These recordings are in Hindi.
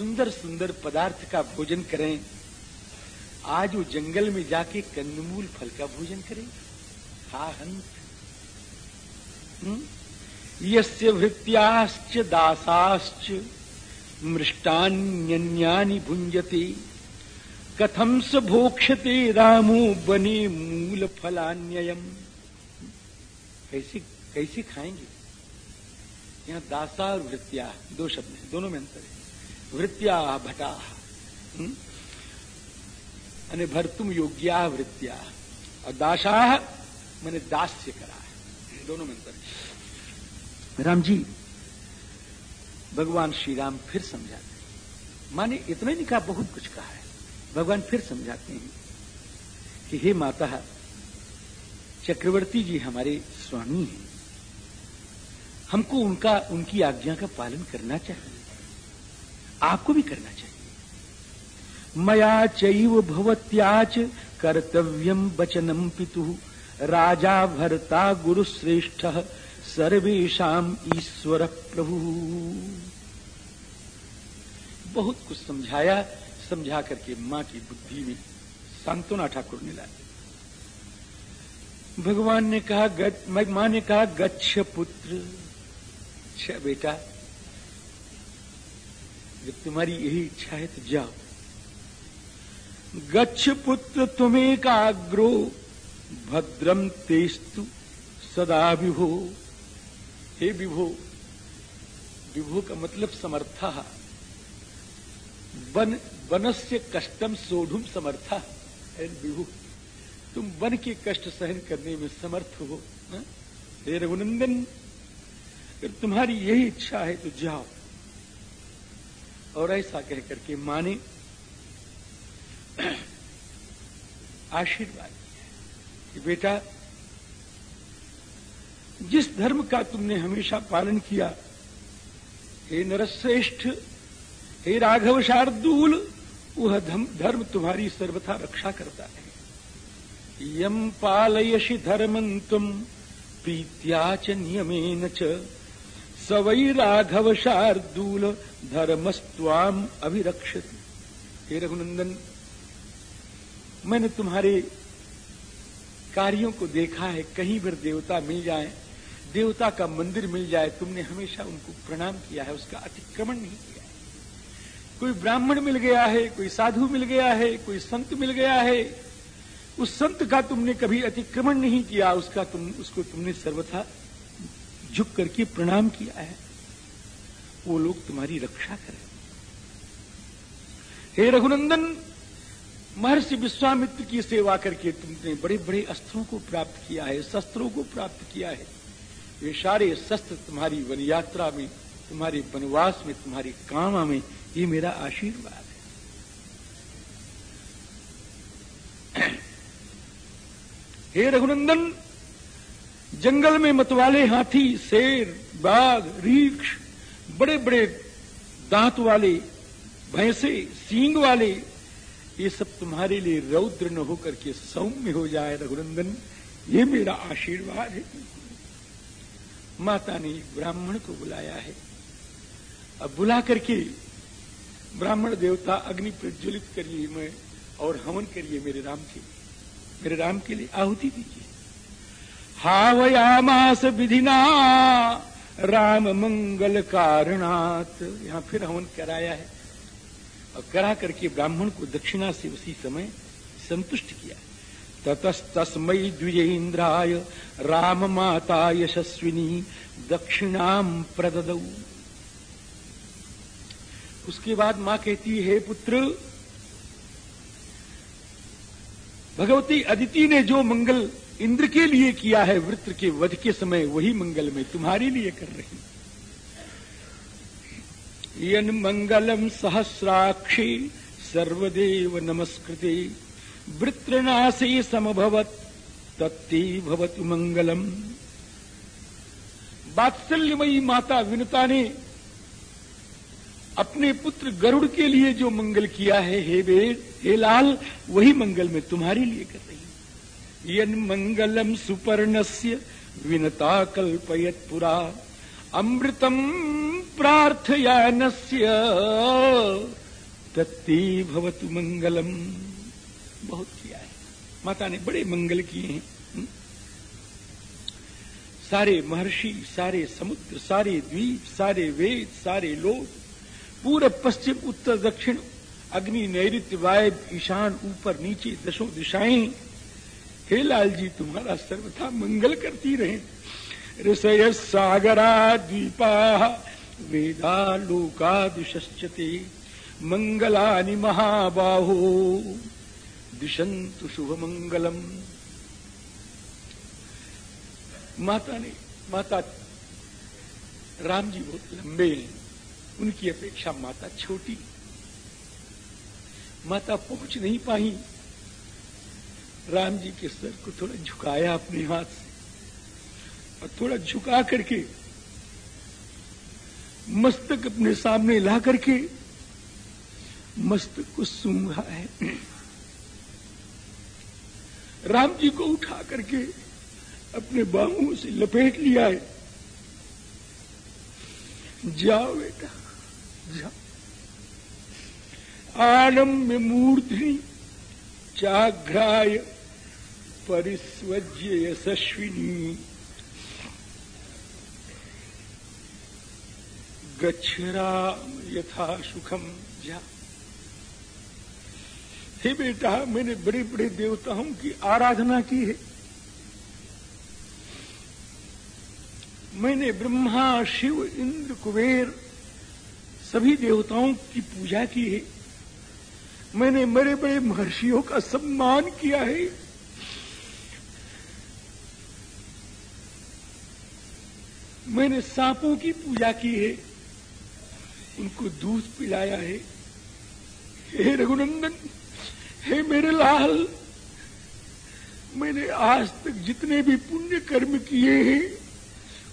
सुंदर सुंदर पदार्थ का भोजन करें। आज वो जंगल में जाके कंदमूल फल का भोजन करें। हा हंस। हम्म? यस्य भृत्याश्च दासाश्च मृष्टान्यन्यानि भुंजते कथम स भोक्षते रामो बने मूल फलान्ययम कैसे कैसे खाएँगे? यहाँ दासा और वृत्या दो शब्द हैं, दोनों में अंतर है। वृत्या भटा हम्म? અને ભરતુમ યોગ્યા वृत्या और दासा मैंने दास्य करा है दोनों में अंतर राम जी भगवान श्री राम फिर समझाते हैं माने इतना नहीं कहा बहुत कुछ कहा है भगवान फिर समझाते हैं कि हे माता चक्रवर्ती जी हमारे स्वामी हैं हमको उनका उनकी आज्ञा का पालन करना चाहिए आपको भी करना चाहिए। मया चैव भवत्याच कर्तव्यम वचनम पितु। राजा भरता गुरुश्रेष्ठ। सर्वेशम ईश्वर प्रभु बहुत कुछ समझाया, समझा करके माँ की बुद्धि में सांत्वना ठाकुर ने लाया। भगवान ने कहा माँ ने कहा, गच्छ पुत्र। छ बेटा जब तुम्हारी यही इच्छा है तो जाओ। गच्छ पुत्र तुम्हें काग्रो भद्रम तेस्तु सदा विभो। हे विभो विभो का मतलब समर्था। वन वनस्य कष्टम सोढ़ुम समर्था। विभु, तुम वन के कष्ट सहन करने में समर्थ हो हाँ? रघुनंदन तुम्हारी यही इच्छा है तो जाओ। और ऐसा कह करके माने, आशीर्वाद कि बेटा, जिस धर्म का तुमने हमेशा पालन किया, हे नरश्रेष्ठ, हे राघव शार्दूल, वह धर्म तुम्हारी सर्वथा रक्षा करता है। यम पालयशी धर्म तुम, प्रीत्या च नियमेन च। सवई राघव शार्दूल धर्मस्वाम अभिरक्षत। हे रघुनंदन, मैंने तुम्हारे कार्यों को देखा है, कहीं पर देवता मिल जाए, देवता का मंदिर मिल जाए, तुमने हमेशा उनको प्रणाम किया है, उसका अतिक्रमण नहीं किया है। कोई ब्राह्मण मिल गया है, कोई साधु मिल गया है, कोई संत मिल गया है, उस संत का तुमने कभी अतिक्रमण नहीं किया, उसका तुम, उसको तुमने सर्वथा झुक करके प्रणाम किया है, वो लोग तुम्हारी रक्षा करें। हे रघुनंदन, महर्षि विश्वामित्र की सेवा करके तुमने बड़े बड़े अस्त्रों को प्राप्त किया है, शस्त्रों को प्राप्त किया है। ये सारे शस्त्र तुम्हारी वन यात्रा में, तुम्हारे वनवास में, तुम्हारी काम में, ये मेरा आशीर्वाद है। हे रघुनंदन जंगल में मतवाले हाथी, शेर, बाघ, रीक्ष बड़े बड़े दांत वाले, भैंसे, सींग वाले, ये सब तुम्हारे लिए रौद्र न होकर के सौम्य हो जाए रघुनंदन। ये मेरा आशीर्वाद है। माता ने ब्राह्मण को बुलाया है। अब बुला करके ब्राह्मण देवता अग्नि प्रज्वलित करिए मैं और हवन करिए मेरे राम के। मेरे राम के लिए आहुति दीजिए। हावयामास विधिना, राम मंगल कारणात। यहाँ फिर हवन कराया है। और करा करके ब्राह्मण को दक्षिणा से उसी समय संतुष्ट किया। ततस्तस्मय द्विजेन्द्राय, राम माता यशस्विनी दक्षिणाम प्रदद। उसके बाद माँ कहती है, पुत्र, भगवती अदिति ने जो मंगल इंद्र के लिए किया है वृत्र के वध के समय वही मंगल में तुम्हारे लिए कर रही यन मंगलम सहस्राक्षी सर्वदेव नमस्कृते। वृत्रनाशे समभवत तत्ते भवतु मंगलम। बात्सल्यमयी माता विनता ने अपने पुत्र गरुड़ के लिए जो मंगल किया है, हे वेद हे लाल, वही मंगल में तुम्हारे लिए कर रही यन मंगलम सुपर्णस्य विनता कल्पयत पुरा अमृतम प्रार्थयानस्य। तत्ते भवतु मंगलम। बहुत किया है। माता ने बड़े मंगल किए हैं। हम्म? सारे महर्षि, सारे समुद्र, सारे द्वीप, सारे वेद, सारे लोग पूरब पश्चिम, उत्तर, दक्षिण, अग्नि, नैऋत्य, वाय, ईशान, ऊपर, नीचे, दशों दिशाएँ हे लाल जी तुम्हारा सर्वथा मंगल करती रहे। ऋषय सागरा द्वीपा वेदा लोकादिशते मंगलानि महाबाहो। दिशंतु शुभ मंगलम माता ने माता राम जी बहुत लंबे हैं। उनकी अपेक्षा माता छोटी। माता पहुँच नहीं पाई। राम जी के सर को थोड़ा झुकाया अपने हाथ से और थोड़ा झुका करके मस्तक अपने सामने ला करके मस्तक को सूंघा है। राम जी को उठा करके अपने बाहुओं से लपेट लिया है। जाओ बेटा, जाओ। आनम्य मूर्धि चाघ्राय परिस्वज्य यशस्विनी। गच्छरा यथा सुखम जा। हे बेटा, मैंने बड़े बड़े देवताओं की आराधना की है। मैंने ब्रह्मा, शिव, इंद्र, कुबेर सभी देवताओं की पूजा की है। मैंने बड़े बड़े महर्षियों का सम्मान किया है। मैंने सांपों की पूजा की है। उनको दूध पिलाया है। हे रघुनंदन, हे मेरे लाल, मैंने आज तक जितने भी पुण्य कर्म किए हैं,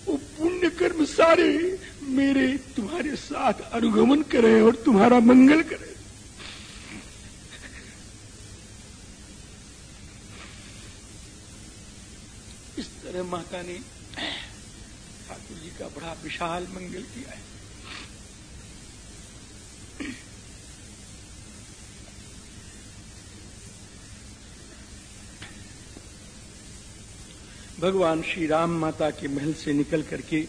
वो पुण्य कर्म सारे मेरे तुम्हारे साथ अनुगमन करें और तुम्हारा मंगल करें। इस तरह माता ने का बड़ा विशाल मंगल किया है। भगवान श्री राम माता के महल से निकल करके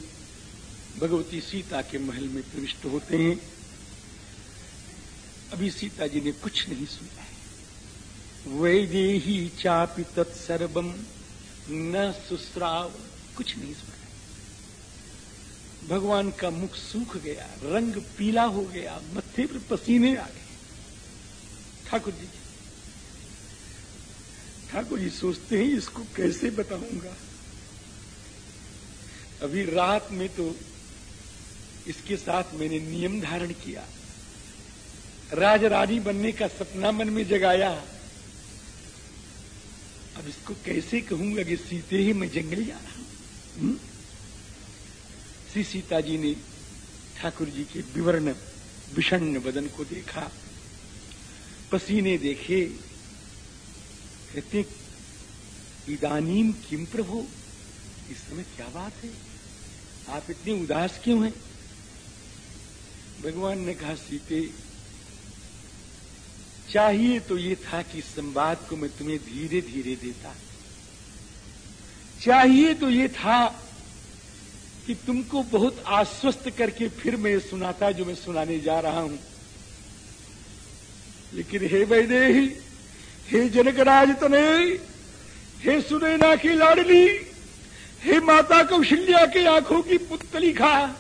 भगवती सीता के महल में प्रविष्ट होते हैं। अभी सीता जी ने कुछ नहीं सुना है। वैदेही चापी तत्सर्वम न सुस्राव कुछ नहीं सुना। भगवान का मुख सूख गया, रंग पीला हो गया, मत्थे पर पसीने आ गए। ठाकुर जी ठाकुर जी सोचते हैं, इसको कैसे बताऊँगा? अभी रात में तो इसके साथ मैंने नियम धारण किया। राज रानी बनने का सपना मन में जगाया। अब इसको कैसे कहूँगा कि सीते ही मैं जंगल जा रहा हूँ? हम्म? श्री सीता जी ने ठाकुर जी के विवरण विषण बदन को देखा। पसीने देखे, कहते इदानीम किम प्रभु? इस समय क्या बात है? आप इतने उदास क्यों हैं? भगवान ने कहा, सीते, चाहिए तो ये था कि संवाद को मैं तुम्हें धीरे धीरे देता। चाहिए तो ये था कि तुमको बहुत आश्वस्त करके फिर मैं सुनाता जो मैं सुनाने जा रहा हूँ। लेकिन हे वैदेही, हे जनकराज तने हे सुनैना की लाडली, हे माता कौशल्या के आँखों की पुतली खा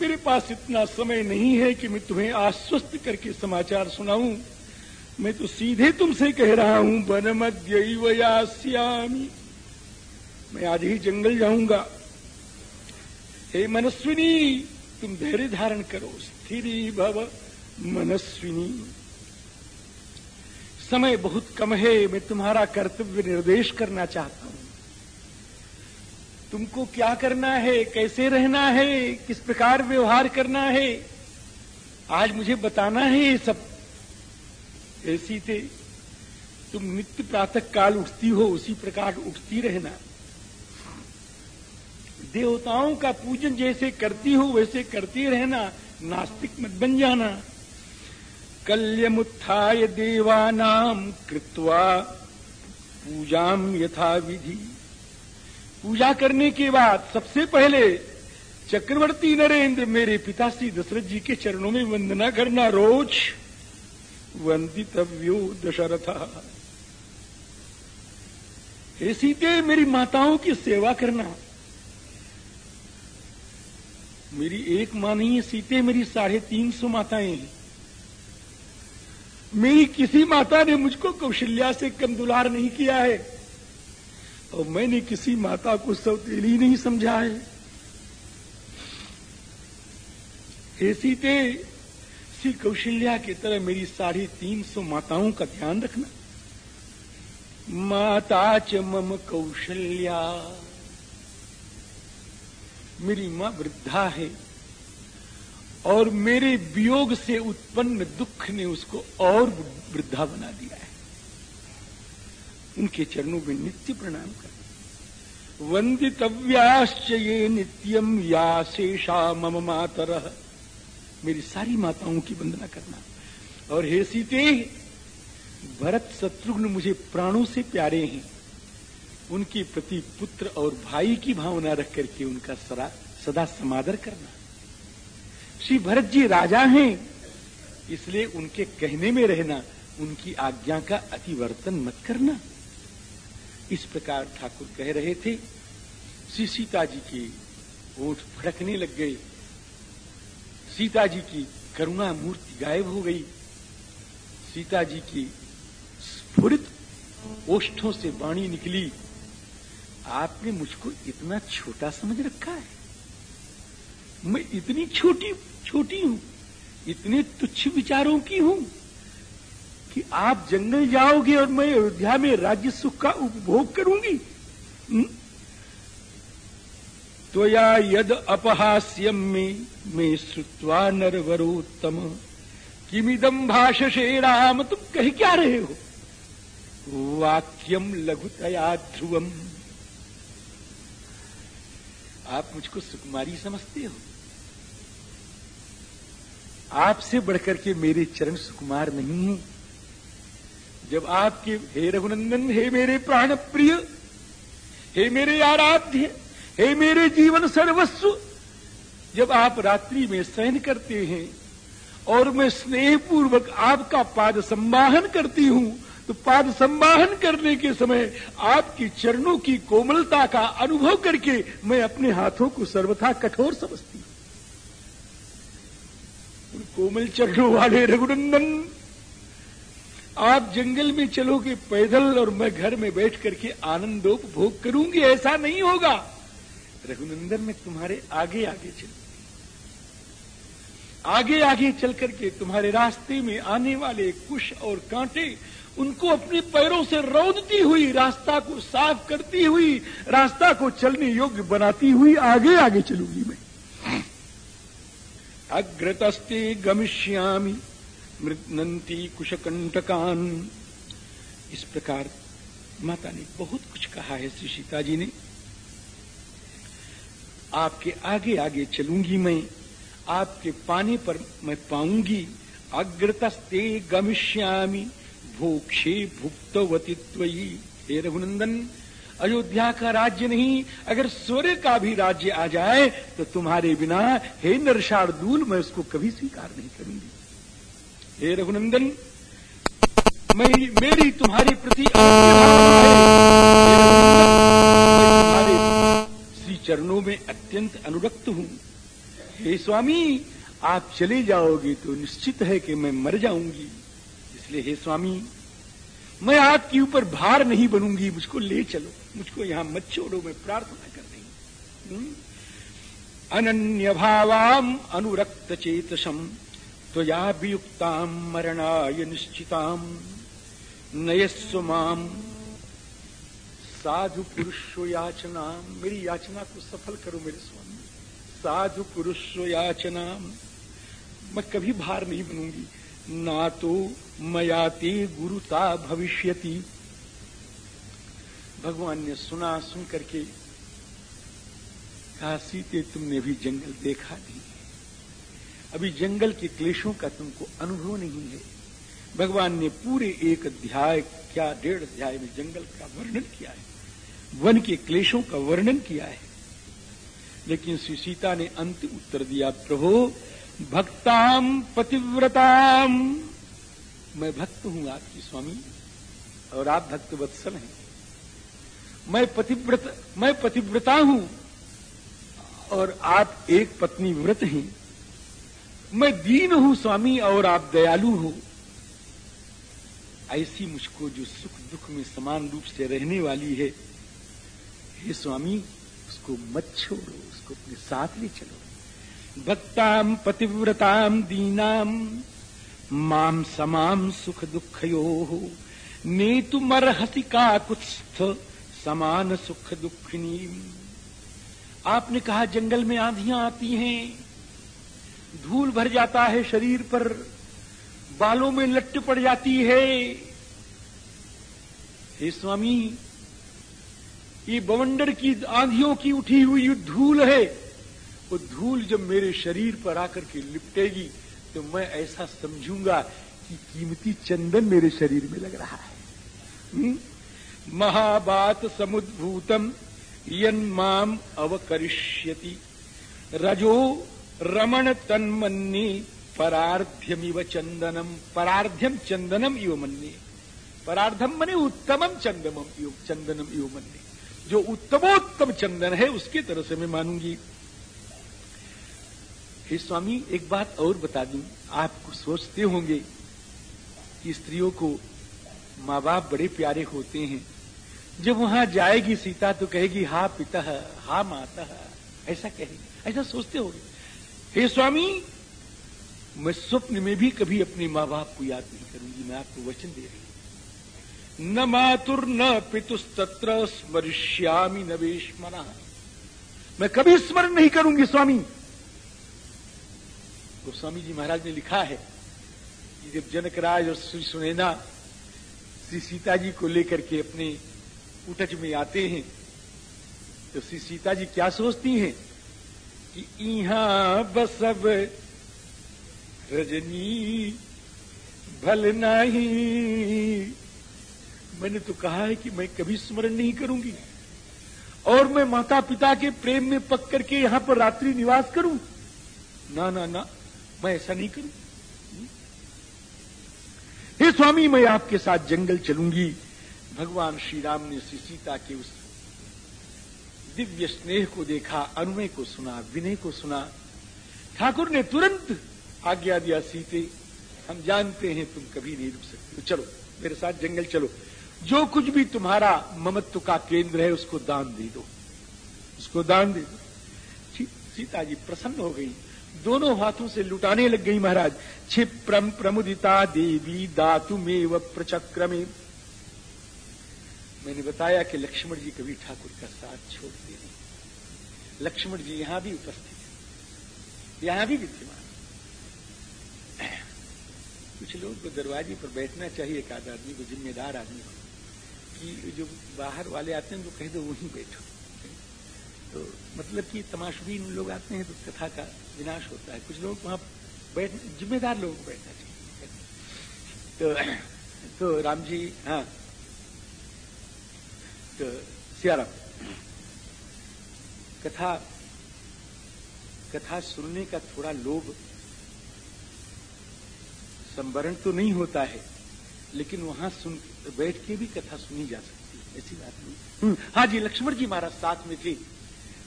मेरे पास इतना समय नहीं है कि मैं तुम्हें आश्वस्त करके समाचार सुनाऊं। मैं तो सीधे तुमसे कह रहा हूँ वन मध्य यास्यामी। मैं आज ही जंगल जाऊँगा। हे मनस्विनी, तुम धैर्य धारण करो, स्थिर भव मनस्विनी। समय बहुत कम है, मैं तुम्हारा कर्तव्य निर्देश करना चाहता हूँ। तुमको क्या करना है, कैसे रहना है, किस प्रकार व्यवहार करना है, आज मुझे बताना है ये सब। ऐसी थे, तुम नित्य प्रातः काल उठती हो, उसी प्रकार उठती रहना। देवताओं का पूजन जैसे करती हो, वैसे करते रहना, नास्तिक मत बन जाना। कल्यमुत्थाय देवानाम कृत्वा पूजाम यथा विधि पूजा करने के बाद सबसे पहले चक्रवर्ती नरेंद्र मेरे पिता श्री दशरथ जी के चरणों में वंदना करना रोज। वंदितव्यो दशरथ। सीते, मेरी माताओं की सेवा करना। मेरी एक माँ नहीं है, सीते मेरी साढ़े तीन सौ माताएँ हैं। मेरी किसी माता ने मुझको कौशल्या से कम दुलार नहीं किया है, और मैंने किसी माता को सौतेली नहीं समझा है। हे सीते, श्री कौशल्या की तरह मेरी साढ़े तीन सौ माताओं का ध्यान रखना। माता च मम कौशल्या। मेरी माँ वृद्धा है और मेरे वियोग से उत्पन्न दुख ने उसको और वृद्धा बना दिया है। उनके चरणों में नित्य प्रणाम कर। वंदितव्याश्च ये नित्यम या शेषा मम मातर। मेरी सारी माताओं की वंदना करना। और हे सीते, भरत शत्रुघ्न मुझे प्राणों से प्यारे हैं। उनके प्रति पुत्र और भाई की भावना रख करके उनका सदा सदा समादर करना। श्री भरत जी राजा हैं, इसलिए उनके कहने में रहना, उनकी आज्ञा का अतिवर्तन मत करना। इस प्रकार ठाकुर कह रहे थे, श्री सीता जी के ओठ फड़कने लग गए सीता जी की करुणा मूर्ति गायब हो गई। सीता जी की स्फुरित ओष्ठों से वाणी निकली। आपने मुझको इतना छोटा समझ रखा है? मैं इतनी छोटी छोटी हूँ, इतने तुच्छ विचारों की हूँ कि आप जंगल जाओगे और मैं अयोध्या में राज्य सुख का उपभोग करूँगी। तो या यद अपहास्यम में, मैं श्रुत्वा नरवरोत्तम। किमिदम भाषे राम, तुम कह क्या रहे हो? वाक्यम लघुतया ध्रुवम। आप मुझको सुकुमारी समझते हो। आपसे बढ़कर के मेरे चरण सुकुमार नहीं है। जब आपके, हे रघुनंदन, हे मेरे प्राण प्रिय हे मेरे आराध्य, हे मेरे जीवन सर्वस्व, जब आप रात्रि में सहन करते हैं और मैं स्नेह पूर्वक आपका पाद संवाहन करती हूँ तो पाद संवाहन करने के समय आपकी चरणों की कोमलता का अनुभव करके मैं अपने हाथों को सर्वथा कठोर समझती हूँ। कोमल चरणों वाले रघुनंदन, आप जंगल में चलोगे पैदल और मैं घर में बैठ करके आनंदोपभोग करूँगी, ऐसा नहीं होगा। रघुनंदन, में तुम्हारे आगे आगे चलूँगी। आगे आगे चल करके तुम्हारे रास्ते में आने वाले कुश और कांटे उनको अपने पैरों से रौदती हुई, रास्ता को साफ़ करती हुई, रास्ता को चलने योग्य बनाती हुई आगे आगे चलूँगी मैं। अग्रतस्ते गमिष्यामी मृदनती कुशकंटकान इस प्रकार माता ने बहुत कुछ कहा है श्री सीता जी ने। आपके आगे आगे चलूँगी मैं, आपके पाने पर मैं पाऊँगी। अग्रतस्ते गमिष्यामी भोक्षे भुक्तवतित्वयी हे रघुनंदन, अयोध्या का राज्य नहीं, अगर सूर्य का भी राज्य आ जाए तो तुम्हारे बिना हे नरशार्दूल, मैं उसको कभी स्वीकार नहीं करूँगी। हे रघुनंदन, मैं, मेरी तुम्हारे प्रति तुम्हारे श्री चरणों में अत्यंत अनुरक्त हूँ। हे स्वामी, आप चले जाओगे तो निश्चित है कि मैं मर जाऊँगी। इसलिए, हे स्वामी, मैं आपके ऊपर भार नहीं बनूँगी, मुझको ले चलो, मुझको यहाँ मत छोड़ो, मैं प्रार्थना कर रही हूँ। अनन्य भावाम अनुरक्त चेतसम त्वया वियुक्ताम मरणाय निश्चिताम नयस्व माम साधु पुरुष याचना मेरी याचना को सफल करो मेरे स्वामी। साधु पुरुष याचना मैं कभी भार नहीं बनूँगी। ना तो मयाति गुरुता भविष्यति। भगवान ने सुना सुन करके कहा, सीते, तुमने भी जंगल देखा नहीं अभी जंगल के क्लेशों का तुमको अनुभव नहीं है। भगवान ने पूरे एक अध्याय, क्या डेढ़ अध्याय में जंगल का वर्णन किया है, वन के क्लेशों का वर्णन किया है। लेकिन श्री सीता ने अंत उत्तर दिया, प्रभु भक्ताम पतिव्रताम। मैं भक्त हूँ आपकी स्वामी, और आप भक्त वत्सल हैं। मैं पतिव्रत, मैं पतिव्रता हूँ, और आप एक पत्नी व्रत हैं। मैं दीन हूँ स्वामी, और आप दयालु हो। ऐसी मुझको जो सुख दुख में समान रूप से रहने वाली है, हे स्वामी, उसको मत छोड़ो, उसको अपने साथ ले चलो। भक्ताम पतिव्रताम दीनाम माम समाम सुख ने तुमर का कुछ समान सुख दुखनी आपने कहा जंगल में आंधियाँ आती हैं, धूल भर जाता है शरीर पर, बालों में लट्ट पड़ जाती है। हे स्वामी, ये बवंडर की आंधियों की उठी हुई धूल है। वो धूल जब मेरे शरीर पर आकर के लिपटेगी तो मैं ऐसा समझूँगा कि कीमती चंदन मेरे शरीर में लग रहा है। हम्म? महाबात समुद्भूतम यन्माम अवकरिष्यति। रजो रमण तन्मन्ने परार्ध्यम इव चंदनम। परार्ध्यम चंदनम इव मन्ने परार्धम मने उत्तमम चंदनम चंदनम इव मन्ने जो उत्तमोत्तम चंदन है, उसके तरह से मैं मानूँगी। हे स्वामी, एक बात और बता दूँ। आपको सोचते होंगे कि स्त्रियों को माँ बाप बड़े प्यारे होते हैं। जब वहाँ जाएगी सीता तो कहेगी, हा पिता, हा माता, ऐसा कहेगी ऐसा सोचते होंगे। हे स्वामी, मैं स्वप्न में भी कभी अपने माँ बाप को याद नहीं करूँगी। मैं आपको वचन दे रही हूँ। न मातुर, न पितुस्तत्र, स्मरिष्यामी नवेश मना। मैं कभी स्मरण नहीं करूँगी, स्वामी। तो स्वामी जी महाराज ने लिखा है कि जब जनकराज और श्री सुनैना श्री सीता जी को लेकर के अपने उठच में आते हैं तो श्री सीता जी क्या सोचती हैं कि इहा बसब रजनी भल नहीं। मैंने तो कहा है कि मैं कभी स्मरण नहीं करूँगी और मैं माता पिता के प्रेम में पक करके यहाँ पर रात्रि निवास करूँ। ना ना ना। मैं ऐसा नहीं करूँ। हे स्वामी, मैं आपके साथ जंगल चलूँगी। भगवान श्री राम ने सीता के उस दिव्य स्नेह को देखा अनुमय को सुना, विनय को सुना। ठाकुर ने तुरंत आज्ञा दिया, सीते, हम जानते हैं तुम कभी नहीं रुक सकते। चलो, मेरे साथ जंगल चलो। जो कुछ भी तुम्हारा ममत्व का केंद्र है, उसको दान दे दो। उसको दान दे दो। सीता जी प्रसन्न हो गई। दोनों हाथों से लुटाने लग गई महाराज। क्षिप्रम प्रमुदिता देवी दातु में व प्रचक्रमे। मैंने बताया कि लक्ष्मण जी कभी ठाकुर का साथ छोड़ते नहीं। लक्ष्मण जी यहाँ भी उपस्थित है। यहाँ भी विद्यमान कुछ लोग को दरवाजे पर बैठना चाहिए, एक आध आदमी को जिम्मेदार आदमी को। कि जो बाहर वाले आते हैं वो कह दो, वहीं बैठो। तो मतलब कि तमाशबीन लोग आते हैं तो कथा का विनाश होता है। कुछ लोग वहाँ बैठ जिम्मेदार लोगों को बैठना चाहिए। तो तो राम जी हाँ। तो सियाराम कथा कथा सुनने का थोड़ा लोभ संवरण तो नहीं होता है लेकिन वहाँ सुन बैठ के भी कथा सुनी जा सकती है। ऐसी बात नहीं। हम्म, हाँ जी लक्ष्मण जी महाराज साथ में थे।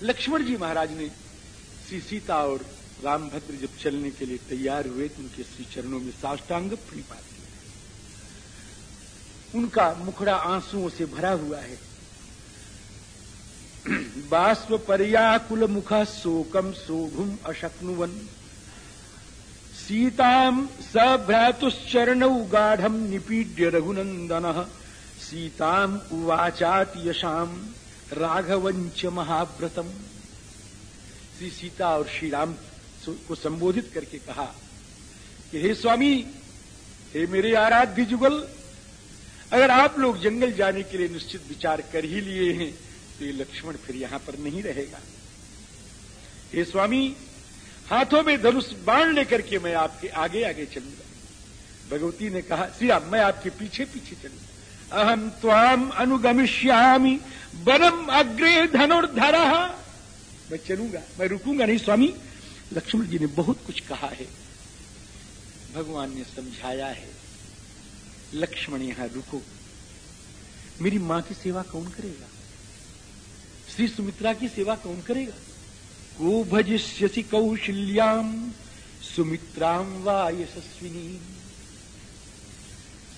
लक्ष्मण जी महाराज ने श्री सीता और रामभद्र जब चलने के लिए तैयार हुए तो उनके श्री चरणों में साष्टांग प्रणिपात उनका मुखड़ा आंसुओं से भरा हुआ है। बाष्प पर्याकुल मुख शोकम शोभुम अशक्नुवन। सीताम सभ्रातुश्चरणौ गाढ़ निपीड्य रघुनंदन सीताम उवाचात यशाम। राघवंच महाव्रतम। श्री सीता और श्री राम को संबोधित करके कहा, कि हे स्वामी, हे मेरे आराध्य जुगल, अगर आप लोग जंगल जाने के लिए निश्चित विचार कर ही लिए हैं तो ये लक्ष्मण फिर यहाँ पर नहीं रहेगा। हे स्वामी, हाथों में धनुष बाण लेकर के मैं आपके आगे आगे चलूँगा। भगवती ने कहा श्री राम मैं आपके पीछे पीछे चलूँगा। अहम त्वाम अनुगमिष्यामी। बनम अग्रे धनुर्धरा। मैं चलूँगा, मैं रुकूँगा नहीं, स्वामी। लक्ष्मण जी ने बहुत कुछ कहा है। भगवान ने समझाया है। लक्ष्मण यहाँ रुको। मेरी माँ की सेवा कौन करेगा? श्री सुमित्रा की सेवा कौन करेगा? को भजिष्यसी कौशल्याम, सुमित्राम व यशस्विनी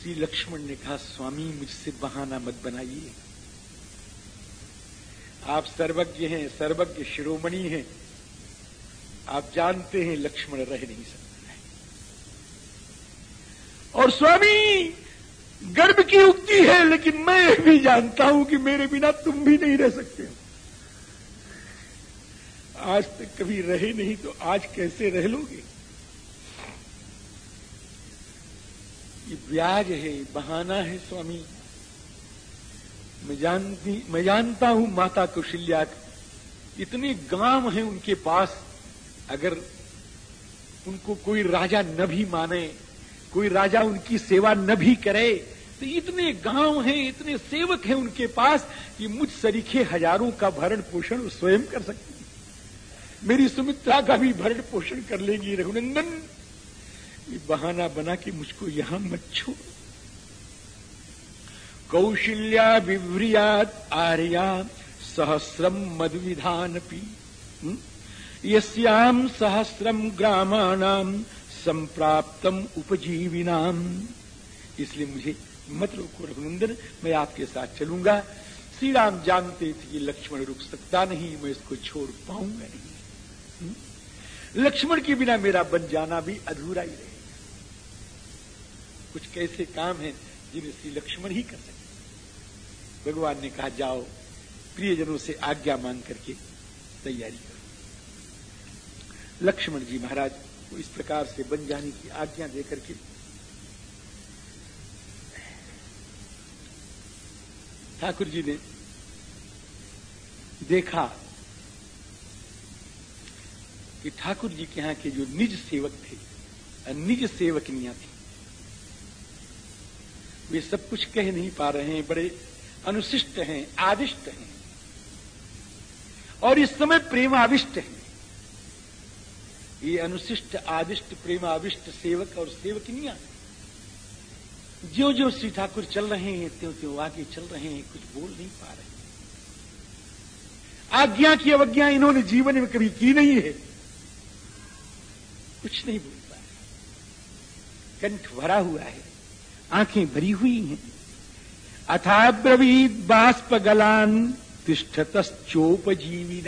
श्री लक्ष्मण ने कहा, स्वामी, मुझसे बहाना मत बनाइए। आप सर्वज्ञ हैं, सर्वज्ञ शिरोमणि हैं। आप जानते हैं लक्ष्मण रह नहीं सकता और स्वामी, गर्भ की उक्ति है, लेकिन मैं भी जानता हूँ कि मेरे बिना तुम भी नहीं रह सकते हो। आज तक कभी रहे नहीं तो आज कैसे रह लोगे? ये ब्याज है, बहाना है स्वामी। मैं जानती, मैं जानता हूँ माता कौशल्या इतने गाँव हैं उनके पास, अगर उनको कोई राजा न भी माने, कोई राजा उनकी सेवा न भी करे तो इतने गाँव हैं, इतने सेवक हैं उनके पास, कि मुझ सरीखे हज़ारों का भरण पोषण स्वयं कर सकती मेरी सुमित्रा का भी भरण पोषण कर लेगी, रघुनंदन। ये बहाना बना कि मुझको यहाँ मत छोड़ कौशल्या विव्रियात आर्या सहस्रम मधुविधान पी हम्म? यस्याम सहस्रम ग्रामाणाम संप्राप्तम उपजीविनाम। इसलिए मुझे मत रोको रघुनंदन, मैं आपके साथ चलूँगा। श्री राम जानते थे कि लक्ष्मण रुक सकता नहीं, मैं इसको छोड़ पाऊँगा नहीं। हम्म? लक्ष्मण के बिना मेरा बन जाना भी अधूरा ही रहेगा कुछ कैसे काम हैं जिन्हें श्री लक्ष्मण ही कर सकते भगवान ने कहा, जाओ, प्रियजनों से आज्ञा मांग करके तैयारी करो। लक्ष्मण जी महाराज को इस प्रकार से बन जाने की आज्ञा देकर के ठाकुर जी ने देखा कि ठाकुर जी के यहाँ के जो निज सेवक थे, निज सेवकनियाँ थी वे सब कुछ कह नहीं पा रहे हैं, बड़े अनुशिष्ट हैं, आदिष्ट हैं। और इस समय प्रेमाविष्ट हैं। ये अनुशिष्ट, आदिष्ट, प्रेमाविष्ट सेवक और सेवकनियाँ ज्यो ज्यो श्री ठाकुर चल रहे हैं त्यों त्यों आगे चल रहे हैं, कुछ बोल नहीं पा रहे। आज्ञा की अवज्ञा इन्होंने जीवन में कभी की नहीं है। कुछ नहीं बोल पा रहे। कंठ भरा हुआ है। आँखें भरी हुई हैं। अथाब्रवीत बाष्प गलान तिष्ठतश्चोपजीवी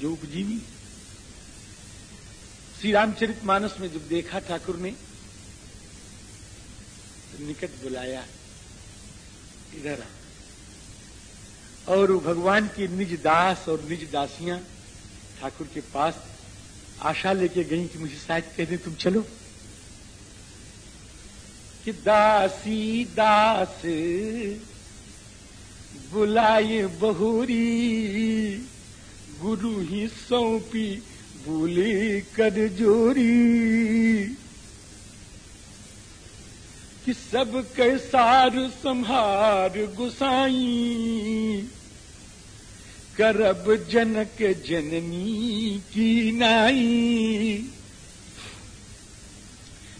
जो उपजीवी। श्री रामचरित मानस में जब देखा ठाकुर ने तो निकट बुलाया, इधर और भगवान के निज दास और निज दासियाँ ठाकुर के पास आशा लेके गई कि मुझे शायद कह दे, तुम चलो। कि दासी दास बुलाए बहुरी, गुरु ही सौंपी बोले कर जोरी। कि सब कैसार संहार गुसाई, करब जनक जननी की नाई।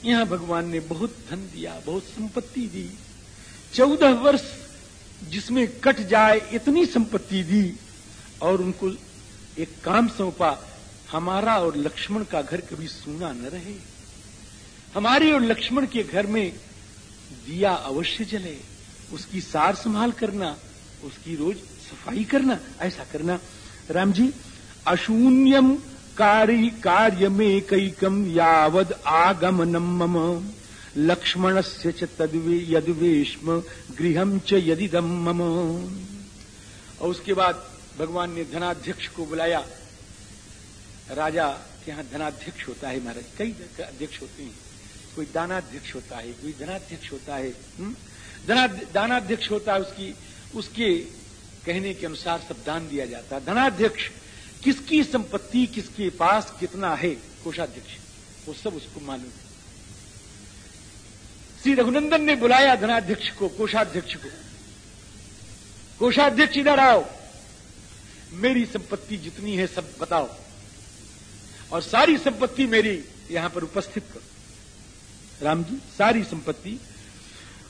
यहाँ भगवान ने बहुत धन दिया, बहुत संपत्ति दी। चौदह वर्ष जिसमें कट जाए इतनी संपत्ति दी और उनको एक काम सौंपा, हमारा और लक्ष्मण का घर कभी सूना न रहे। हमारे और लक्ष्मण के घर में दिया अवश्य जले। उसकी सार संभाल करना, उसकी रोज सफ़ाई करना, ऐसा करना। राम जी, अशून्यम कार्य कार्य में कैकम यावद आगमनम मम। लक्ष्मण से तदवे यदवेश्म गृहम च यदिदम मम। और उसके बाद भगवान ने धनाध्यक्ष को बुलाया। राजा के यहाँ धनाध्यक्ष होता है महाराज, कई अध्यक्ष होते हैं। कोई दानाध्यक्ष होता है, कोई धनाध्यक्ष होता है हम्म? धना दानाध्यक्ष होता है, उसकी, उसके कहने के अनुसार सब दान दिया जाता है। धनाध्यक्ष किसकी संपत्ति, किसके पास कितना है? कोषाध्यक्ष, वो सब उसको मालूम है। श्री रघुनंदन ने बुलाया धनाध्यक्ष को, कोषाध्यक्ष को। कोषाध्यक्ष, इधर आओ। मेरी संपत्ति जितनी है, सब बताओ। और सारी संपत्ति मेरी, यहाँ पर उपस्थित करो। राम जी, सारी संपत्ति।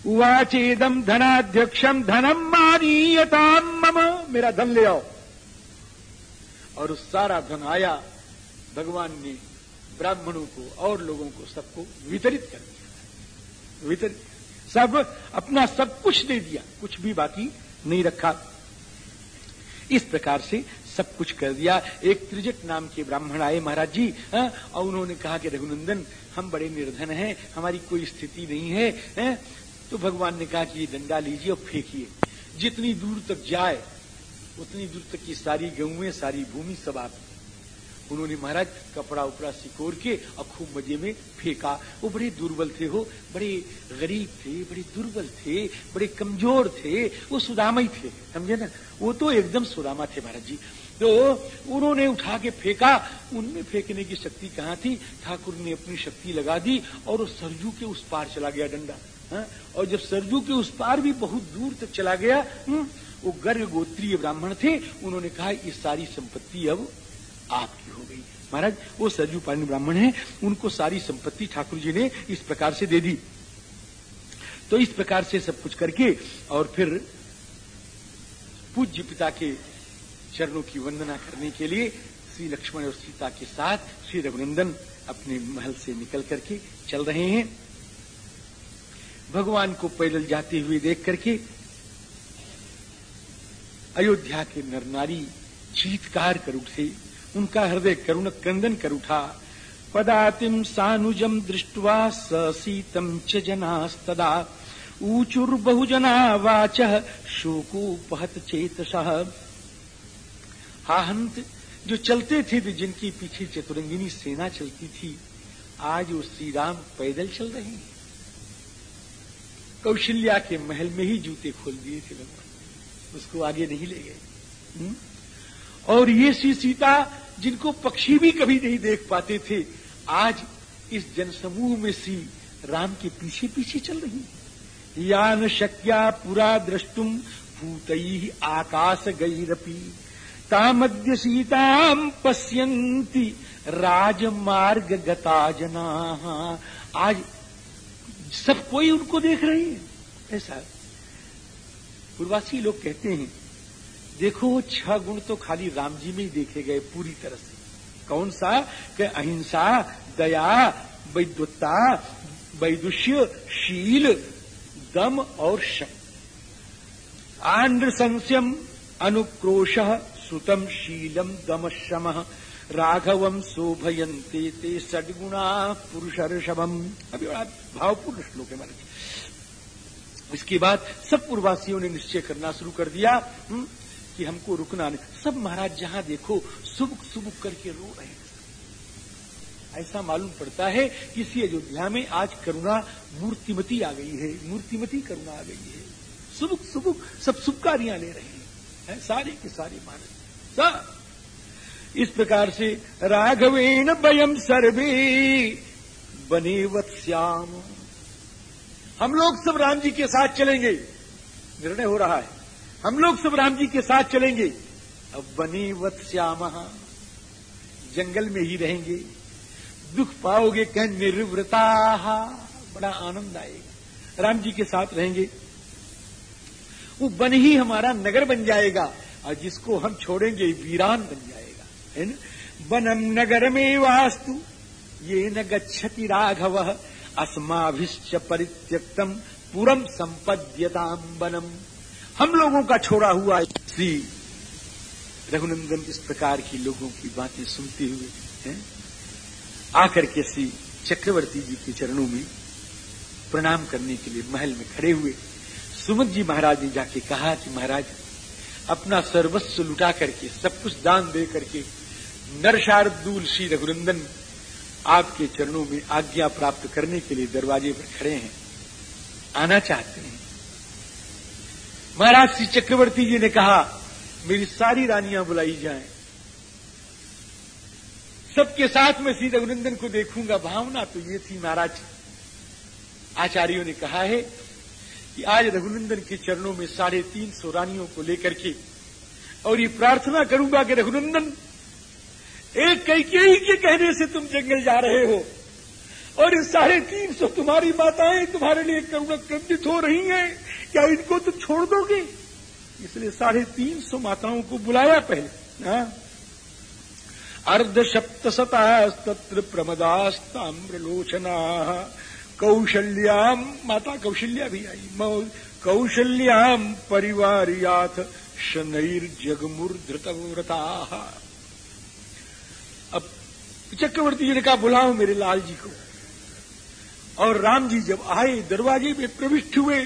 उवाचेदम धनाध्यक्षम धनम मानीयताम मम। मेरा धन ले आओ। और उस सारा धन आया भगवान ने ब्राह्मणों को और लोगों को सबको वितरित कर दिया वितरित सब अपना सब कुछ दे दिया कुछ भी बाकी नहीं रखा इस प्रकार से सब कुछ कर दिया एक त्रिजट नाम के ब्राह्मण आए महाराज जी हा? और उन्होंने कहा कि रघुनंदन हम बड़े निर्धन हैं हमारी कोई स्थिति नहीं है, है? तो भगवान ने कहा कि ये डंडा लीजिए और फेंकिए जितनी दूर तक जाए उतनी दूर तक की सारी गेहूँ सारी भूमि सब आप। उन्होंने महाराज कपड़ा उपड़ा सिकोर के और खूब मज़े में फेंका। वो बड़े दुर्बल थे हो बड़े गरीब थे बड़े दुर्बल थे बड़े कमज़ोर थे वो सुदामा ही थे समझे ना? वो तो एकदम सुदामा थे महाराज जी। तो उन्होंने उठा के फेंका। उनमें फेंकने की शक्ति कहाँ थी? ठाकुर ने अपनी शक्ति लगा दी और वो सरजू के उस पार चला गया डंडा हा? और जब सरजू के उस पार भी बहुत दूर तक चला गया हम्म, वो गर्ग गोत्रीय ब्राह्मण थे, उन्होंने कहा, ये सारी संपत्ति अब आपकी हो गई। महाराज, वो सरजू पाणी ब्राह्मण है, उनको सारी संपत्ति ठाकुर जी ने इस प्रकार से दे दी। तो इस प्रकार से सब कुछ करके, और फिर पूज्य पिता के चरणों की वंदना करने के लिए श्री लक्ष्मण और सीता के साथ श्री रघुनंदन अपने महल से निकल करके चल रहे हैं। भगवान को पैदल जाते हुए देख करके अयोध्या के नरनारी चीतकार कर उठे, उनका हृदय करुण क्रंदन कर उठा। पदातिम सानुजम दृष्टवा सीतम च जनास्तदा, ऊचुर बहुजना वाच शोकोपहत चेतस। हा हंत जो चलते थे जिनकी पीछे चतुरंगिनी सेना चलती थी, आज वो श्री राम पैदल चल रहे हैं। कौशल्या के महल में ही जूते खोल दिए थे भगवान उसको आगे नहीं ले गए। हम्म? और ये श्री सीता, जिनको पक्षी भी कभी नहीं देख पाते थे, आज इस जनसमूह में सी राम के पीछे पीछे चल रही है। यान शक्या पुरा द्रष्टुम भूत आकाश गईरपी तामद्य सीताम पश्यंती राजमार्ग गता जना आज सब कोई उनको देख रहे हैं। ऐसा पूर्वासी लोग कहते हैं, देखो, छह गुण तो खाली राम जी में ही देखे गए पूरी तरह से। कौन सा? कि अहिंसा, दया, वैद्युता, वैदुष्य, शील, दम और शक। आंध्र अनुक्रोश, सुतम शीलम दम शम राघवम शोभयंते ते सदगुणा पुरुषर्षभम। अभी बड़ा भावपूर्ण श्लोक है महाराज। इसके बाद सब पूर्ववासियों ने निश्चय करना शुरू कर दिया हुँ? हम्म, कि हमको रुकना नहीं। सब महाराज जहाँ देखो सुबुक सुबुक करके रो रहे हैं। ऐसा मालूम पड़ता है कि इसी अयोध्या में आज करुणा मूर्तिमती आ गई है मूर्तिमती करुणा आ गई है। सुबुक सुबुक सब सुबकारियाँ ले रहे हैं सारे के सारे महाराज। सब इस प्रकार से राघवेन वयम सर्वे बने वत्स्याम। हम लोग सब राम जी के साथ चलेंगे। निर्णय हो रहा है। हम लोग सब राम जी के साथ चलेंगे। अब बने श्याम। जंगल में ही रहेंगे। दुख पाओगे कह निर्वृता बड़ा आनंद आएगा। राम जी के साथ रहेंगे। वो बन ही हमारा नगर बन जाएगा। और जिसको हम छोड़ेंगे, वीरान बन जाएगा। है ना? बनम नगर में वास्तु। ये न गच्छति राघव। अस्माभिश्च परित्यक्तम पुरम संपद्यताम बनम हम लोगों का छोड़ा हुआ श्री रघुनंदन इस प्रकार की लोगों की बातें सुनते हुए हैं। आकर के श्री चक्रवर्ती जी के चरणों में प्रणाम करने के लिए महल में खड़े हुए सुमत जी महाराज ने जाके कहा कि महाराज, अपना सर्वस्व लुटा करके, सब कुछ दान दे करके नरशार्दूल श्री रघुनंदन आपके चरणों में आज्ञा प्राप्त करने के लिए दरवाजे पर खड़े हैं। आना चाहते हैं। महाराज श्री चक्रवर्ती जी ने कहा, मेरी सारी रानियाँ बुलाई जाएँ। सबके साथ में श्री रघुनंदन को देखूँगा। भावना तो ये थी महाराज। आचार्यों ने कहा है कि आज रघुनंदन के चरणों में साढ़े तीन सौ रानियों को लेकर के और ये प्रार्थना करूँगा कि रघुनंदन एक कई के कहने से तुम जंगल जा रहे हो। और इस साढ़े तीन सौ तुम्हारी माताएँ तुम्हारे लिए करुणा क्रंदित हो रही हैं। क्या इनको तुम छोड़ दोगे? इसलिए साढ़े तीन सौ माताओं को बुलाया पहले हाँ? अर्ध सप्तशतास्तत्र प्रमदास्ताम्रलोचना। कौशल्याम माता कौशल्या भी आई कौशल्याम परिवार याथ शनैर जगमुर्धृतव्रता अब चक्रवर्ती जी ने कहा, बुलाओ मेरे लाल जी को। और राम जी जब आए, दरवाजे में प्रविष्ट हुए,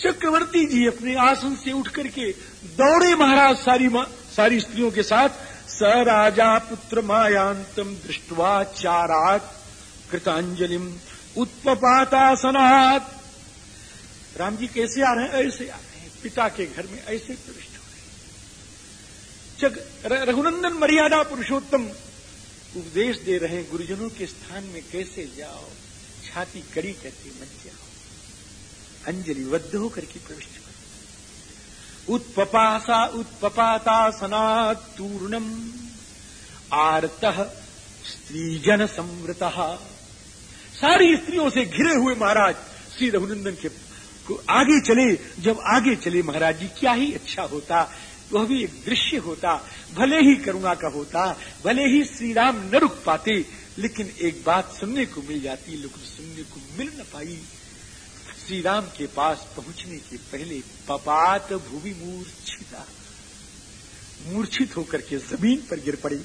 चक्रवर्ती जी अपने आसन से उठ करके दौड़े महाराज सारी सारी स्त्रियों के साथ स राजा पुत्र मायांतम दृष्टवा चारात कृतांजलिम उत्पातासनात राम जी कैसे आ रहे हैं? ऐसे आ रहे हैं। पिता के घर में ऐसे प्रविष्ट हो रहे रघुनंदन मर्यादा पुरुषोत्तम उपदेश दे रहे हैं, गुरुजनों के स्थान में कैसे जाओ? छाती कड़ी करके मत जाओ अंजलि बद्ध होकर के प्रविष्ट करो उत्पपासा, उत्पपाता सनातूर्णम आरत स्त्रीजन संवृत। सारी स्त्रियों से घिरे हुए महाराज, श्री रघुनंदन के को आगे चले, जब आगे चले महाराज जी, क्या ही अच्छा होता वह भी एक दृश्य होता, भले ही करुणा का होता, भले ही श्री राम न रुक पाते, लेकिन एक बात सुनने को मिल जाती, लेकिन सुनने को मिल न पाई। श्री राम के पास पहुँचने के पहले पपात भूमि मूर्छिता, मूर्छित होकर के ज़मीन पर गिर पड़ी।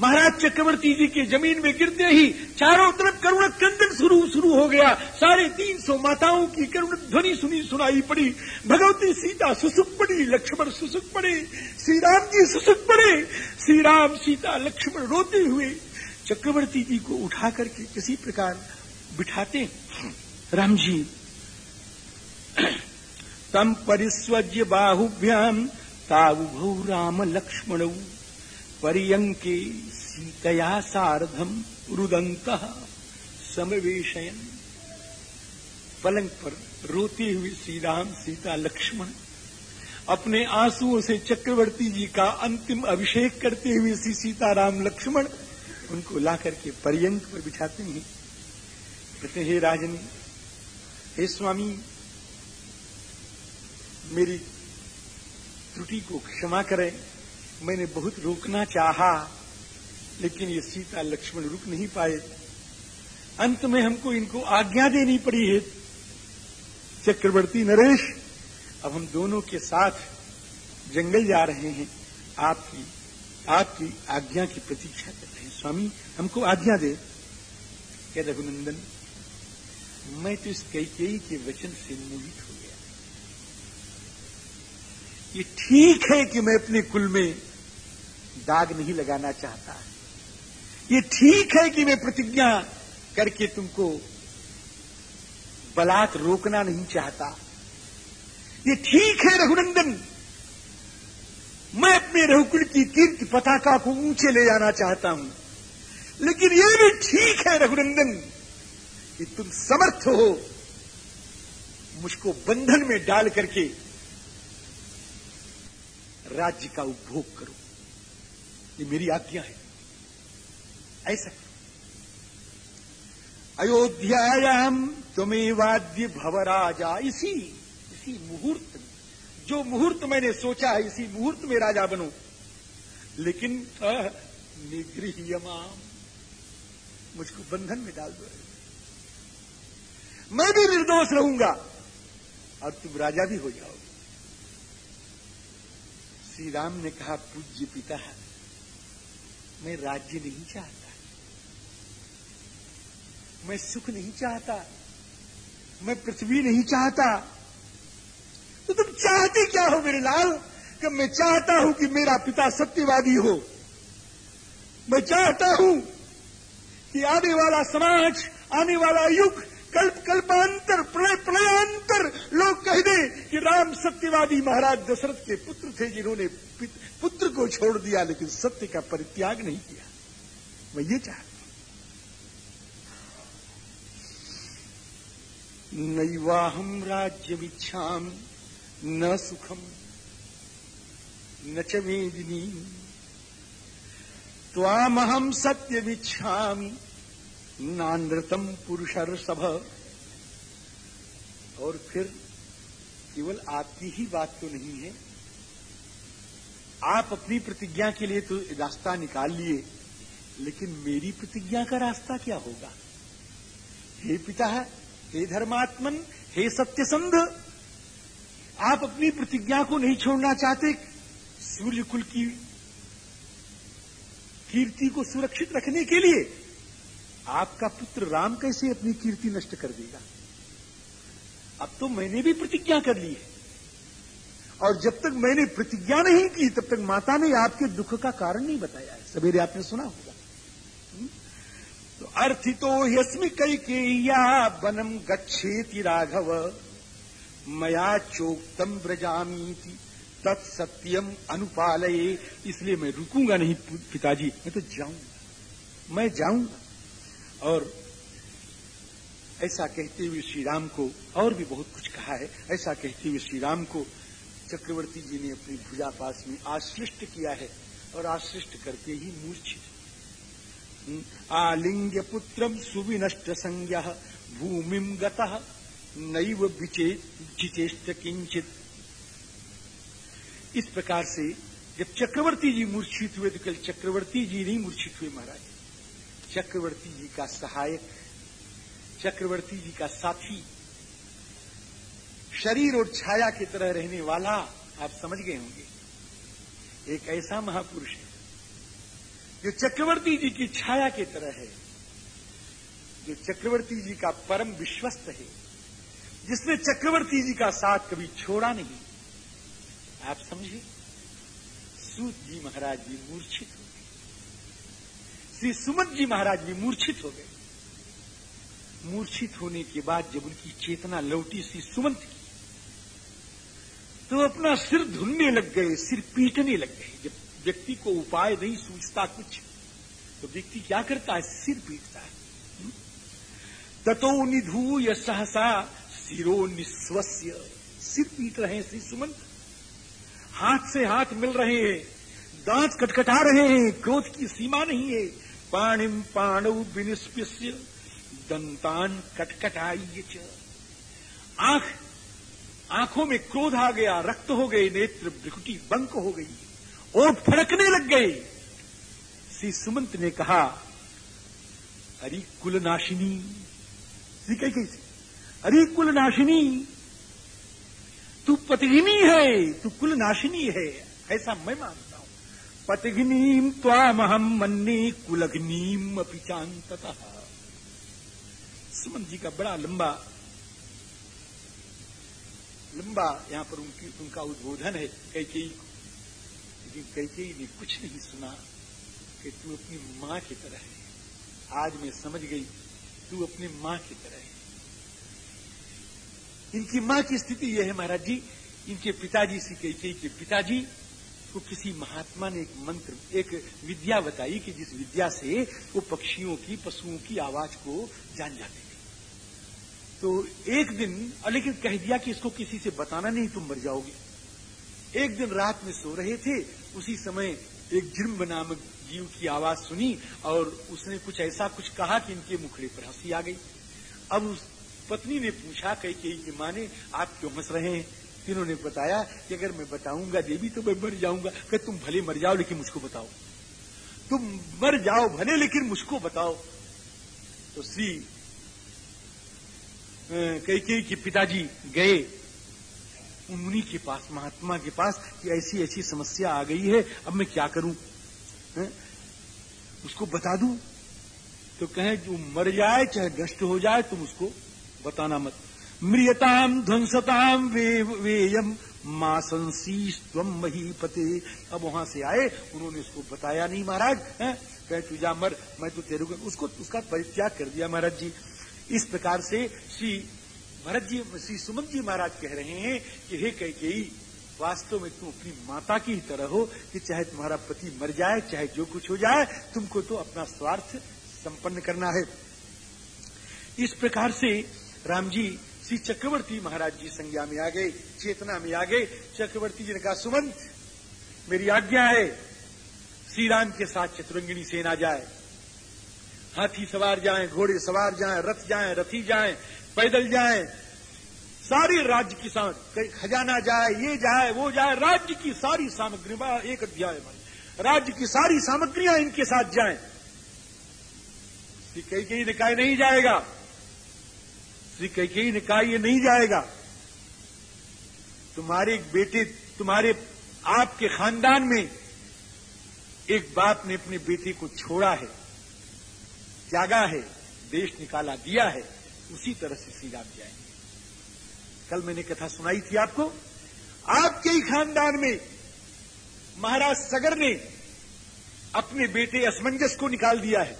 महाराज चक्रवर्ती जी के ज़मीन में गिरते ही चारों तरफ़ करुण क्रंदन शुरू शुरू हो गया। साढ़े तीन सौ माताओं की करुण ध्वनि सुनी सुनाई पड़ी। भगवती सीता सुसुक पड़ी, लक्ष्मण सुसुक पड़े श्री राम जी सुसुक पड़े। श्री राम सीता लक्ष्मण रोते हुए चक्रवर्ती जी को उठा करके किसी प्रकार बिठाते राम जी, तम परिस्वज्य बाहुभ्याम तावुभौ राम लक्ष्मण। पर्यंके सीतया सार्धम रुदंत समवेशयन। पलंग पर रोते हुए श्री राम सीता, लक्ष्मण अपने आंसुओं से चक्रवर्ती जी का अंतिम अभिषेक करते हुए श्री सीताराम, लक्ष्मण उनको ला करके पर्यंक पर बिठाते हैं। कहते हे राजनी, हे स्वामी, मेरी त्रुटि को क्षमा करें। मैंने बहुत रोकना चाहा, लेकिन ये सीता लक्ष्मण रुक नहीं पाए। अंत में हमको इनको आज्ञा देनी पड़ी है। चक्रवर्ती नरेश, अब हम दोनों के साथ जंगल जा रहे हैं। आपकी आपकी आज्ञा की प्रतीक्षा कर रहे हैं। स्वामी, हमको आज्ञा दे। क्या रघुनंदन, मैं तो इस कैकेयी के वचन से मोहित हो गया। ये ठीक है कि मैं अपने कुल में दाग नहीं लगाना चाहता। है ये ठीक है कि मैं प्रतिज्ञा करके तुमको बलात् रोकना नहीं चाहता। ये ठीक है रघुनंदन, मैं अपने रघुकुल की कीर्ति पताका को ऊँचे ले जाना चाहता हूँ। लेकिन ये भी ठीक है रघुनंदन, कि तुम समर्थ हो मुझको बंधन में डाल करके राज्य का उपभोग करो। ये मेरी आज्ञा है। ऐसा। अयोध्यायाम तुम्हें वाद्य भवराजा। इसी इसी मुहूर्त में, जो मुहूर्त मैंने सोचा है, इसी मुहूर्त में राजा बनो। लेकिन निगृहमाम मुझको बंधन में डाल दो। मैं भी निर्दोष रहूँगा। और तुम राजा भी हो जाओगे। श्री राम ने कहा, पूज्य पिता मैं राज्य नहीं चाहता। मैं सुख नहीं चाहता। मैं पृथ्वी नहीं चाहता। तो तुम चाहते क्या हो मेरे लाल? कि मैं चाहता हूँ कि मेरा पिता सत्यवादी हो। मैं चाहता हूँ कि आने वाला समाज, आने वाला युग कल्प कल्पांतर प्रलय प्रलयांतर लोग कह दे कि राम सत्यवादी महाराज दशरथ के पुत्र थे, जिन्होंने पुत्र को छोड़ दिया, लेकिन सत्य का परित्याग नहीं किया। मैं ये चाहता नैवाहम राज्यमिच्छा न सुखम, न च मेदिनी त्वामहम सत्य विच्छामी, नानृतम पुरुषर सभ। और फिर केवल आपकी ही बात तो नहीं है आप अपनी प्रतिज्ञा के लिए तो रास्ता निकाल लिए, लेकिन मेरी प्रतिज्ञा का रास्ता क्या होगा? हे पिता, हे धर्मात्मन, हे सत्यसंध, आप अपनी प्रतिज्ञा को नहीं छोड़ना चाहते। सूर्य कुल की कीर्ति को सुरक्षित रखने के लिए आपका पुत्र राम कैसे अपनी कीर्ति नष्ट कर देगा? अब तो मैंने भी प्रतिज्ञा कर ली है। और जब तक मैंने प्रतिज्ञा नहीं की, तब तक माता ने आपके दुख का कारण नहीं बताया है। सवेरे आपने सुना होगा। हम्म? तो अर्थितो यस्मि कई के या बनम गच्छेति राघव, मया चोक्तम ब्रजामी तत्सत्यम अनुपालये। इसलिए मैं रुकूँगा नहीं पिताजी, मैं तो जाऊँगा। मैं जाऊँगा। और ऐसा कहते हुए श्री राम को और भी बहुत कुछ कहा है। ऐसा कहते हुए श्री राम को चक्रवर्ती जी ने अपनी भुजा पास में आश्लिष्ट किया है और आश्लिष्ट करके ही मूर्छित हम्म, आलिंग्य पुत्रम सुविनष्ट संज्ञ भूमिम गतः नैव विचेष्ट किंचित इस प्रकार से जब चक्रवर्ती जी मूर्छित हुए तो कल चक्रवर्ती जी नहीं मूर्छित हुए महाराज। चक्रवर्ती जी का सहायक चक्रवर्ती जी का साथी शरीर और छाया की तरह रहने वाला आप समझ गए होंगे। एक ऐसा महापुरुष है, जो चक्रवर्ती जी की छाया की तरह है, जो चक्रवर्ती जी का परम विश्वस्त है, जिसने चक्रवर्ती जी का साथ कभी छोड़ा नहीं। आप समझे सूत जी महाराज भी मूर्छित हो गए। श्री सुमत जी महाराज भी मूर्छित हो गए। मूर्छित होने के बाद जब उनकी चेतना लौटी, श्री सुमंत की तो अपना सिर धुलने लग गए, सिर पीटने लग गए। जब व्यक्ति को उपाय नहीं सूझता कुछ तो व्यक्ति क्या करता है? सिर पीटता है। हम्म? ततो निधूय सहसा सिरो निस्वस्य। सिर पीट रहे हैं श्री सुमंत हाथ से हाथ मिल रहे हैं, दांत कटकटा रहे हैं, क्रोध की सीमा नहीं है। पाणिम पाणव विनिष्प्य दंतान कटकटाई आँख आँखों में क्रोध आ गया, रक्त हो गए, नेत्र भ्रिकुटी, बंक हो गई और फड़कने लग गए। श्री सुमंत ने कहा, अरे कुलनाशिनी। श्री कही कही अरे कुलनाशिनी, तू पतिघिनी है, तू कुलनाशिनी है, ऐसा मैं मानता हूँ। पतिघिनीम त्वाम हम मन्ने कुलग्नीम अपी सुमन जी का बड़ा लंबा लंबा यहाँ पर उनकी, उनका उद्बोधन है। कैकेयी लेकिन कैकेयी ने कुछ नहीं सुना कि तू अपनी माँ की तरह है। आज मैं समझ गई, तू अपनी माँ की तरह है। इनकी माँ की स्थिति यह है महाराज जी, इनके पिताजी से कैकेयी के पिताजी को किसी महात्मा ने एक मंत्र, एक विद्या बताई कि जिस विद्या से वो पक्षियों की, पशुओं की आवाज़ को जान जाते तो एक दिन लेकिन कह दिया कि इसको किसी से बताना नहीं, तुम मर जाओगे। एक दिन रात में सो रहे थे, उसी समय एक जिम्ब नामक जीव की आवाज़ सुनी और उसने कुछ ऐसा कुछ कहा कि इनके मुखड़े पर हँसी आ गई। अब उस पत्नी ने पूछा, कही कि माँ ने आप क्यों हंस रहे हैं? इन्होंने बताया कि, अगर मैं बताऊँगा देवी तो मैं मर जाऊँगा। कि तुम भले मर जाओ, लेकिन मुझको बताओ। तुम मर जाओ, भले, लेकिन मुझको बताओ। तो श्री कई के पिताजी गए उन्हीं के पास, महात्मा के पास, कि ऐसी ऐसी समस्या आ गई है, अब मैं क्या करूँ? है? उसको बता दूँ? तो कहे, जो मर जाए, चाहे नष्ट हो जाए, तुम उसको बताना मत। मृियताम ध्वंसताम वे वेयम माँ संशीस्तम पते अब वहाँ से आए, उन्होंने उसको बताया नहीं, महाराज। कहे, तू जा मर, मैं तो तेरे उसको, उसका परित्याग कर दिया, महाराज जी। इस प्रकार से श्री भरत जी, श्री सुमन जी महाराज कह रहे हैं कि हे कई वास्तव में तुम अपनी माता की ही तरह हो कि चाहे तुम्हारा पति मर जाए, चाहे जो कुछ हो जाए, तुमको तो अपना स्वार्थ संपन्न करना है। इस प्रकार से राम जी, श्री चक्रवर्ती महाराज जी संज्ञा में आ गए, चेतना में आ गए। चक्रवर्ती जी ने कहा सुमंत मेरी आज्ञा है श्री राम के साथ चतुरंगिणी सेना जाए। हाथी सवार जाएँ, घोड़े सवार जाएँ, रथ जाएँ, रथी जाएँ, पैदल जाएँ। सारी राज्य की खजाना जाए, ये जाए, वो जाए, राज्य की सारी सामग्री एक अध्याय राज्य की सारी सामग्रियाँ इनके साथ जाएँ। श्री कई कई निकाय नहीं जाएगा। श्री कई कई निकाय ये नहीं जाएगा। तुम्हारे एक बेटे, तुम्हारे आपके खानदान में एक बाप ने अपने बेटे को छोड़ा है। त्यागा है, देश निकाला दिया है, उसी तरह से श्री राम जाएँगे कल मैंने कथा सुनाई थी आपको। आपके ही खानदान में महाराज सगर ने अपने बेटे असमंजस को निकाल दिया है।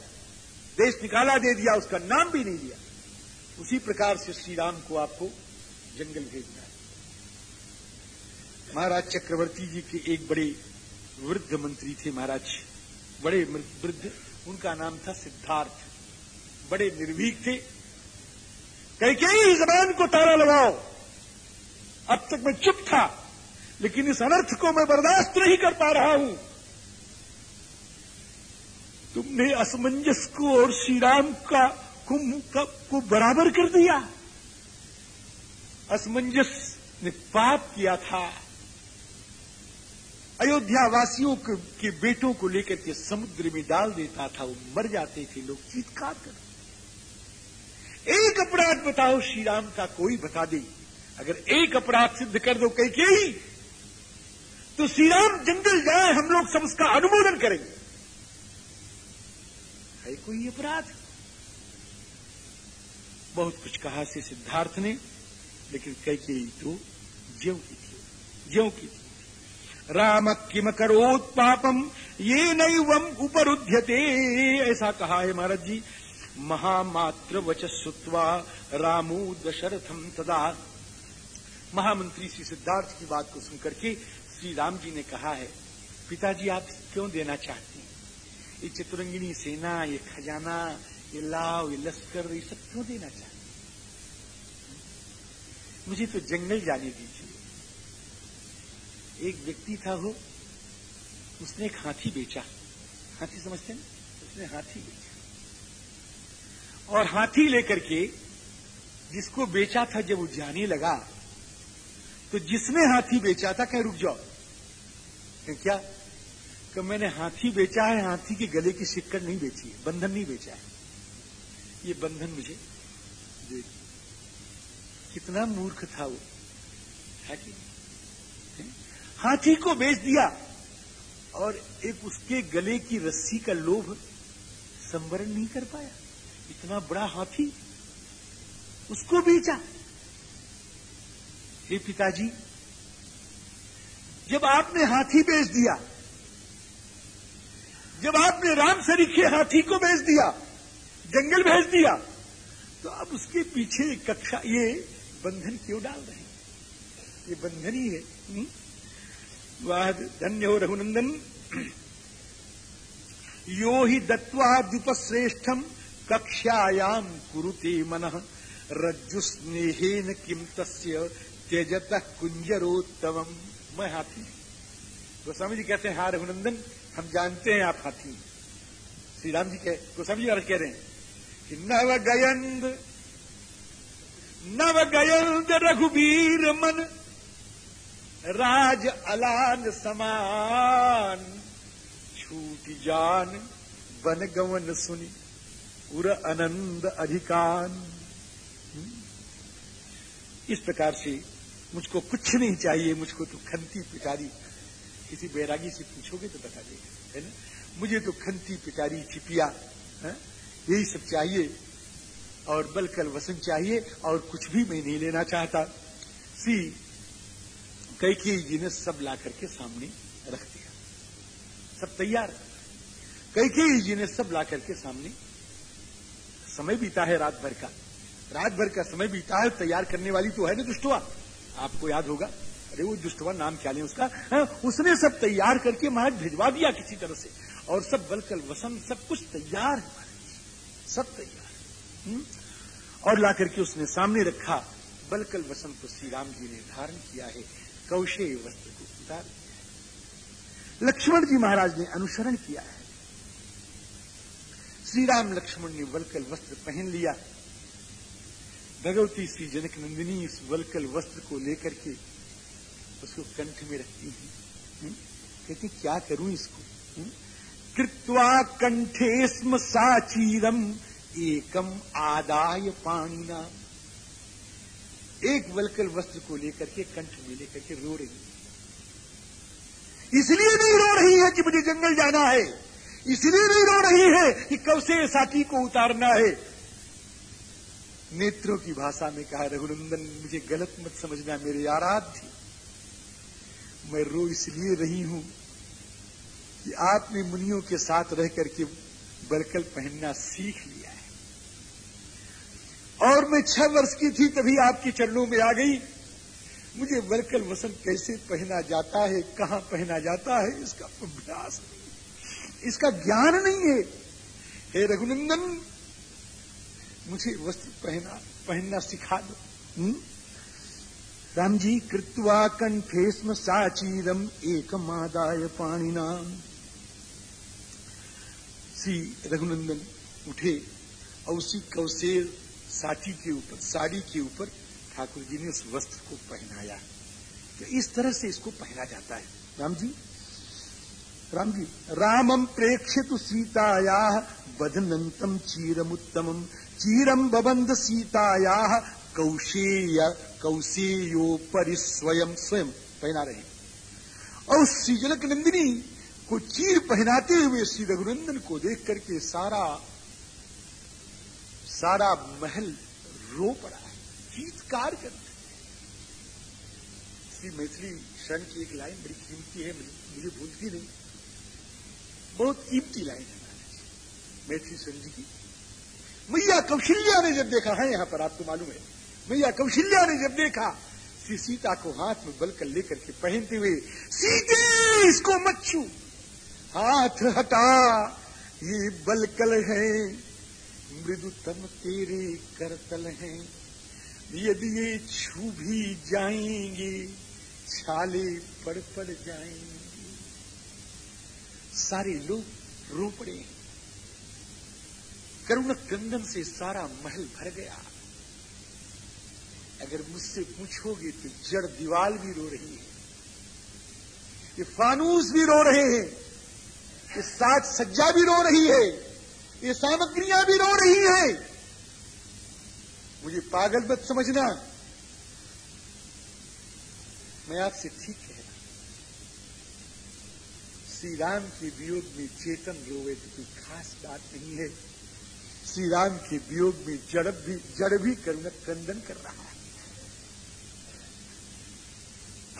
देश निकाला दे दिया, उसका नाम भी नहीं दिया उसी प्रकार से श्री राम को आपको जंगल भेजना है। महाराज चक्रवर्ती जी के एक बड़े वृद्ध मंत्री थे महाराज, बड़े वृद्ध, उनका नाम था सिद्धार्थ। बड़े निर्भीक थे। कई कई जबान को तारा लगाओ। अब तक मैं चुप था, लेकिन इस अनर्थ को मैं बर्दाश्त नहीं कर पा रहा हूँ। तुमने असमंजस को और श्री राम का कुंभ को बराबर कर दिया। असमंजस ने पाप किया था। अयोध्या वासियों के बेटों को लेकर के समुद्र में डाल देता था, वो मर जाते थे, लोग चीतकार कर एक अपराध बताओ श्री राम का कोई बता दे। अगर एक अपराध सिद्ध कर दो कई के ही तो श्री राम जंगल जाए, हम लोग सब उसका अनुमोदन करेंगे। है कोई अपराध? बहुत कुछ कहा से सिद्धार्थ ने, लेकिन कई के तो ज्यो की थी, ज्यो की थी। राम किम करोत पापम, ये नहीं वम उपरुध्यते, ऐसा कहा है महाराज जी। महामात्र सुत्वा रामू दशरथम तदा। महामंत्री श्री सिद्धार्थ की बात को सुनकर के श्री राम जी ने कहा है, पिताजी आप क्यों देना चाहते हैं? ये चतुरंगिनी सेना, ये खजाना, ये लाव, ये लश्कर, ये सब क्यों देना चाहते मुझे तो जंगल जाने दीजिए। एक व्यक्ति था वो, उसने एक हाथी बेचा। हाथी समझते हैं? उसने हाथी बेचा। और हाथी लेकर के जिसको बेचा था जब वो जाने लगा तो जिसने हाथी बेचा था कहीं, रुक जाओ। क्या? कि मैंने हाथी बेचा है, हाथी के गले की सिक्कड़ नहीं बेची है, बंधन नहीं बेचा है। ये बंधन मुझे दे कितना मूर्ख था वो। है कि हाथी को बेच दिया और एक उसके गले की रस्सी का लोभ संवरण नहीं कर पाया। इतना बड़ा हाथी, उसको बेचा हे पिताजी, जब आपने हाथी बेच दिया, जब आपने राम सरीखे हाथी को बेच दिया, जंगल भेज दिया तो अब उसके पीछे कक्षा ये बंधन क्यों डाल रहे हैं? ये बंधन ही है। हम्म? वाह धन्य हो रघुनंदन। यो ही दत्वा द्युपश्रेष्ठम कक्षायाम कुरुते मन। रज्जु स्नेहेन किम तस्य तेजत कुंजरोत्तम मैं हाथी। गोस्वामी जी कहते हैं, हा रघुनंदन, हम जानते हैं आप हाथी श्री राम जी कह, गोस्वामी जी कह रहे हैं कि नव गयंद नव गयंद रघुबीर मन, राज अलान समान, छूट जान, बन गवन सुनी। उर अनंद अधिकान। इस प्रकार से मुझको कुछ नहीं चाहिए, मुझको तो खंती पिटारी। किसी बैरागी से पूछोगे तो बता देगा, है ना? मुझे तो खंती पिटारी चिपिया यही सब चाहिए और बलकल वसन चाहिए और कुछ भी मैं नहीं लेना चाहता। सी कैके जी ने सब ला करके सामने रख दिया। सब तैयार। कैके जी ने सब ला करके सामने समय बीता है रात भर का। रात भर का समय बीता है, तैयार करने वाली तो है ना दुष्टवा। आपको याद होगा? अरे वो दुष्टवा नाम क्या लें उसका? है? उसने सब तैयार करके महाराज भिजवा दिया किसी तरह से। और सब बलकल वसंत, सब कुछ तैयार है सब तैयार हम्म? और ला करके उसने सामने रखा, बलकल वसंत को श्री राम जी ने धारण किया है कौशे वस्त्र को उतार लक्ष्मण जी महाराज ने अनुसरण किया है। श्री राम लक्ष्मण ने वलकल वस्त्र पहन लिया। भगवती श्री जनक नंदिनी इस वलकल वस्त्र को लेकर के उसको कंठ में रखती है। हम्म? कहती, क्या करूँ इसको? हम्म? कृत्वा कंठे स्म साचीरम एकम आदाय पाणीना। एक वलकल वस्त्र को लेकर के कंठ में लेकर के रो रही है। इसलिए नहीं रो रही है कि मुझे जंगल जाना है। इसलिए नहीं रो रही है कि कब से साथी को उतारना है। नेत्रों की भाषा में कहा रघुनंदन, मुझे गलत मत समझना, मेरे आराध्य। मैं रो इसलिए रही हूँ कि आपने मुनियों के साथ रह करके बरकल पहनना सीख लिया है। और मैं छह वर्ष की थी तभी आपके चरणों में आ गई। मुझे बरकल वसंत कैसे पहना जाता है, कहाँ पहना जाता है, इसका अभ्यास इसका ज्ञान नहीं है। हे रघुनंदन, मुझे वस्त्र पहना, पहनना सिखा दो? हम्म? राम जी कृत्वा कंठेस्म साचीरम एक मादाय पाणिनाम श्री रघुनंदन उठे और उसी कौशेर साथी के ऊपर, साड़ी के ऊपर ठाकुर जी ने उस वस्त्र को पहनाया। तो इस तरह से इसको पहना जाता है। राम जी राम जी रामम प्रेक्षित सीताया बधनंतम चीरमुत्तम। चीरम बबंध सीताया, कौशेय कौशेयो पर स्वयं पहना रहे और जनक नंदिनी को चीर पहनाते हुए श्री रघुनंदन को देख करके सारा सारा महल रो पड़ा है चीतकार करते श्री मैथिली शरण की एक लाइन बड़ी कीमती है मुझे भूलती नहीं। बहुत कीमती लाइन है मैथिली शरण जी की। मैया कौशल्या ने जब देखा, है, यहाँ पर आपको मालूम है। मैया कौशल्या ने जब देखा, श्री सीता को हाथ में बलकर लेकर के पहनते हुए, सीते, इसको मच्छू हाथ हटा, ये बलकल है। मृदुतम तेरे करतल हैं। यदि ये छू भी जाएँगे, छाले पड़ पड़ जाएँगे। सारे लोग रो पड़े। करुण क्रंदन से सारा महल भर गया। अगर मुझसे पूछोगे तो जड़ दीवाल भी रो रही है। ये फानूस भी रो रहे हैं। ये साज सज्जा भी रो रही है। ये सामग्रियाँ भी रो रही है। मुझे पागल मत समझना। मैं आपसे ठीक श्री राम के वियोग में चेतन रोवे तो कोई खास बात नहीं है। श्री राम के वियोग में जड़ भी जड़ भी करुण क्रंदन कर रहा है।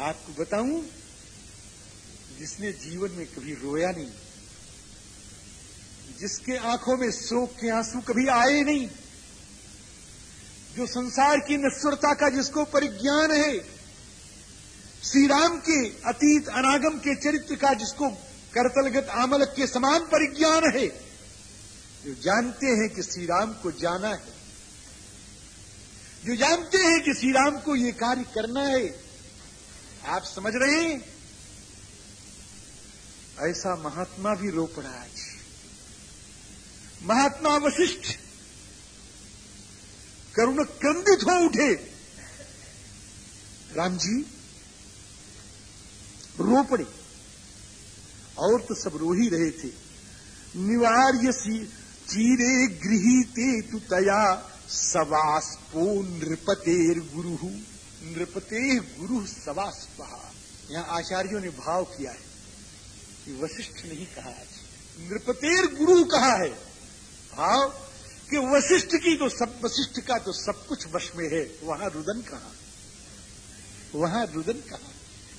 आपको बताऊँ, जिसने जीवन में कभी रोया नहीं, जिसके आँखों में शोक के आँसू कभी आए नहीं, जो संसार की नश्वरता का जिसको परिज्ञान है श्री राम के अतीत अनागम के चरित्र का जिसको करतलगत आमलक के समान परिज्ञान है। जो जानते हैं कि श्री राम को जाना है, जो जानते हैं कि श्री राम को ये कार्य करना है, आप समझ रहे हैं? ऐसा महात्मा भी रो पड़ा आज। महात्मा वशिष्ठ, करुण क्रंदित हो उठे। राम जी, रो पड़े। और तो सब रो ही रहे थे। निवार्य सी, चीरे गृहीते तु तया सवास्पो नृपतेर गुरु नृपते गुरु सवास्पा यहाँ आचार्यों ने भाव किया है कि वशिष्ठ नहीं कहा आज। नृपतेर गुरु कहा है? भाव कि वशिष्ठ की तो सब, वशिष्ठ का तो सब कुछ वश में है। वहाँ रुदन कहा? वहाँ रुदन कहा?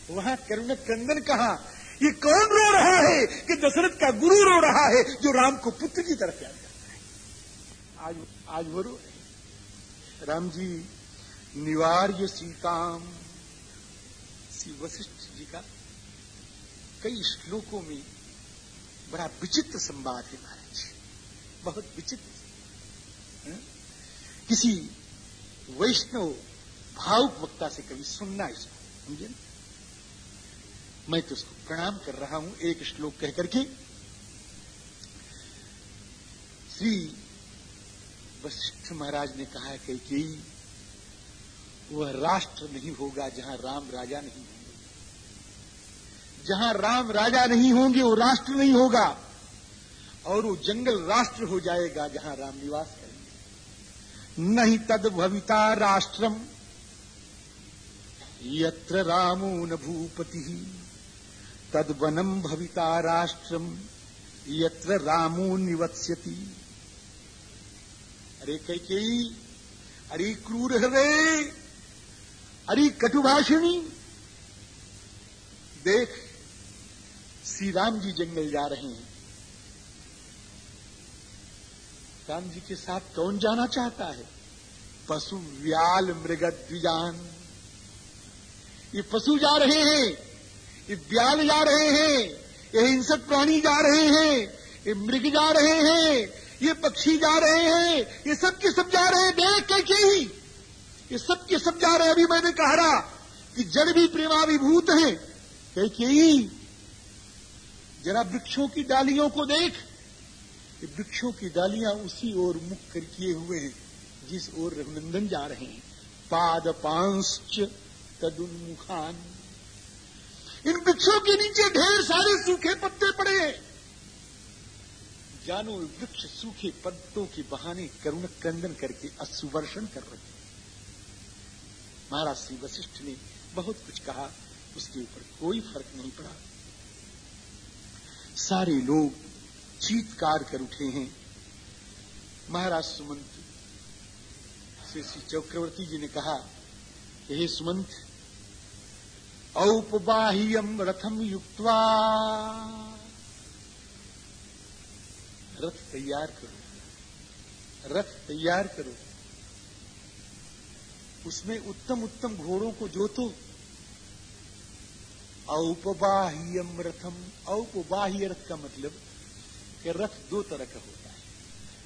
वहाँ करुण क्रंदन कहा? ये कौन रो रहा है कि दशरथ का गुरु रो रहा है जो राम को पुत्र की तरफ़ याद करता है? आज आज वो रो राम जी, निवार्य सीताम, श्री वशिष्ठ जी का कई श्लोकों में बड़ा विचित्र संवाद है महाराज। बहुत विचित्र। किसी वैष्णव भावुक वक्ता से कभी सुनना इसको, समझे मैं तो उसको प्रणाम कर रहा हूँ, एक श्लोक कह करके श्री वशिष्ठ महाराज ने कहा है कि वह राष्ट्र नहीं होगा जहाँ राम राजा नहीं होंगे। जहाँ राम राजा नहीं होंगे, वो राष्ट्र नहीं होगा, और वो जंगल राष्ट्र हो जाएगा जहाँ राम निवास करेंगे। नहीं तद भविता राष्ट्रम, यत्र रामो न भूपति। तद वनम भविता राष्ट्रम, यत्र रामो निवत्स्यति। अरे कैकेयी अरे क्रूर हृदय, अरे कटुभाषिणी। देख, श्री राम जी जंगल जा रहे हैं। राम जी के साथ कौन जाना चाहता है? पशु, व्याल मृग द्विजान ये पशु जा रहे हैं। ये ब्याल जा रहे हैं, ये हिंसक प्राणी जा रहे हैं, ये मृग जा रहे हैं, ये पक्षी जा रहे हैं, ये सब के सब जा रहे हैं, देख कैसे ही। ये सब के सब जा रहे हैं, अभी मैंने कहा रहा कि जड़ भी प्रेमाभिभूत है, कैसे ही। जरा वृक्षों की डालियों को देख। कि वृक्षों की डालियाँ उसी ओर मुख कर किए हुए हैं, जिस ओर रघुनंदन जा रहे हैं। पाद पाँच तदुन्मुखान। इन वृक्षों के नीचे ढेर सारे सूखे पत्ते पड़े हैं। जानो, वृक्ष सूखे पत्तों के बहाने करुण क्रंदन करके असुवर्षण कर रहे हैं। महाराज श्री वशिष्ठ ने बहुत कुछ कहा, उसके ऊपर कोई फ़र्क नहीं पड़ा। सारे लोग चीतकार कर उठे हैं। महाराज सुमंत से श्री चक्रवर्ती जी ने कहा, हे सुमंत औपबाह्यम रथम युक्तवा। रथ तैयार करो। रथ तैयार करो। उसमें उत्तम उत्तम घोड़ों को जोतो। औपबाह्यम रथम औपबाह्य रथ का मतलब कि रथ दो तरह का होता है।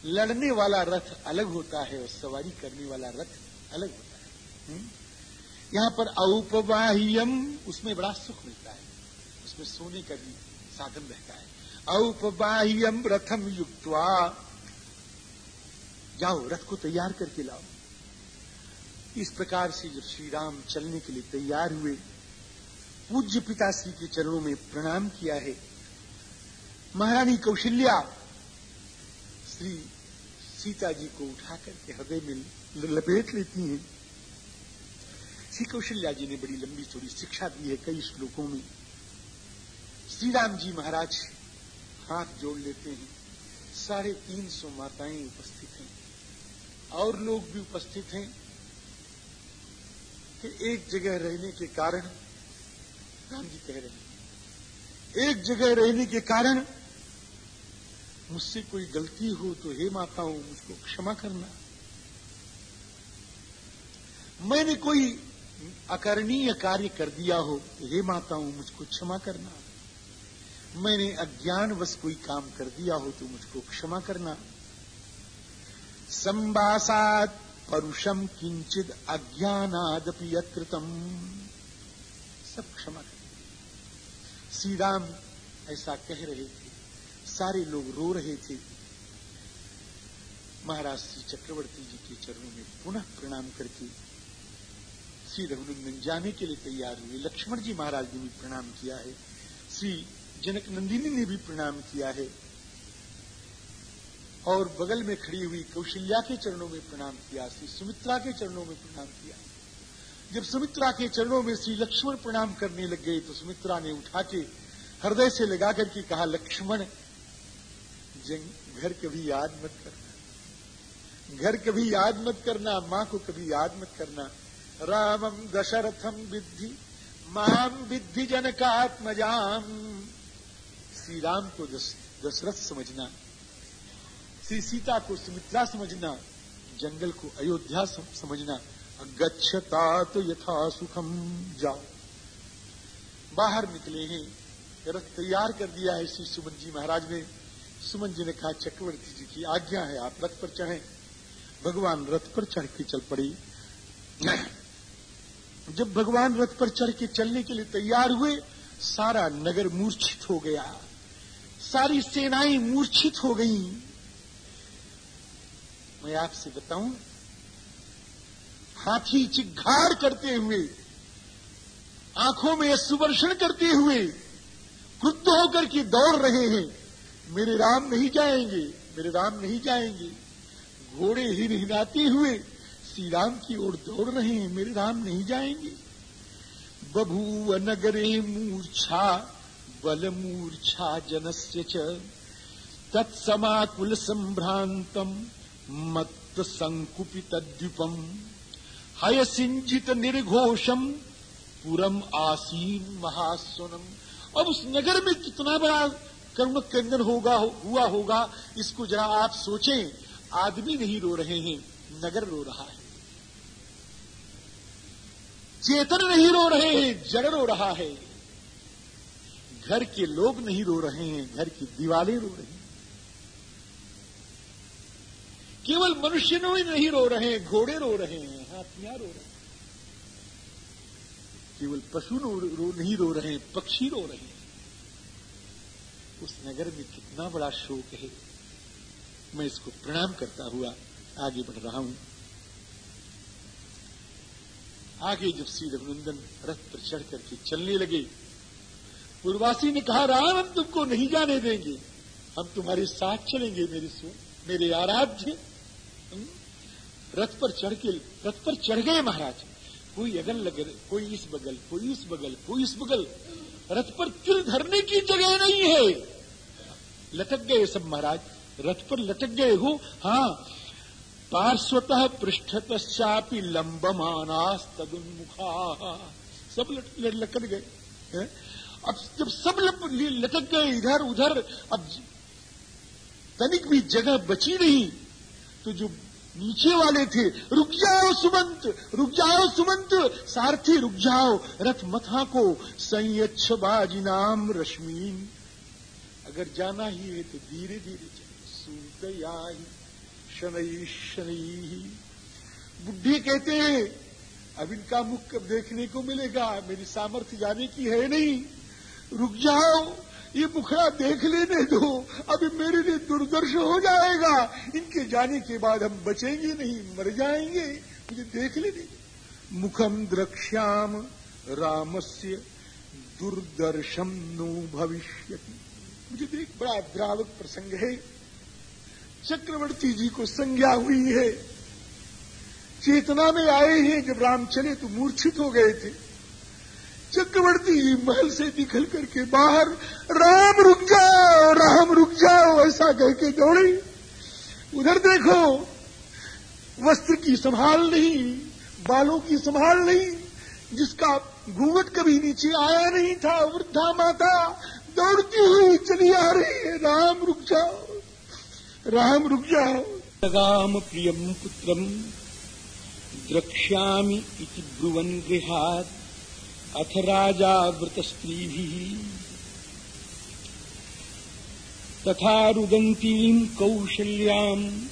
लड़ने वाला रथ अलग होता है और सवारी करने वाला रथ अलग होता है। हुँ? यहाँ पर औपबाह्यम उसमें बड़ा सुख मिलता है। उसमें सोने का भी साधन रहता है। औपबाह्यम रथम युक्तवा, जाओ, रथ को तैयार करके लाओ। इस प्रकार से जब श्री राम चलने के लिए तैयार हुए, पूज्य पिताश्री के चरणों में प्रणाम किया है। महारानी कौशल्या, श्री सीता जी को उठा करके हृदय में लपेट लेती हैं। श्री कौशल्या जी ने बड़ी लंबी थोड़ी शिक्षा दी है कई श्लोकों में। श्री राम जी महाराज हाथ जोड़ लेते हैं। साढ़े तीन सौ माताएँ उपस्थित हैं। और लोग भी उपस्थित हैं कि एक जगह रहने के कारण, राम जी कह रहे हैं, एक जगह रहने के कारण मुझसे कोई गलती हो तो हे माताओं, मुझको क्षमा करना। मैंने कोई अकरणीय कार्य कर दिया हो तो हे माताओं मुझको क्षमा करना। मैंने अज्ञान बस कोई काम कर दिया हो तो मुझको क्षमा करना। संवासात परुषम किंचित अज्ञानादपि यकृतम सब क्षमा कर श्री राम ऐसा कह रहे थे, सारे लोग रो रहे थे। महाराज श्री चक्रवर्ती जी के चरणों में पुनः प्रणाम करके श्री रघुनंदन जाने के लिए तैयार हुए। लक्ष्मण जी महाराज ने भी प्रणाम किया है। श्री जनक नंदिनी ने भी प्रणाम किया है। और बगल में खड़ी हुई कौशल्या के चरणों में प्रणाम किया, श्री सुमित्रा के चरणों में प्रणाम किया। जब सुमित्रा के चरणों में श्री लक्ष्मण प्रणाम करने लग गए तो सुमित्रा ने उठा के हृदय से लगा करके कहा, लक्ष्मण घर कभी याद मत करना। घर कभी याद मत करना, माँ को कभी याद मत करना। रामम दशरथम विद्धि माम विद्धि जनकात्मजाम। श्री राम को दशरथ समझना, श्री सीता को सुमित्रा समझना, जंगल को अयोध्या समझना गच्छता तो यथा सुखम जाओ। बाहर निकले हैं, रथ तैयार कर दिया है श्री सुमन जी महाराज ने। सुमन जी ने कहा, चक्रवर्ती जी की आज्ञा है, आप रथ पर चढ़े। भगवान रथ पर चढ़ के चल पड़ी। जब भगवान रथ पर चढ़ के चलने के लिए तैयार हुए, सारा नगर मूर्छित हो गया। सारी सेनाएँ मूर्छित हो गई। मैं आपसे बताऊँ, हाथी चिघाड़ करते हुए, आँखों में सुवर्षण करते हुए, क्रुद्ध होकर के दौड़ रहे हैं। मेरे राम नहीं जाएँगे, मेरे राम नहीं जाएँगे। घोड़े हिर हिराते हुए श्री राम की ओर दौड़ रहे हैं, मेरे राम नहीं जाएँगे। बभूव नगरे मूर्छा, बल मूर्छा जनस्य च। तत्समाकुल संभ्रांतम, मत्त संकुपित द्वीपम हयसिंजित निर्घोषम, पुरम आसीन महासुनम अब उस नगर में कितना बड़ा करुण कंदन होगा, हुआ होगा, इसको जरा आप सोचें। आदमी नहीं रो रहे हैं, नगर रो रहा है। चेतन नहीं रो रहे हैं जड़ रो रहा है। घर के लोग नहीं रो रहे हैं घर की दीवारें रो रही हैं। केवल मनुष्य नहीं रो रहे हैं घोड़े रो रहे हैं हाथियाँ रो रहे हैं। केवल पशु रो, नहीं रो रहे हैं पक्षी रो रहे हैं। उस नगर में कितना बड़ा शोक है। मैं इसको प्रणाम करता हुआ आगे बढ़ रहा हूँ। आगे जब श्री रघुनंदन रथ पर चढ़ करके चलने लगे। पूर्वासी ने कहा, राम, हम तुमको नहीं जाने देंगे। हम तुम्हारे साथ चलेंगे, मेरे सो, मेरे आराध्य। रथ पर चढ़ के, रथ पर चढ़ गए महाराज। कोई अगल लगल कोई इस बगल, कोई इस बगल, कोई इस बगल। रथ पर तिल धरने की जगह नहीं है। लटक गए सब महाराज। रथ पर लटक गए हो। हाँ पार्श्वतः पृष्ठतश्चापि लंबमानास्तुन्मुखा सब लटक गए अब जब सब लटक गए इधर उधर, अब तनिक भी जगह बची नहीं तो जो नीचे वाले थे, रुक जाओ सुमंत, रुक जाओ सुमंत, सारथी रुक जाओ, रथ मथा को संयच्छ बाजी नाम रश्मीन। अगर जाना ही है तो धीरे धीरे चलो सूदया शनई शनई बुढ़ी कहते हैं, अब इनका मुख कब देखने को मिलेगा? मेरी सामर्थ्य जाने की है नहीं। रुक जाओ, ये मुखड़ा देख लेने दो। अभी मेरे लिए दुर्दर्श हो जाएगा। इनके जाने के बाद हम बचेंगे नहीं, मर जाएँगे। मुझे देख लेने दो। मुखम द्रक्ष्याम रामस्य दुर्दर्शम नो भविष्य मुझे देख, बड़ा द्रावक प्रसंग है। चक्रवर्ती जी को संज्ञा हुई है। चेतना में आए हैं जब राम चले तो मूर्छित हो गए थे। चक्रवर्ती जी महल से निकल करके बाहर, राम रुक जाओ, राम रुक जाओ, ऐसा कह के दौड़े। उधर देखो, वस्त्र की संभाल नहीं, बालों की संभाल नहीं, जिसका घूंघट कभी नीचे आया नहीं था, वृद्धा माता, दौड़ती हुई चली आ रही है, राम रुक जाओ। राम रुक जाओ। राम प्रियम पुत्रम द्रक्ष्यामि इति ब्रुवन् गृहात्। अथ राजा वृत स्त्री तथा रुदंती कौशल्याम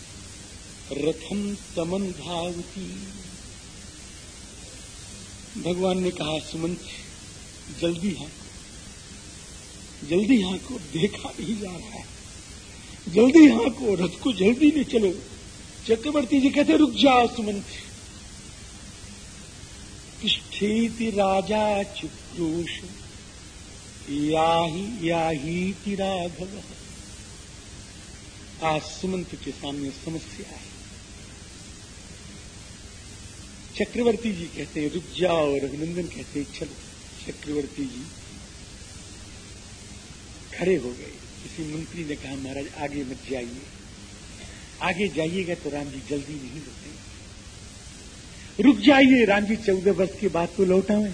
रथम तमन धावती। भगवान ने कहा, सुमंत, जल्दी हाँको। जल्दी हाँको, देखा नहीं जा रहा है। जल्दी हाँको रथ को जल्दी ले चलो। चक्रवर्ती जी कहते, रुक जाओ सुमंत तिष्ठेति राजा चुक्रोश, याही याहीति राघव। आज सुमंत के सामने समस्या है। चक्रवर्ती जी कहते हैं रुक जाओ। रघुनंदन कहते हैं चलो। चक्रवर्ती जी खड़े हो गए। किसी मंत्री ने कहा, महाराज, आगे मत जाइए। आगे जाइएगा तो राम जी जल्दी नहीं रुकते रुक जाइए राम जी चौदह वर्ष के बाद तो लौटाए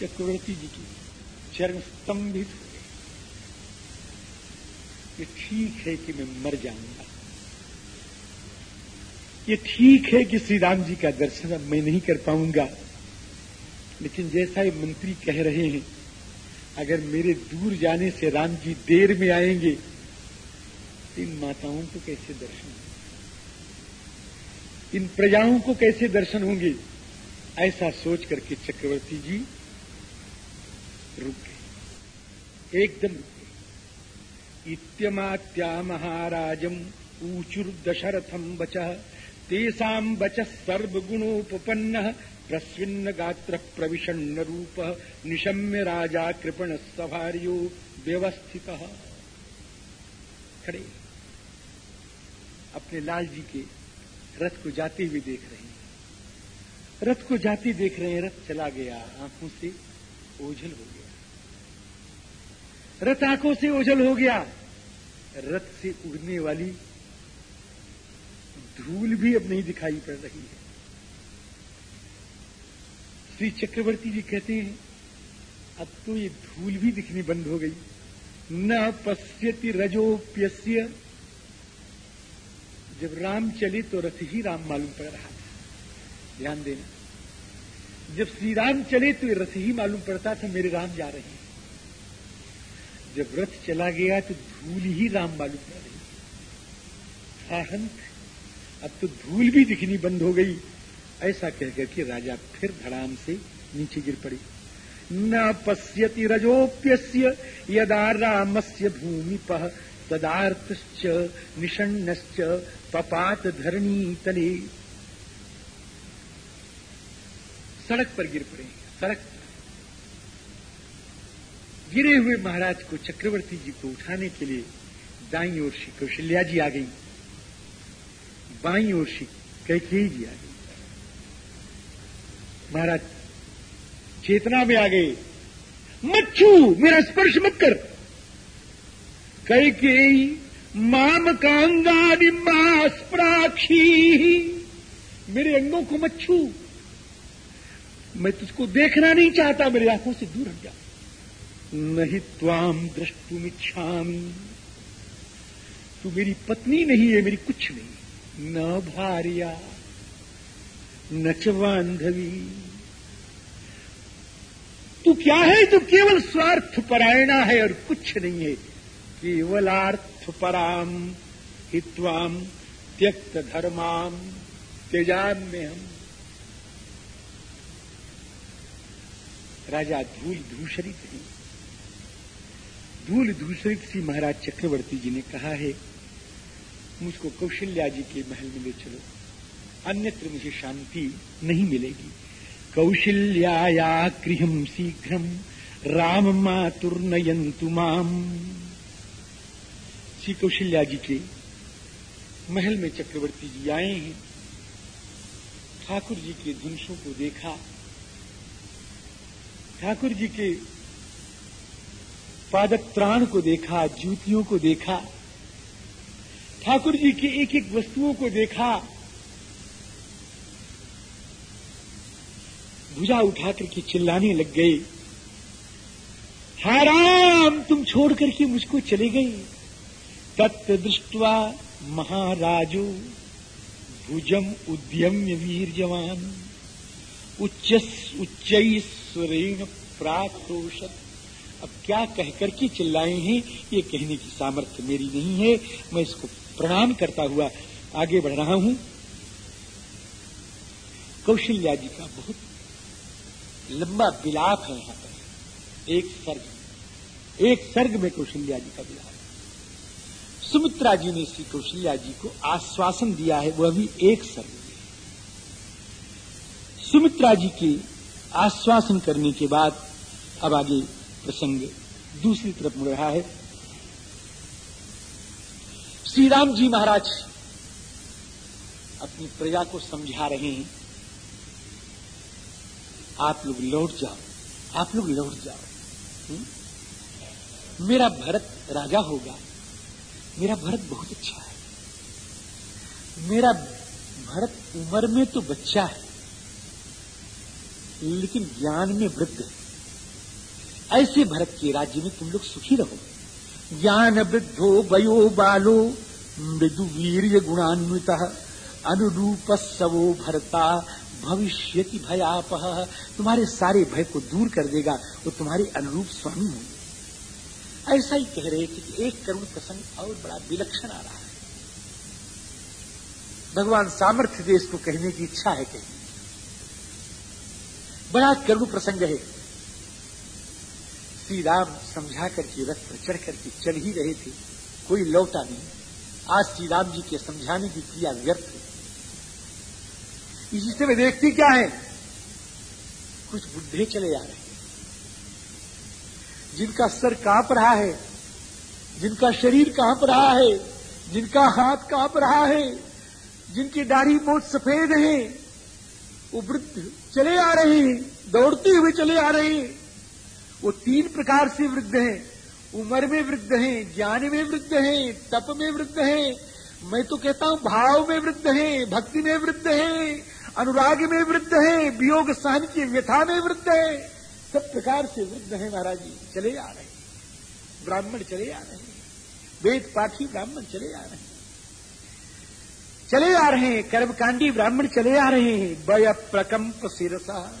चक्रवर्ती जी की चरण स्तंभित हो गए ये ठीक है कि मैं मर जाऊँगा। ये ठीक है कि श्री राम जी का दर्शन अब मैं नहीं कर पाऊँगा। लेकिन जैसा ये मंत्री कह रहे हैं अगर मेरे दूर जाने से राम जी देर में आएँगे, इन माताओं को कैसे दर्शन इन प्रजाओं को कैसे दर्शन होंगे? ऐसा सोच करके चक्रवर्ती जी रुक गए। एकदम रुक गए। इत्यमात्या महाराजम ऊचुर दशरथम बच तेषाम बच सर्वगुणोपन्न प्रस्विन्न गात्र प्रविषण्ण रूप, निशम्य राजा कृपण सभार्यो व्यवस्थित। खड़े। अपने लाल जी के रथ को जाते हुए देख रहे हैं। रथ को जाते देख रहे हैं, रथ चला गया, आँखों से ओझल हो गया। रथ आँखों से ओझल हो गया। रथ से उड़ने वाली धूल भी अब नहीं दिखाई पड़ रही है। श्री चक्रवर्ती जी कहते हैं, अब तो ये धूल भी दिखनी बंद हो गई। न पश्यति रजोप्यस्य। जब राम चले तो रथ ही राम मालूम पड़ रहा था। ध्यान देना। जब श्री राम चले तो ये रथ ही मालूम पड़ता था, मेरे राम जा रहे हैं। जब रथ चला गया तो धूल ही राम मालूम पड़ रही। साहंत अब तो धूल भी दिखनी बंद हो गई। ऐसा कहकर के राजा फिर धड़ाम से नीचे गिर पड़ी। न पश्यति रजोप्यस्य, यदा रामस्य भूमिपः तदार्थश्च निषण्णश्च, पपात धरणी तले। सड़क पर गिर पड़े, सड़क गिरे हुए महाराज को चक्रवर्ती जी को उठाने के लिए दाई ओर श्री कौशल्या जी आ गई। श्री कैकेयी आ गई महाराज चेतना में आ गए मत छू मेरा स्पर्श मत कर कई के माम कांगानी मास प्राक्षी मेरे अंगों को मत छू मैं तुझको देखना नहीं चाहता मेरी आँखों से दूर हट जा नहीं त्वाम दृष्टुमिच्छामी तू मेरी पत्नी नहीं है मेरी कुछ नहीं न भार्या, न च बांधवी तू क्या है जो केवल स्वार्थ परायणा है और कुछ नहीं है? केवल अर्थ पराम, हित्वाम, त्यक्त धर्माम तेजान में हम राजा धूल धूषरित है। धूल धूषरित सी महाराज चक्रवर्ती जी ने कहा है मुझको कौशल्या जी के महल में ले चलो। अन्यत्र मुझे शांति नहीं मिलेगी। कौशल्याया गृहम शीघ्रम राम मातुर्नयंतु माम श्री कौशल्या जी के महल में चक्रवर्ती जी आए हैं। ठाकुर जी के धनुषों को देखा। ठाकुर जी के पादक को देखा जूतियों को देखा। ठाकुर जी की एक एक वस्तुओं को देखा। भुजा उठा करके चिल्लाने लग गए हाराम तुम छोड़ करके मुझको चले गए। तत्व दृष्टवा महाराजो भुजम उद्यम्य वीर जवान उच्च उच्च स्वरेण प्राक्रोशत। अब क्या कह करके चिल्लाए हैं, ये कहने की सामर्थ्य मेरी नहीं है। मैं इसको प्रणाम करता हुआ आगे बढ़ रहा हूँ। कौशल्या जी का बहुत लंबा विलाप है यहाँ पर। एक सर्ग एक सर्ग में कौशल्या जी का विलाप। सुमित्रा जी ने श्री कौशल्या जी को आश्वासन दिया है, वह भी एक सर्ग में। सुमित्रा जी के आश्वासन करने के बाद अब आगे प्रसंग दूसरी तरफ़ मुड़ रहा है। श्री राम जी महाराज अपनी प्रजा को समझा रहे हैं। आप लोग लौट जाओ। आप लोग लौट जाओ। हुँ? मेरा भरत राजा होगा। मेरा भरत बहुत अच्छा है। मेरा भरत उम्र में तो बच्चा है, लेकिन ज्ञान में वृद्ध। है ऐसे भरत के राज्य में तुम लोग सुखी रहो ज्ञान वृद्धो वयो बालो, मृदु वीर गुणान्वित, अनुरूप सवो भरता भविष्य की भयाप तुम्हारे सारे भय को दूर कर देगा, वो तुम्हारे अनुरूप स्वामी होंगे। ऐसा ही कह रहे कि एक करुण प्रसंग और बड़ा विलक्षण आ रहा है। भगवान सामर्थ्य देश को कहने की इच्छा है कहीं। बड़ा करुण प्रसंग है। श्री राम समझा करके, रथ पर चढ़ करके चल ही रहे थे। कोई लौटा नहीं। आज श्री राम जी के समझाने की क्रिया व्यर्थ है। इसी से वे देखती क्या है? कुछ बुद्धे चले आ रहे हैं। जिनका सर काँप रहा है, जिनका शरीर काँप रहा है, जिनका हाथ काँप रहा है, जिनकी दाढ़ी बहुत सफ़ेद है, वो वृद्ध चले आ रहे हैं, दौड़ते हुए चले आ रहे हैं। वो तीन प्रकार से वृद्ध हैं। उम्र में वृद्ध हैं, ज्ञान में वृद्ध हैं, तप में वृद्ध हैं। मैं तो कहता हूँ, भाव में वृद्ध हैं, भक्ति में वृद्ध हैं, अनुराग में वृद्ध हैं, वियोग सहन की व्यथा में वृद्ध हैं। सब प्रकार से वृद्ध हैं महाराज जी। चले आ रहे हैं। ब्राह्मण चले आ रहे हैं। वेद पाठी ब्राह्मण चले आ रहे हैं। चले आ रहे हैं, कर्मकांडी ब्राह्मण चले आ रहे हैं। वय प्रकंप सिरसा।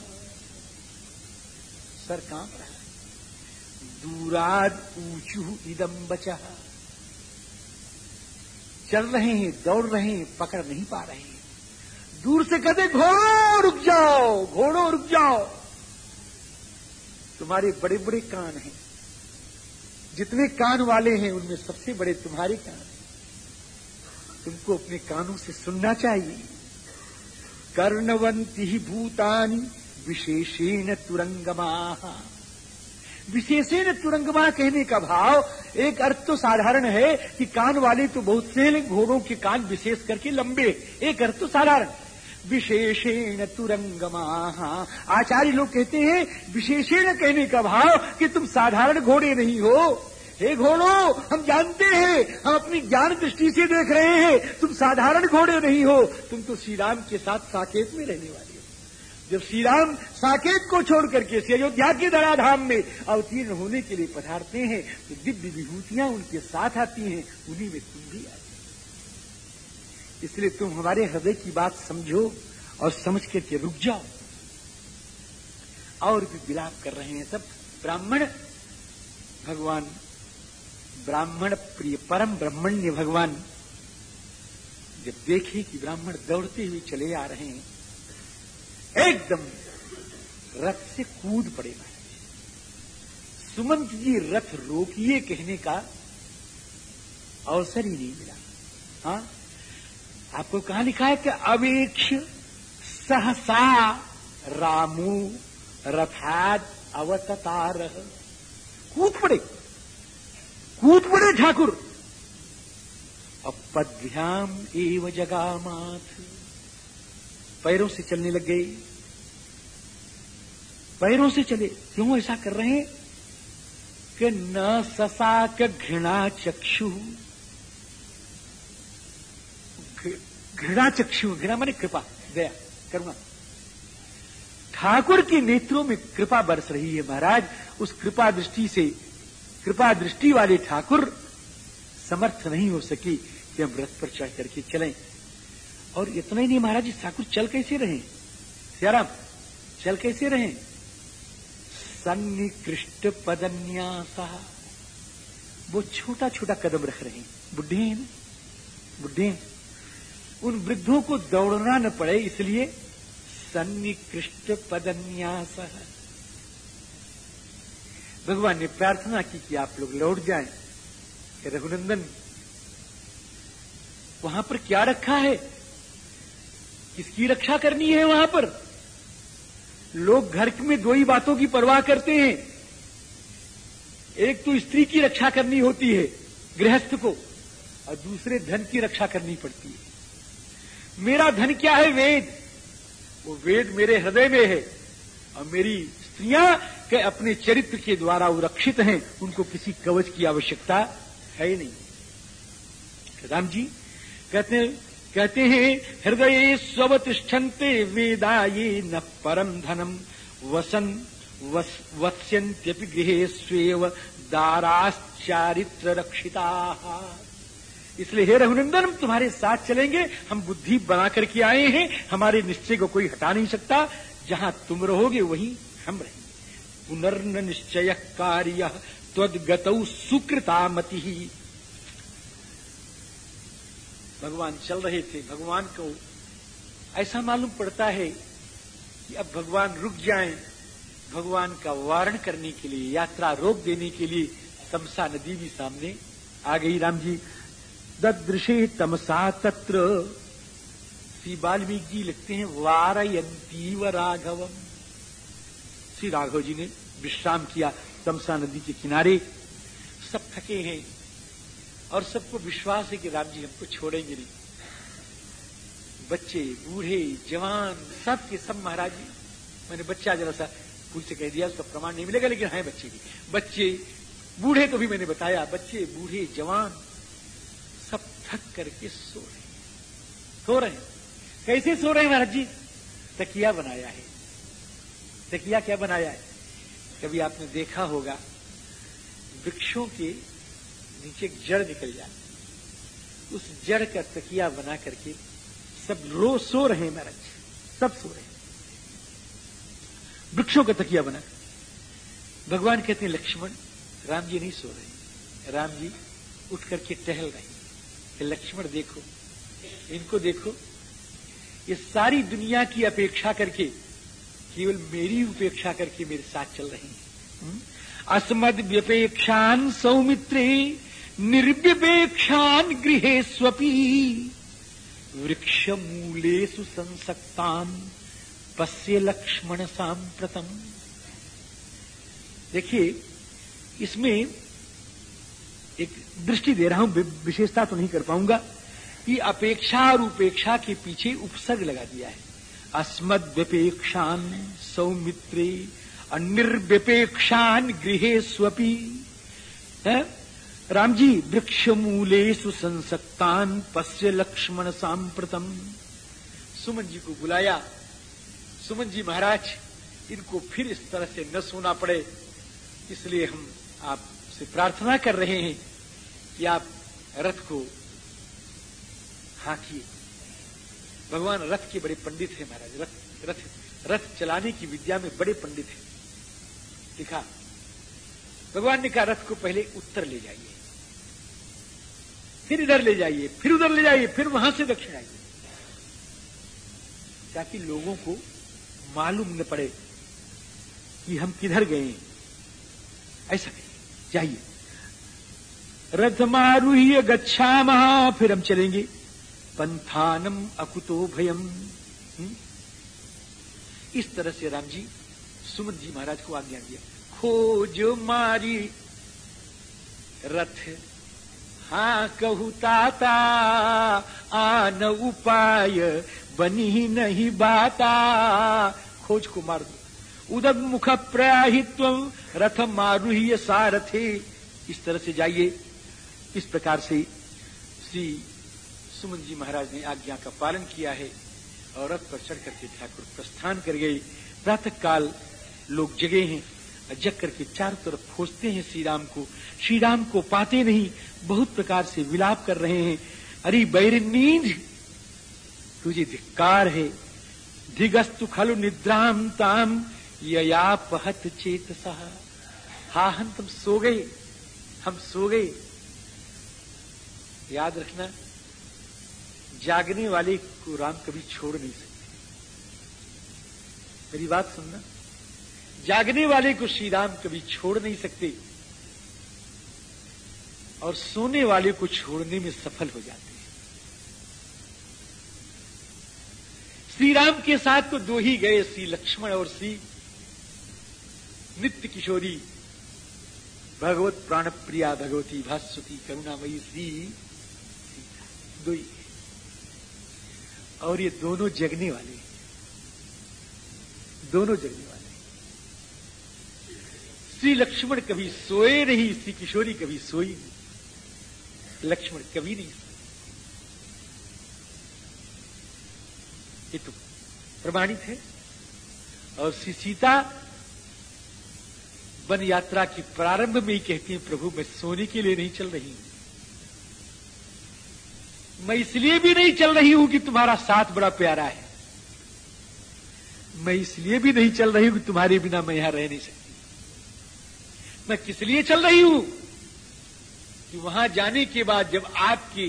सर काँप रहा दूराद ऊंचू इदम बचा चल रहे हैं, दौड़ रहे हैं, पकड़ नहीं पा रहे हैं। दूर से कहते, घोड़ो रुक जाओ, घोड़ो रुक जाओ। तुम्हारे बड़े बड़े कान हैं। जितने कान वाले हैं, उनमें सबसे बड़े तुम्हारे कान हैं। तुमको अपने कानों से सुनना चाहिए। कर्णवंती ही भूतानी विशेषेण तुरंगमा। विशेषेण तुरंगमा कहने का भाव, एक अर्थ तो साधारण है कि कान वाले तो बहुत से घोड़ों के कान विशेष करके लंबे, एक अर्थ तो साधारण। विशेषण तुरंगमा आचार्य लोग कहते हैं, विशेषण कहने का भाव कि तुम साधारण घोड़े नहीं हो। हे घोड़ो, हम जानते हैं, हम अपनी ज्ञान दृष्टि से देख रहे हैं, तुम साधारण घोड़े नहीं हो। तुम तो श्री राम के साथ साकेत में रहने वाले हो जब श्री राम साकेत को छोड़ करके से अयोध्या के धराधाम में अवतीर्ण होने के लिए पधारते हैं तो दिव्य विभूतियाँ उनके साथ आती हैं, उन्हीं में तुम भी आते इसलिए तुम हमारे हृदय की बात समझो और समझ करके रुक जाओ। और भी विलाप कर रहे हैं सब। ब्राह्मण, भगवान, ब्राह्मण प्रिय, परम ब्राह्मण्य भगवान, जब देखे कि ब्राह्मण दौड़ते हुए चले आ रहे हैं एकदम। रथ से कूद पड़े महाराज सुमंत जी रथ रोकिए कहने का अवसर ही नहीं मिला। हाँ? आपको कहा लिखा है कि अवेक्ष सहसा रामू रथाद अवतार कूद पड़े। कूद पड़े ठाकुर। अपद्भ्याम एव जगामाथ। पैरों से चलने लग गई। पैरों से चले। क्यों ऐसा कर रहे हैं? कि न ससाक घृणा चक्षु। घृणा चक्षु, घृणा माने कृपा। दया, करुणा। ठाकुर के नेत्रों में कृपा बरस रही है महाराज। उस कृपा दृष्टि से, कृपा दृष्टि वाले ठाकुर समर्थ नहीं हो सकी कि हम रथ पर चढ़ करके चलें। और इतना ही नहीं महाराज जी ठाकुर चल कैसे रहे सियाराम, चल कैसे रहे सन्निकृष्ट पदन्यासा। वो छोटा छोटा कदम रख रहे हैं। बुढ़े हैं बुढ़े हैं। उन वृद्धों को दौड़ना न पड़े, इसलिए सन्निकृष्ट पदन्यास। भगवान ने प्रार्थना की कि आप लोग लौट जाएँ। रघुनंदन, वहाँ पर क्या रखा है? किसकी रक्षा करनी है वहाँ पर? लोग घर में दो ही बातों की परवाह करते हैं। एक तो स्त्री की रक्षा करनी होती है, गृहस्थ को, और दूसरे धन की रक्षा करनी पड़ती है। मेरा धन क्या है, वेद? वो वेद मेरे हृदय में है, और मेरी स्त्रियाँ के अपने चरित्र के द्वारा वो रक्षित हैं, उनको किसी कवच की आवश्यकता है ही नहीं। राम जी, कहते हैं कहते हैं हृदय स्वतिष्ठन्ते वेदा ये न परम धनम वसन वस, गृहे स्वेव दाराश्चारित्र रक्षिता इसलिए हे रघुनंदन हम तुम्हारे साथ चलेंगे। हम बुद्धि बना करके आए हैं। हमारे निश्चय को कोई हटा नहीं सकता। जहाँ तुम रहोगे वहीं हम रहेंगे। पुनर्न निश्चय कार्य त्वदगत सुकृतामति। ही भगवान चल रहे थे, भगवान को ऐसा मालूम पड़ता है कि अब भगवान रुक जाएँ, भगवान का वारण करने के लिए, यात्रा रोक देने के लिए तमसा नदी भी सामने आ गई। राम जी, ददृशे तमसा तत्र। श्री वाल्मीकि जी लिखते हैं वारयंती व राघवम श्री राघव जी ने विश्राम किया तमसा नदी के किनारे। सब थके हैं। और सबको विश्वास है कि राम जी हमको छोड़ेंगे नहीं। बच्चे, बूढ़े, जवान सब के सब महाराज जी। मैंने बच्चा जरा सा फूल से कह दिया, उसका प्रमाण नहीं मिलेगा, लेकिन है बच्चे भी। बच्चे, बूढ़े को भी मैंने बताया, बच्चे, बूढ़े, जवान, सब थक करके सो रहे सो रहे कैसे सो रहे महाराज जी? तकिया बनाया है। तकिया क्या बनाया है? कभी आपने देखा होगा, वृक्षों के नीचे जड़ निकल जाए। उस जड़ का तकिया बना करके सब रो सो रहे हैं महाराज, सब सो रहे हैं। वृक्षों का तकिया बना। भगवान कहते हैं, लक्ष्मण, राम जी नहीं सो रहे राम जी उठ करके टहल रहे कि लक्ष्मण देखो, इनको देखो। ये सारी दुनिया की अपेक्षा करके, केवल मेरी उपेक्षा करके मेरे साथ चल रही हैं। हम्म? अस्मद व्यपेक्षान सौमित्रे निर्व्यपेक्षान गृहे स्वपी। वृक्ष मूलेषु संसक्तान पश्य लक्ष्मण सांप्रतम देखिए, इसमें एक दृष्टि दे रहा हूँ विशेषता तो नहीं कर पाऊँगा। कि अपेक्षा और उपेक्षा के पीछे उपसर्ग लगा दिया है। अस्मद व्यपेक्षान सौमित्रे निर्व्यपेक्षान गृहे स्वपी। राम जी वृक्ष मूले सुसंसक्तान पश्य लक्ष्मण सांप्रतम। सुमन जी को बुलाया। सुमन जी महाराज, इनको फिर इस तरह से न सोना पड़े। इसलिए हम आपसे प्रार्थना कर रहे हैं कि आप रथ को हाकिए। भगवान रथ के बड़े पंडित हैं महाराज। रथ रथ रथ चलाने की विद्या में बड़े पंडित हैं। लिखा, भगवान ने कहा, रथ को पहले उत्तर ले जाइए। फिर इधर ले जाइए, फिर उधर ले जाइए, फिर वहाँ से दक्षिण आइए। ताकि लोगों को मालूम न पड़े कि हम किधर गए ऐसा नहीं, जाइए। रथ मारूह्य गच्छा महा फिर हम चलेंगे। पंथानम अकुतो भयम। हम्म? इस तरह से राम जी, सुमन जी महाराज को आज्ञा दिया। खोज मारी, रथ हा कहू ताता, आन उपाय बनी ही नहीं बाता। खोज को मार दो उदग मुख प्रयाहित्व, रथ मारूह्य सारथे। इस तरह से जाइए। इस प्रकार से श्री सुमन जी महाराज ने आज्ञा का पालन किया है और रथ पर चढ़ करके ठाकुर प्रस्थान कर गए। प्रातः काल लोग जगे हैं, जग करके चारों तरफ़ खोजते हैं श्री राम को। श्री राम को पाते नहीं बहुत प्रकार से विलाप कर रहे हैं। अरे, बैर नींद। तुझे धिक्कार है। धिगस्तु खलु निद्राम ताम ययापहत चेत सहा हा, हम तुम सो गए। हम सो गए। याद रखना, जागने वाले को राम कभी छोड़ नहीं सकते। मेरी बात सुनना। जागने वाले को श्री राम कभी छोड़ नहीं सकते। और सोने वाले को छोड़ने में सफल हो जाते हैं। श्री राम के साथ तो दो ही गए, श्री लक्ष्मण और श्री नित्य किशोरी। भगवत प्राण प्रिया भगवती भास्वती, करुणामयी श्री दो ही और ये दोनों जगने वाले दोनों जगने वाले श्री लक्ष्मण कभी सोए नहीं, श्री किशोरी कभी सोई नहीं। लक्ष्मण कभी नहीं ये तो प्रमाणित है। और श्री सीता वन यात्रा की प्रारंभ में ही कहती है, प्रभु, मैं सोने के लिए नहीं चल रही हूँ। मैं इसलिए भी नहीं चल रही हूँ कि तुम्हारा साथ बड़ा प्यारा है। मैं इसलिए भी नहीं चल रही हूँ कि तुम्हारे बिना मैं यहाँ रह नहीं सकती। मैं किस लिए चल रही हूँ? कि वहाँ जाने के बाद जब आपकी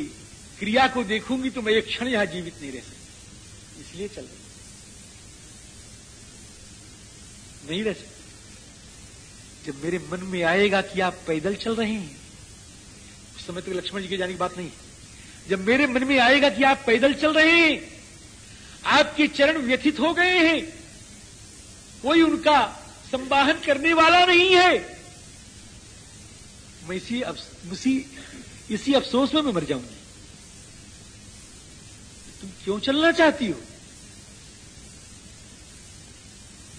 क्रिया को देखूँगी तो मैं एक क्षण यहाँ जीवित नहीं रह सकती। इसलिए चल रही नहीं रह सकती। जब मेरे मन में आएगा कि आप पैदल चल रहे हैं, उस समय तक तो लक्ष्मण जी के जाने की बात नहीं जब मेरे मन में आएगा कि आप पैदल चल रहे हैं, आपके चरण व्यथित हो गए हैं, कोई उनका संवाहन करने वाला नहीं है। मैं इसी इसी इसी अफसोस में मैं मर जाऊँगी। तुम क्यों चलना चाहती हो?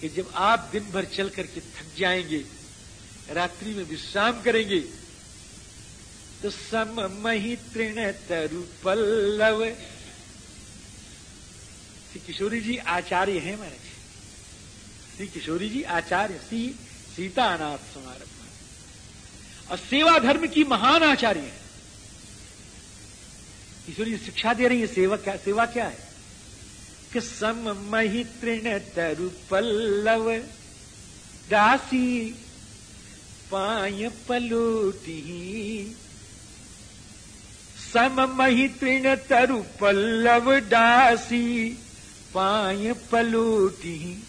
कि जब आप दिन भर चल करके थक जाएँगे, रात्रि में विश्राम करेंगे तो सम मही तृण तरु पल्लव। श्री किशोरी जी आचार्य हैं महाराज। श्री किशोरी जी आचार्य, श्री सीता अनाथ समारंभ। और सेवा धर्म की महान आचार्य है। किशोरी शिक्षा दे रही है सेवा क्या सेवा क्या है? कि सम मही तृण तरु पल्लव दासी पाय पलोटी। सम मही तृण तरु पल्लव दासी पाय पलोटी।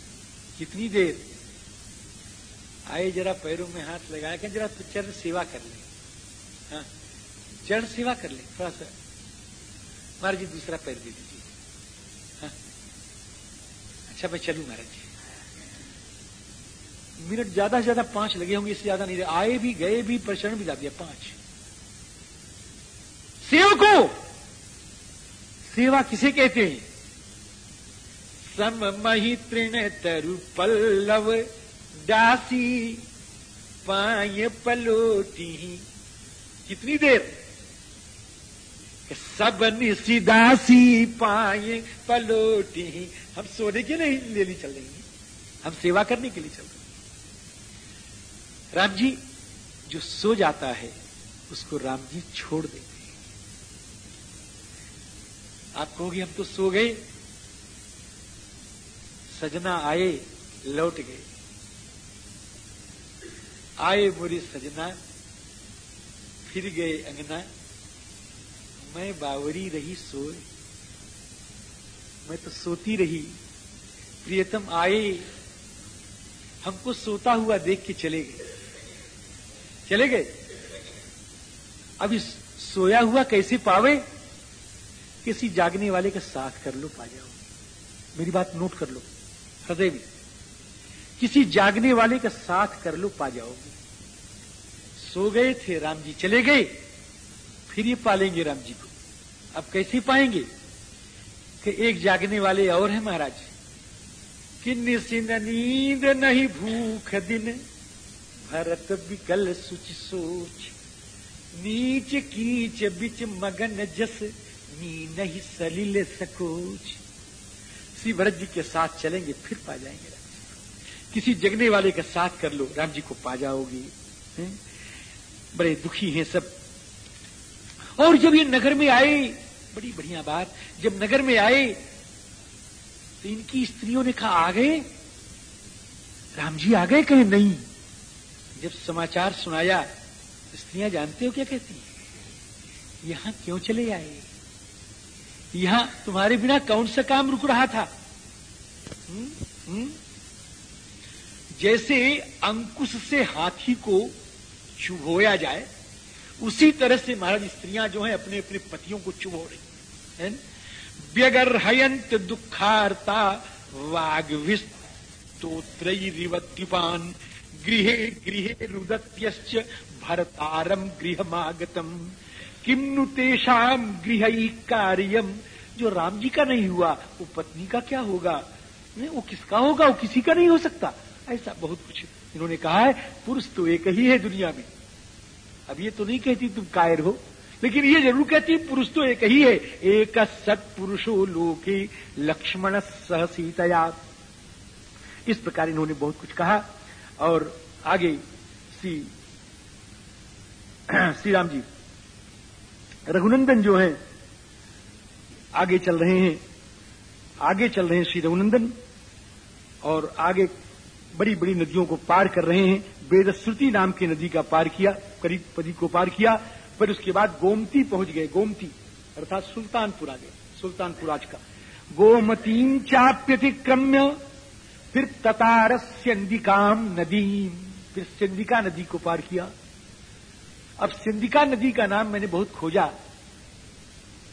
कितनी देर? आए जरा पैरों में हाथ लगाया कि जरा चरण सेवा कर ले। हाँ चरण सेवा कर ले, थोड़ा सा। महाराज जी, दूसरा पैर दे दीजिए। हाँ। अच्छा मैं चलू महाराज जी। मिनट ज़्यादा से ज़्यादा पाँच लगे होंगे, इससे ज़्यादा नहीं आए भी, गए भी प्रचरण भी ला दिया, पाँच। सेवको! सेवा किसे कहते हैं? सम मही तृण तरु पल्लव दासी पाए पलोटी। कितनी देर? सब निशिदासी पाए पलोटी। हम सोने के लिए ले ली चल रही हम सेवा करने के लिए चल रहे राम जी, जो सो जाता है, उसको राम जी छोड़ देते हैं। आप कहोगे, हम तो सो गए। सजना आए, लौट गए। आए मोरी सजना फिर गए अंगना मैं बावरी रही सोए मैं तो सोती रही प्रियतम आए हमको सोता हुआ देख के चले गए चले गए इस सोया हुआ कैसे पावे किसी जागने वाले का साथ कर लो पा जाओ मेरी बात नोट कर लो हृदय में किसी जागने वाले का साथ कर लो, पा जाओगे। सो गए थे राम जी चले गए। फिर ये पालेंगे राम जी को। अब कैसे पाएँगे? कि एक जागने वाले और है महाराज। कि निशिन नींद नहीं भूख दिन। भरत विकल सुच सोच। नीच कीच बिच मगन जस। नी नहीं सलीले सकोच। श्री भरत जी के साथ चलेंगे, फिर पा जाएँगे किसी जगने वाले का साथ कर लो, राम जी को पा जाओगी बड़े दुखी हैं सब। और जब ये नगर में आए, बड़ी बढ़िया बात, जब नगर में आए तो इनकी स्त्रियों ने कहा, आ गए? राम जी आ गए कहे, नहीं। जब समाचार सुनाया, स्त्रियाँ जानते हो क्या कहती है? यहाँ क्यों चले आए? यहाँ तुम्हारे बिना कौन सा काम रुक रहा था? हुँ? हुँ? जैसे अंकुश से हाथी को चुभोया जाए, उसी तरह से महाराज स्त्रियाँ जो हैं अपने अपने पतियों को चुभो रही है। व्यगर हयंत दुखारता वाग विस्तोत्रपान गृह गृहे रुदत्यश्च भरतारम गृह गृहमागतम किम तेषाम गृह कार्यम? जो राम जी का नहीं हुआ, वो पत्नी का क्या होगा? नहीं, वो किसका होगा? वो किसी का नहीं हो सकता। ऐसा बहुत कुछ इन्होंने कहा है। पुरुष तो एक ही है दुनिया में। अब ये तो नहीं कहती तुम कायर हो, लेकिन ये ज़रूर कहती पुरुष तो एक ही है। एक सत पुरुषो लोके लक्ष्मण सह सीतया। इस प्रकार इन्होंने बहुत कुछ कहा। और आगे श्री श्री राम जी, रघुनंदन जो है, आगे चल रहे हैं। आगे चल रहे हैं श्री रघुनंदन और आगे बड़ी बड़ी नदियों को पार कर रहे हैं। वेदश्रुति नाम की नदी का पार किया, करीब पदी को पार किया पर उसके बाद गोमती पहुँच गए, गोमती, अर्थात सुल्तानपुर आ गए, सुल्तानपुर आज का। गोमतीम चाप्यतिक्रम्य, फिर ततार नदी, फिर सिंदिका नदी को पार किया। अब सिंदिका नदी का नाम मैंने बहुत खोजा,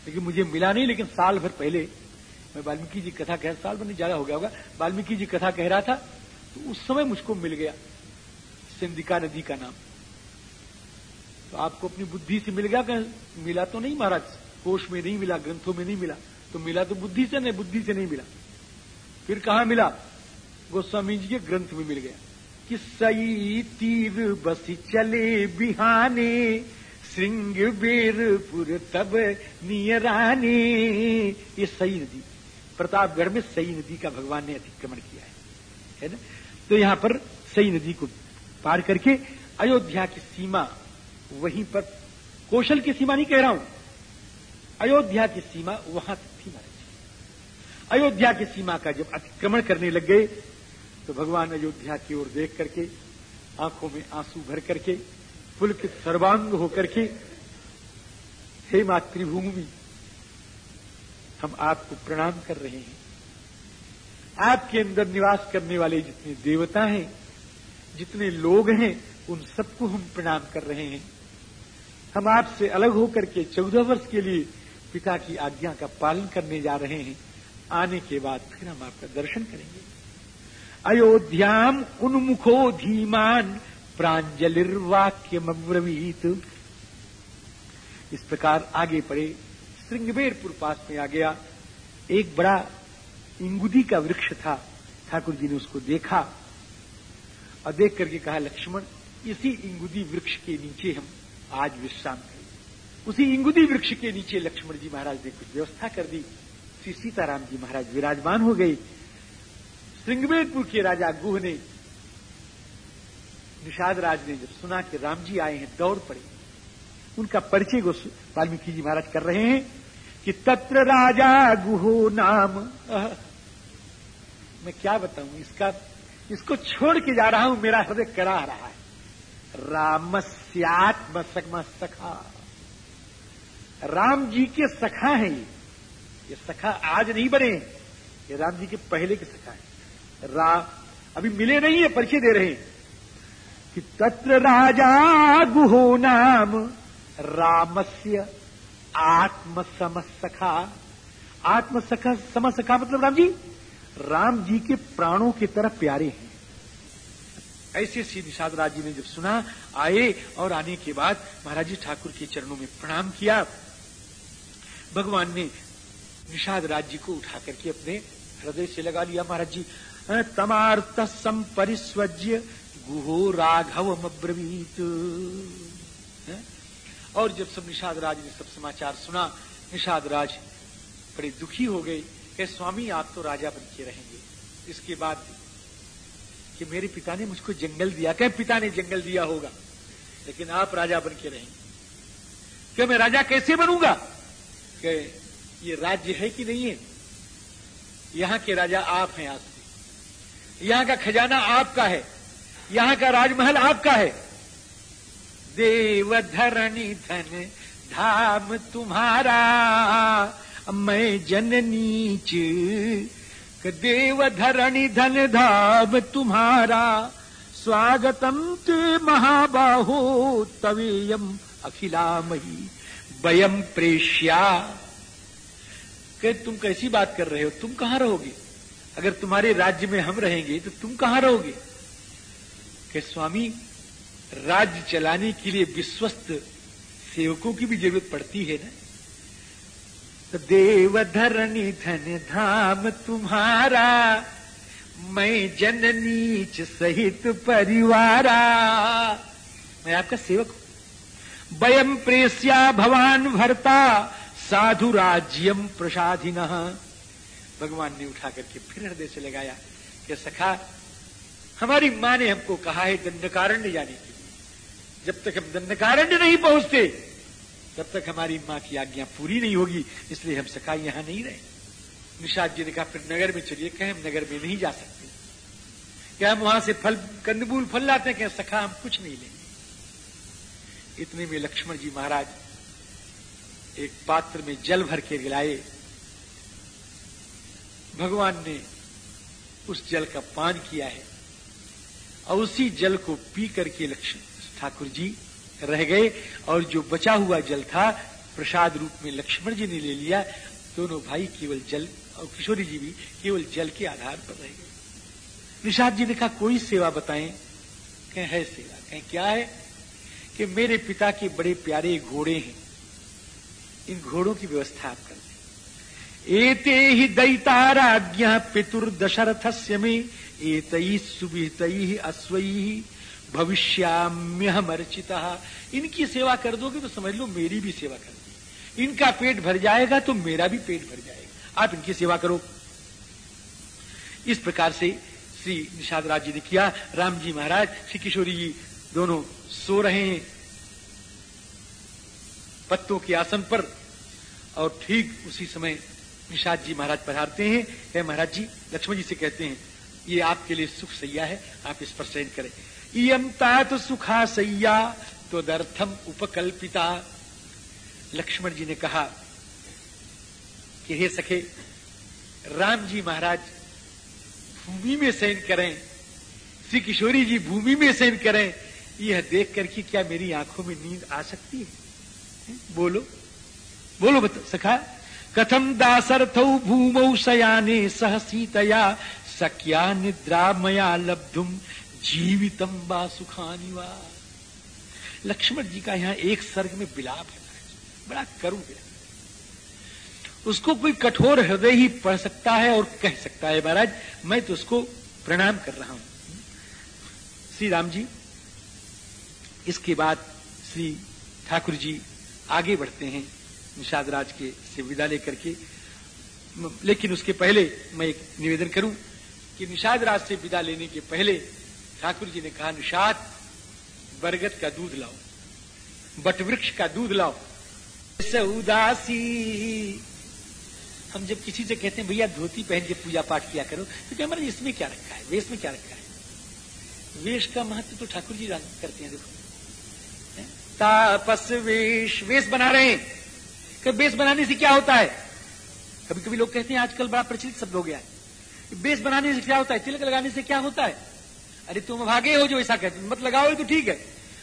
लेकिन मुझे मिला नहीं, लेकिन साल भर पहले, मैं वाल्मीकि जी कथा कह, साल भर नहीं, ज़्यादा हो गया होगा, वाल्मीकि जी कथा कह रहा था तो उस समय मुझको मिल गया। सिंधिका नदी का नाम। तो आपको अपनी बुद्धि से मिल गया मिला तो नहीं महाराज? कोष में नहीं मिला, ग्रंथों में नहीं मिला। तो मिला तो बुद्धि से नहीं, बुद्धि से नहीं मिला। फिर कहा मिला? गोस्वामी जी के ग्रंथ में मिल गया। कि सई तीर बसी चले बिहाने, श्रृंग बेरपुर तब नियराने। ये सई नदी, प्रतापगढ़ में सई नदी का भगवान ने अतिक्रमण किया है। है ना? तो यहाँ पर सई नदी को पार करके अयोध्या की सीमा, वहीं पर कौशल की सीमा नहीं कह रहा हूँ। अयोध्या की सीमा वहाँ तक थी महाराज अयोध्या की सीमा का जब अतिक्रमण करने लग गए तो भगवान अयोध्या की ओर देख करके, आँखों में आँसू भर करके, पुलकित सर्वांग होकर के हे मातृभूमि, हम आपको प्रणाम कर रहे हैं। आपके अंदर निवास करने वाले जितने देवता हैं, जितने लोग हैं, उन सबको हम प्रणाम कर रहे हैं। हम आपसे अलग होकर के चौदह वर्ष के लिए पिता की आज्ञा का पालन करने जा रहे हैं। आने के बाद फिर हम आपका दर्शन करेंगे। अयोध्याम उन्मुखो धीमान, प्रांजलिर्वाक्यमब्रवीत। इस प्रकार आगे पड़े, श्रृंगबेरपुर पास में आ गया। एक बड़ा इंगुदी का वृक्ष था। ठाकुर जी ने उसको देखा और देख करके कहा, लक्ष्मण, इसी इंगुदी वृक्ष के नीचे हम आज विश्राम करें उसी इंगुदी वृक्ष के नीचे लक्ष्मण जी महाराज ने कुछ व्यवस्था कर दी। श्री सीताराम जी महाराज विराजमान हो गए। श्रृंगवेदपुर के राजा गुह ने निषाद राज ने जब सुना कि राम जी आए हैं, दौड़ पड़े। उनका परिचय वाल्मीकि जी महाराज कर रहे हैं कि तत्र राजा गुहो नाम मैं क्या बताऊँ, इसका, इसको छोड़ के जा रहा हूँ, मेरा हृदय करा रहा है। रामस्यात्म सखा राम जी के सखा है ये। ये सखा आज नहीं बने, ये राम जी के पहले के सखा है। रा, अभी मिले नहीं है, परिचय दे रहे हैं कि तत्र राजा गुहो नाम रामस्य आत्म समसखा आत्म सखा समसखा मतलब राम जी? राम जी के प्राणों की तरह प्यारे हैं। ऐसे श्री निषाद राज जी ने जब सुना, आए और आने के बाद महाराज जी ठाकुर के चरणों में प्रणाम किया। भगवान ने निषाद राज जी को उठा करके अपने हृदय से लगा लिया। महाराज जी तमार्थ संपरिस्वज्य गुहो राघव अब्रवीत और जब सब निषाद राज ने सब समाचार सुना, निषाद राज बड़े दुखी हो गए। कि स्वामी, आप तो राजा बन के रहेंगे। इसके बाद कि मेरे पिता ने मुझको जंगल दिया। क्या पिता ने जंगल दिया होगा, लेकिन आप राजा बन के रहेंगे। क्या मैं राजा कैसे बनूँगा? कि ये राज्य है कि नहीं है? यहाँ के राजा आप हैं आज से यहाँ का खजाना आपका है। यहाँ का राजमहल आपका है। देव धरणी धन, धाम तुम्हारा। मैं जननीच देव धरणी धन धाम तुम्हारा, स्वागतम ते महाबाहो तवेयम अखिलामही वयम प्रेष्या। तुम कैसी बात कर रहे हो? तुम कहाँ रहोगे? अगर तुम्हारे राज्य में हम रहेंगे तो तुम कहाँ रहोगे? कि, स्वामी, राज्य चलाने के लिए विश्वस्त सेवकों की भी ज़रूरत पड़ती है ना? देव धरणी धन धाम तुम्हारा, मैं जननीच सहित परिवारा। मैं आपका सेवक हूँ। वयम प्रेस्या भवान भरता, साधु राज्यम प्रसाधिन। भगवान ने उठा करके फिर हृदय से लगाया कि सखा, हमारी माँ ने हमको कहा है दंडकारण्य जाने के लिए। जब तक हम दंडकारण्य नहीं पहुँचते तब तक हमारी माँ की आज्ञा पूरी नहीं होगी, इसलिए हम सखा यहाँ नहीं रहे। निषाद जी ने कहा, फिर नगर में चलिए, कहे हम नगर में नहीं जा सकते। क्या हम वहाँ से फल, कंदमूल फल लाते हैं? क्या सखा हम कुछ नहीं लेंगे? इतने में लक्ष्मण जी महाराज एक पात्र में जल भर के गिलाए भगवान ने उस जल का पान किया है। और उसी जल को पी करके लक्ष्मण, ठाकुर जी रह गए और जो बचा हुआ जल था, प्रसाद रूप में लक्ष्मण जी ने ले लिया। दोनों भाई केवल जल, और किशोरी जी भी केवल जल के आधार पर रह गए। निषाद जी ने कहा, कोई सेवा बताएँ? कहें, है सेवा। कहें, क्या है? कि मेरे पिता के बड़े प्यारे घोड़े हैं। इन घोड़ों की व्यवस्था आप कर दें एते ही दैताराज्ञ पितुर्दशरथस्य में, एत सुविहित अश्वई भविष्याम्यहमर्चिता। इनकी सेवा कर दोगे तो समझ लो मेरी भी सेवा कर दी। इनका पेट भर जाएगा तो मेरा भी पेट भर जाएगा। आप इनकी सेवा करो। इस प्रकार से श्री निषाद राज जी ने किया। राम जी महाराज, श्री किशोरी जी दोनों सो रहे हैं। पत्तों के आसन पर और ठीक उसी समय निषाद जी महाराज पधारते हैं। हे महाराज जी, लक्ष्मण जी से कहते हैं, ये आपके लिए सुख सैया है। आप इस पर सहन करें। इम तात सुखा सैया तो दर्थम उपकल्पिता। लक्ष्मण जी ने कहा, कि हे सखे, राम जी महाराज, भूमि में सहन करें, श्री किशोरी जी भूमि में सहन करें, यह देख करके क्या मेरी आँखों में नींद आ सकती है? बोलो। बोलो बता सखा कथम दासर्थ भूमौ शयाने सह सीतया सक्या निद्रा मया लब्धुम जीवितम बा सुखानी वा। लक्ष्मण जी का यहाँ एक सर्ग में बिलाप है बड़ा करुण है। उसको कोई कठोर हृदय ही पढ़ सकता है और कह सकता है, महाराज, मैं तो उसको प्रणाम कर रहा हूँ। श्री राम जी, इसके बाद श्री ठाकुर जी आगे बढ़ते हैं, निषाद राज के से विदा लेकर के। लेकिन उसके पहले मैं एक निवेदन करूँ कि निषाद राज से विदा लेने के पहले ठाकुर जी ने कहा निषाद बरगद का दूध लाओ, बटवृक्ष का दूध लाओ। उदासी, हम जब किसी से कहते हैं, भैया, धोती पहन के पूजा पाठ किया करो तो क्या महाराज इसमें क्या रखा है? वेश में क्या रखा है? वेश का महत्व तो ठाकुर जी करते हैं, देखो। तापस वेश वेश बना रहे हैं। कब वेश बनाने से क्या होता है? कभी कभी लोग कहते हैं, आजकल बड़ा प्रचलित शब्द हो गया है बेस बनाने से क्या होता है? तिलक लगाने से क्या होता है? अरे तुम भागे हो जो ऐसा कहते, मत लगाओ तो ठीक है।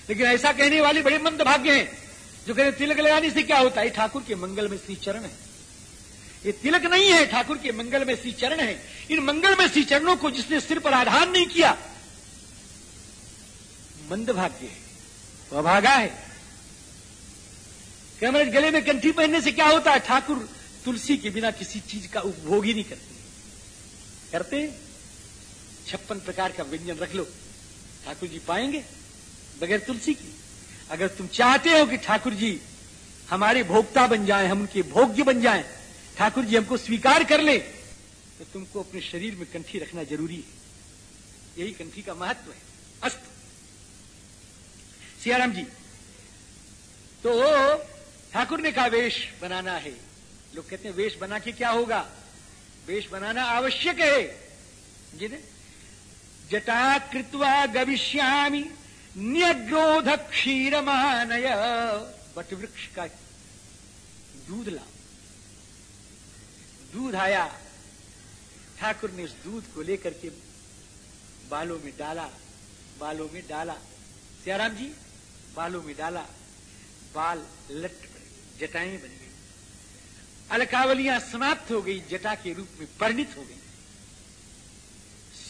लेकिन ऐसा कहने वाले बड़े मंद भाग्य हैं, जो कहते तिलक लगाने से क्या होता है? ठाकुर के मंगल में श्री चरण है। ये तिलक नहीं है, ठाकुर के मंगल में श्री चरण है। इन मंगल में श्री चरणों को जिसने सिर पर आधार नहीं किया मंद भाग्य है। वो अभागा है। कैमरे गले में कंठी पहनने से क्या होता है? ठाकुर तुलसी के बिना किसी चीज़ का उपभोग ही नहीं करते। करते छप्पन प्रकार का व्यंजन रख लो। ठाकुर जी पाएँगे, बगैर तुलसी की। अगर तुम चाहते हो कि ठाकुर जी हमारे भोक्ता बन जाएँ, हम उनके भोग्य बन जाएँ ठाकुर जी हमको स्वीकार कर ले तो तुमको अपने शरीर में कंठी रखना ज़रूरी है। यही कंठी का महत्व है। अस्त। सियाराम जी तो ठाकुर ने कहा, वेश बनाना है। लोग कहते हैं, वेश बना के क्या होगा? वेश बनाना आवश्यक है। जी ने जटा कृत्वा गविष्यामी न्यग्रोध क्षीर महानय बट वृक्ष का दूध ला। दूध आया। ठाकुर ने उस दूध को लेकर के बालों में डाला, बालों में डाला। सियाराम जी, बालों में डाला। बाल लट पड़े, जटाएँ बन गई। अलकावलियाँ समाप्त हो गई, जटा के रूप में परिणित हो गई।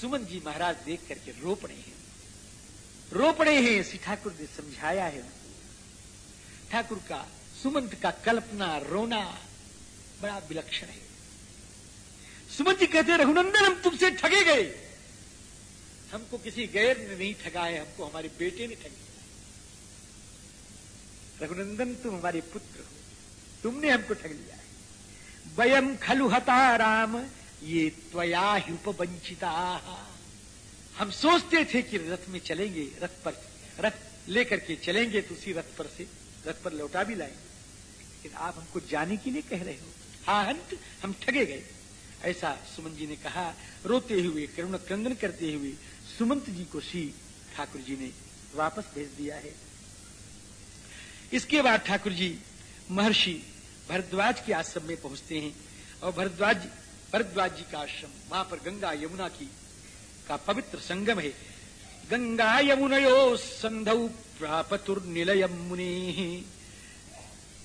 सुमन जी महाराज देख करके रो पड़े हैं। रो पड़े हैं श्री ठाकुर ने समझाया है। उनको ठाकुर का, सुमंत का कल्पना, रोना बड़ा विलक्षण है। सुमन जी कहते रघुनंदन, हम तुमसे ठगे गए। हमको किसी गैर ने नहीं ठगा है हमको हमारे बेटे ने ठगे। रघुनंदन, तुम हमारे पुत्र हो। तुमने हमको ठग लिया है। वयम खलु हता राम ये त्वया उपवंचिता। हम सोचते थे कि रथ में चलेंगे, रथ पर, रथ लेकर के चलेंगे तो उसी रथ पर से, रथ पर लौटा भी लाएँगे। लेकिन आप हमको जाने के लिए कह रहे हो। हाँ हंत हम ठगे गए। ऐसा सुमन जी ने कहा, रोते हुए, करुण क्रंदन करते हुए सुमंत जी को श्री ठाकुर जी ने वापस भेज दिया है। इसके बाद ठाकुर जी महर्षि भरद्वाज के आश्रम में पहुँचते हैं और भरद्वाज भरद्वाज जी का आश्रम वहाँ पर गंगा यमुना की का पवित्र संगम है। गंगा यमुनयो संधौ प्रापतुर निलय मुनि।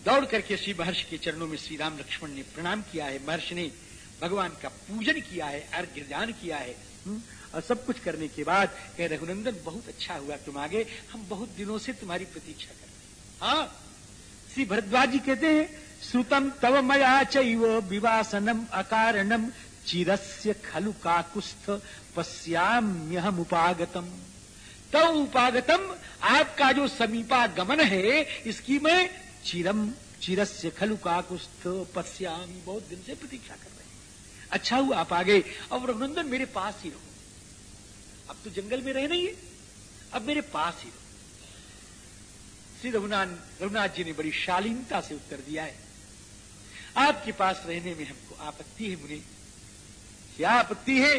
दौड़ करके श्री महर्षि के चरणों में श्री राम लक्ष्मण ने प्रणाम किया है। महर्षि ने भगवान का पूजन किया है अर्घ्य दान किया है। हुँ? और सब कुछ करने के बाद कह, रघुनंदन, बहुत अच्छा हुआ तुम आगे। हम बहुत दिनों से तुम्हारी प्रतीक्षा कर रहे हैं। हाँ श्री भरद्वाज जी कहते हैं श्रुतम तव मया चैव विवासनम अकारणम। चिरस्य खलु काकुस्थ पश्याम्यहम उपागतम तव उपागतम आपका जो समीपा गमन है, इसकी मैं चिरम, चिरस्य खलु काकुस्थ पश्यामी। बहुत दिन से प्रतीक्षा कर रहे हैं। अच्छा हुआ, आप आ गए अब रघुनंदन मेरे पास ही रहो। अब तो जंगल में रह नहीं है। अब मेरे पास ही रहो। श्री रघुनाथ रघुनाथ जी ने बड़ी शालीनता से उत्तर दिया है। आपके पास रहने में हमको आपत्ति है मुनि क्या आपत्ति है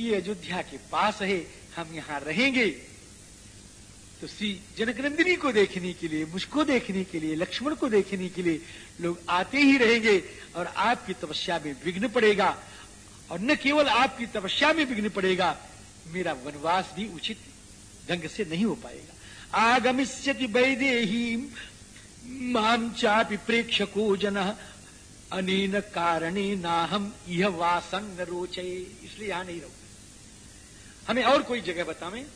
ये अयोध्या के पास है, हम यहाँ रहेंगे। तो श्री जनकनंदिनी को देखने के लिए, मुझको देखने के लिए, लक्ष्मण को देखने के लिए लोग आते ही रहेंगे और आपकी तपस्या में विघ्न पड़ेगा। और न केवल आपकी तपस्या में विघ्न पड़ेगा, मेरा वनवास भी उचित ढंग से नहीं हो पाएगा। आगमिष्यति वैदेही माम चापि प्रेक्षको जन, अनेन कारणे नाहम यह वासंग रोचे इसलिए यहाँ नहीं रहूँगा। हमें और कोई जगह बतावे?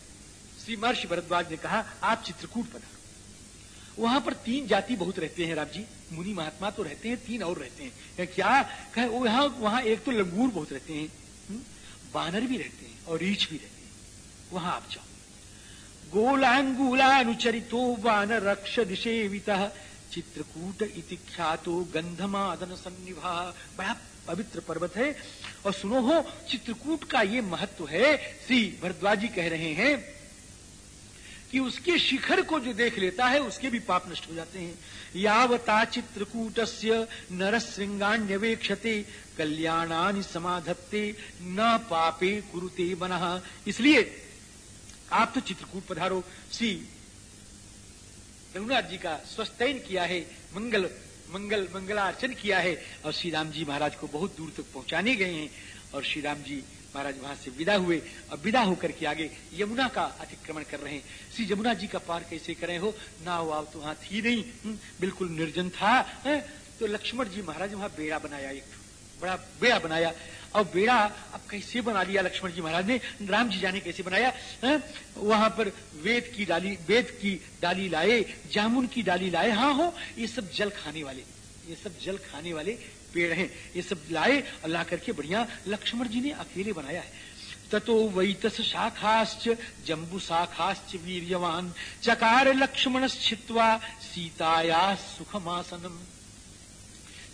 श्री महर्षि भरद्वाज ने कहा, आप चित्रकूट पधारो वहाँ पर तीन जाति बहुत रहते हैं राम जी मुनि महात्मा तो रहते हैं, तीन और रहते हैं। क्या? कहे, वो यहाँ, वहाँ एक तो लंगूर बहुत रहते हैं। बानर भी रहते हैं और रीछ भी रहते हैं। वहाँ आप जाओ। गोलांगुलानुचरितो वान रक्ष दिशेवित चित्रकूट इति ख्यातो गंधमादन सन्निभा बड़ा पवित्र पर्वत है। और सुनो हो, चित्रकूट का ये महत्व है, श्री भरद्वाजी कह रहे हैं कि उसके शिखर को जो देख लेता है, उसके भी पाप नष्ट हो जाते हैं। यावता चित्रकूट से नर श्रृंगान्यवेक्षते कल्याणानि समाधत्ते, न पापे कुरुते बना इसलिए आप तो चित्रकूट पधारो श्री रघुनाथ जी का स्वस्थन किया है, मंगल मंगल, मंगलार्चन किया है और श्री राम जी महाराज को बहुत दूर तक पहुँचाने गए हैं और श्री राम जी महाराज वहाँ से विदा हुए और विदा होकर के आगे यमुना का अतिक्रमण कर रहे हैं श्री यमुना जी का पार कैसे करें हो ना वाव तो वहाँ थी नहीं हुँ? बिल्कुल निर्जन था, है? तो लक्ष्मण जी महाराज वहाँ बेड़ा बनाया, एक बड़ा बेड़ा बनाया और बेड़ा अब कैसे बना लिया लक्ष्मण जी महाराज ने? राम जी जाने कैसे बनाया? है? वहाँ पर वेद की डाली, वेद की डाली लाए, जामुन की डाली लाए। हाँ हो, ये सब जल खाने वाले, ये सब जल खाने वाले पेड़ हैं। ये सब लाए और ला करके बढ़िया लक्ष्मण जी ने अकेले बनाया है। ततो वैतस शाखाश्च, जम्बू शाखाश्च वीर्यवान। चकार लक्ष्मण छित्वा सीताया सुखमासनम।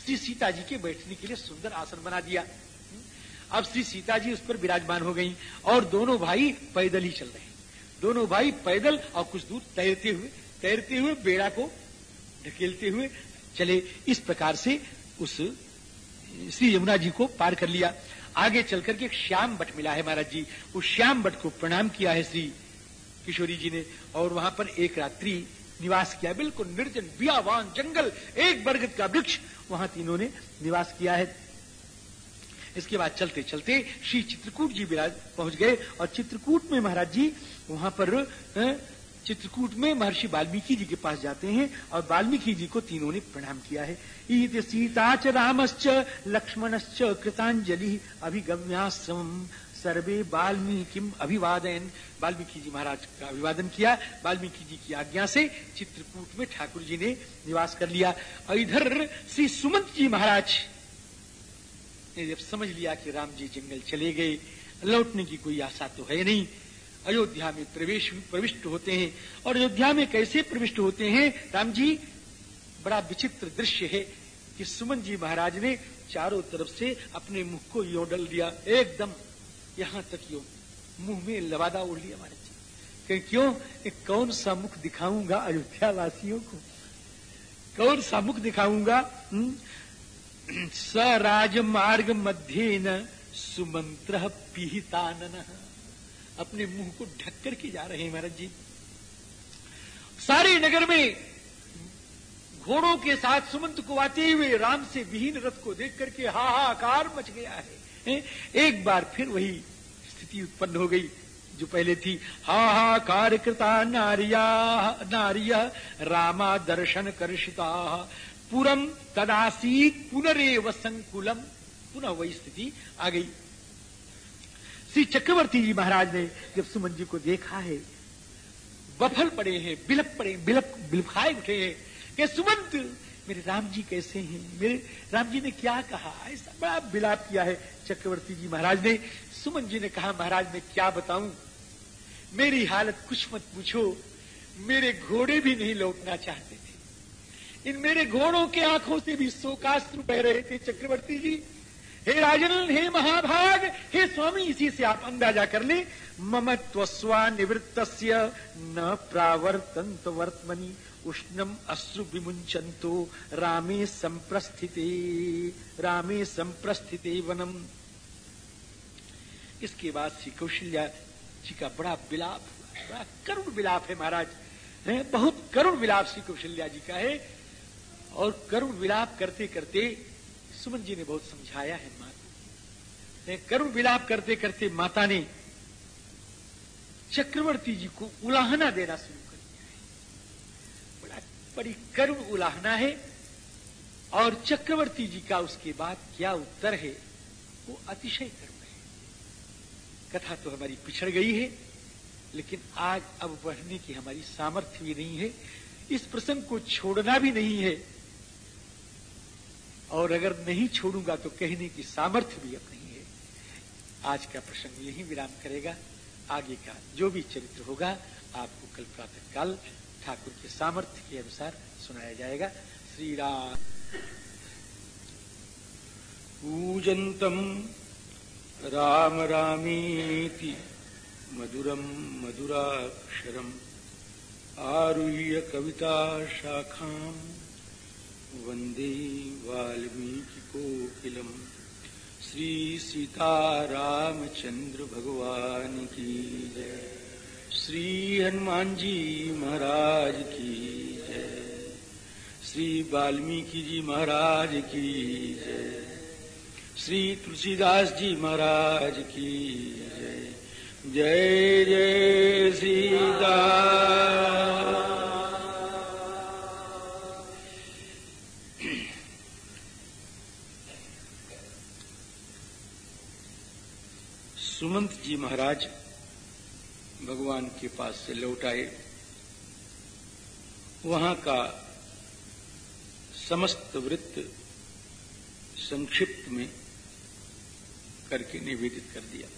श्री सीता जी के बैठने के लिए सुंदर आसन बना दिया। अब श्री सीता जी उस पर विराजमान हो गई और दोनों भाई पैदल ही चल रहे हैं। दोनों भाई पैदल और कुछ दूर तैरते हुए तैरते हुए बेड़ा को ढकेलते हुए चले। इस प्रकार से उस श्री यमुना जी को पार कर लिया। आगे चल करके एक श्याम बट मिला है महाराज जी। उस श्याम बट को प्रणाम किया है श्री किशोरी जी ने और वहाँ पर एक रात्रि निवास किया। बिल्कुल निर्जन, बियावान जंगल, एक बरगद का वृक्ष, वहाँ तीनों ने निवास किया है। इसके बाद चलते चलते श्री चित्रकूट जी विराज पहुँच गए और चित्रकूट में महाराज जी, वहाँ पर चित्रकूट में महर्षि वाल्मीकि जी के पास जाते हैं और वाल्मीकि जी को तीनों ने प्रणाम किया है। ईद सीता च रामश्च, लक्ष्मणश्च कृतांजलि अभिगम्याश्रम सर्वे वाल्मीकि अभिवादन वाल्मीकि जी महाराज का अभिवादन किया। वाल्मीकि जी की आज्ञा से चित्रकूट में ठाकुर जी ने निवास कर लिया। और इधर श्री सुमंत जी महाराज ने जब समझ लिया कि राम जी जंगल चले गए, लौटने की कोई आशा तो है नहीं। अयोध्या में प्रवेश, प्रविष्ट होते हैं। और अयोध्या में कैसे प्रविष्ट होते हैं? राम जी बड़ा विचित्र दृश्य है कि सुमन जी महाराज ने चारों तरफ़ से अपने मुख को यो डल दिया। एकदम यहाँ तक यो मुँह में लवादा उड़ लिया महाराज जी। क्यों? कौन सा मुख दिखाऊँगा अयोध्या वासियों को? कौन सा मुख दिखाऊँगा? हम्म? स राज मार्ग मध्य न सुमंत्र पिहितानन। अपने मुँह को ढक करके जा रहे हैं महाराज जी। सारे नगर में घोड़ों के साथ सुमंत को आते हुए राम से विहीन रथ को देख करके हाहाकार मच गया है? एक बार फिर वही स्थिति उत्पन्न हो गई, जो पहले थी। हाहाकार कृता नारिया नारिया, रामा दर्शन कर्षिता। पुरम तदासी पुनरेव संकुलम पुनः वही स्थिति आ गई। श्री चक्रवर्ती जी महाराज ने जब सुमन जी को देखा है, बफल पड़े हैं, बिलप पड़े बिलप बिलखाए उठे हैं कि सुमंत, मेरे राम जी कैसे हैं? मेरे राम जी ने क्या कहा? ऐसा बड़ा बिलाप किया है चक्रवर्ती जी महाराज ने। सुमन जी ने कहा, महाराज, मैं क्या बताऊँ? मेरी हालत कुछ मत पूछो। मेरे घोड़े भी नहीं लौटना चाहते। इन मेरे घोड़ों के आँखों से भी शोकास्त्र बह रहे थे, चक्रवर्ती जी। हे राजन, हे महाभाग, हे स्वामी, इसी से आप अंदाज़ा कर ले। मम त्वस्वा निवृत्त न प्रावर्तंत वर्तमनी उष्णम अश्रु विमुंचंतो रामे संप्रस्थिते रामे संप्रस्थिते वनम इसके बाद श्री कौशल्या जी का बड़ा विलाप बड़ा करुण विलाप है महाराज। बहुत करुण विलाप श्री कौशल्या जी का है। और करुण विलाप करते करते सुमन जी ने बहुत समझाया है माता करुण विलाप करते करते माता ने चक्रवर्ती जी को उलाहना देना शुरू कर दिया है। बड़ा बड़ी करुण उलाहना है और चक्रवर्ती जी का उसके बाद क्या उत्तर है, वो अतिशय करुण है। कथा तो हमारी पिछड़ गई है, लेकिन आज अब बढ़ने की हमारी सामर्थ्य भी नहीं है। इस प्रसंग को छोड़ना भी नहीं है। और अगर नहीं छोड़ूँगा तो कहने की सामर्थ्य भी अब नहीं है। आज का प्रसंग यही विराम करेगा। आगे का जो भी चरित्र होगा, आपको कल प्रातः काल ठाकुर के सामर्थ्य के अनुसार सुनाया जाएगा। श्री राम पूजंतम राम रामीति मधुरम मधुराक्षरम आरुह्य कविता शाखा वंदे वाल्मीकि कोकिलम श्री सीतारामचंद्र भगवान की जय। श्री हनुमान जी महाराज की जय। श्री वाल्मीकि जी महाराज की जय। श्री तुलसीदास जी महाराज की जय। जय जय सीता। सुमंत जी महाराज भगवान के पास से लौट आए। वहाँ का समस्त वृत्त संक्षिप्त में करके निवेदित कर दिया।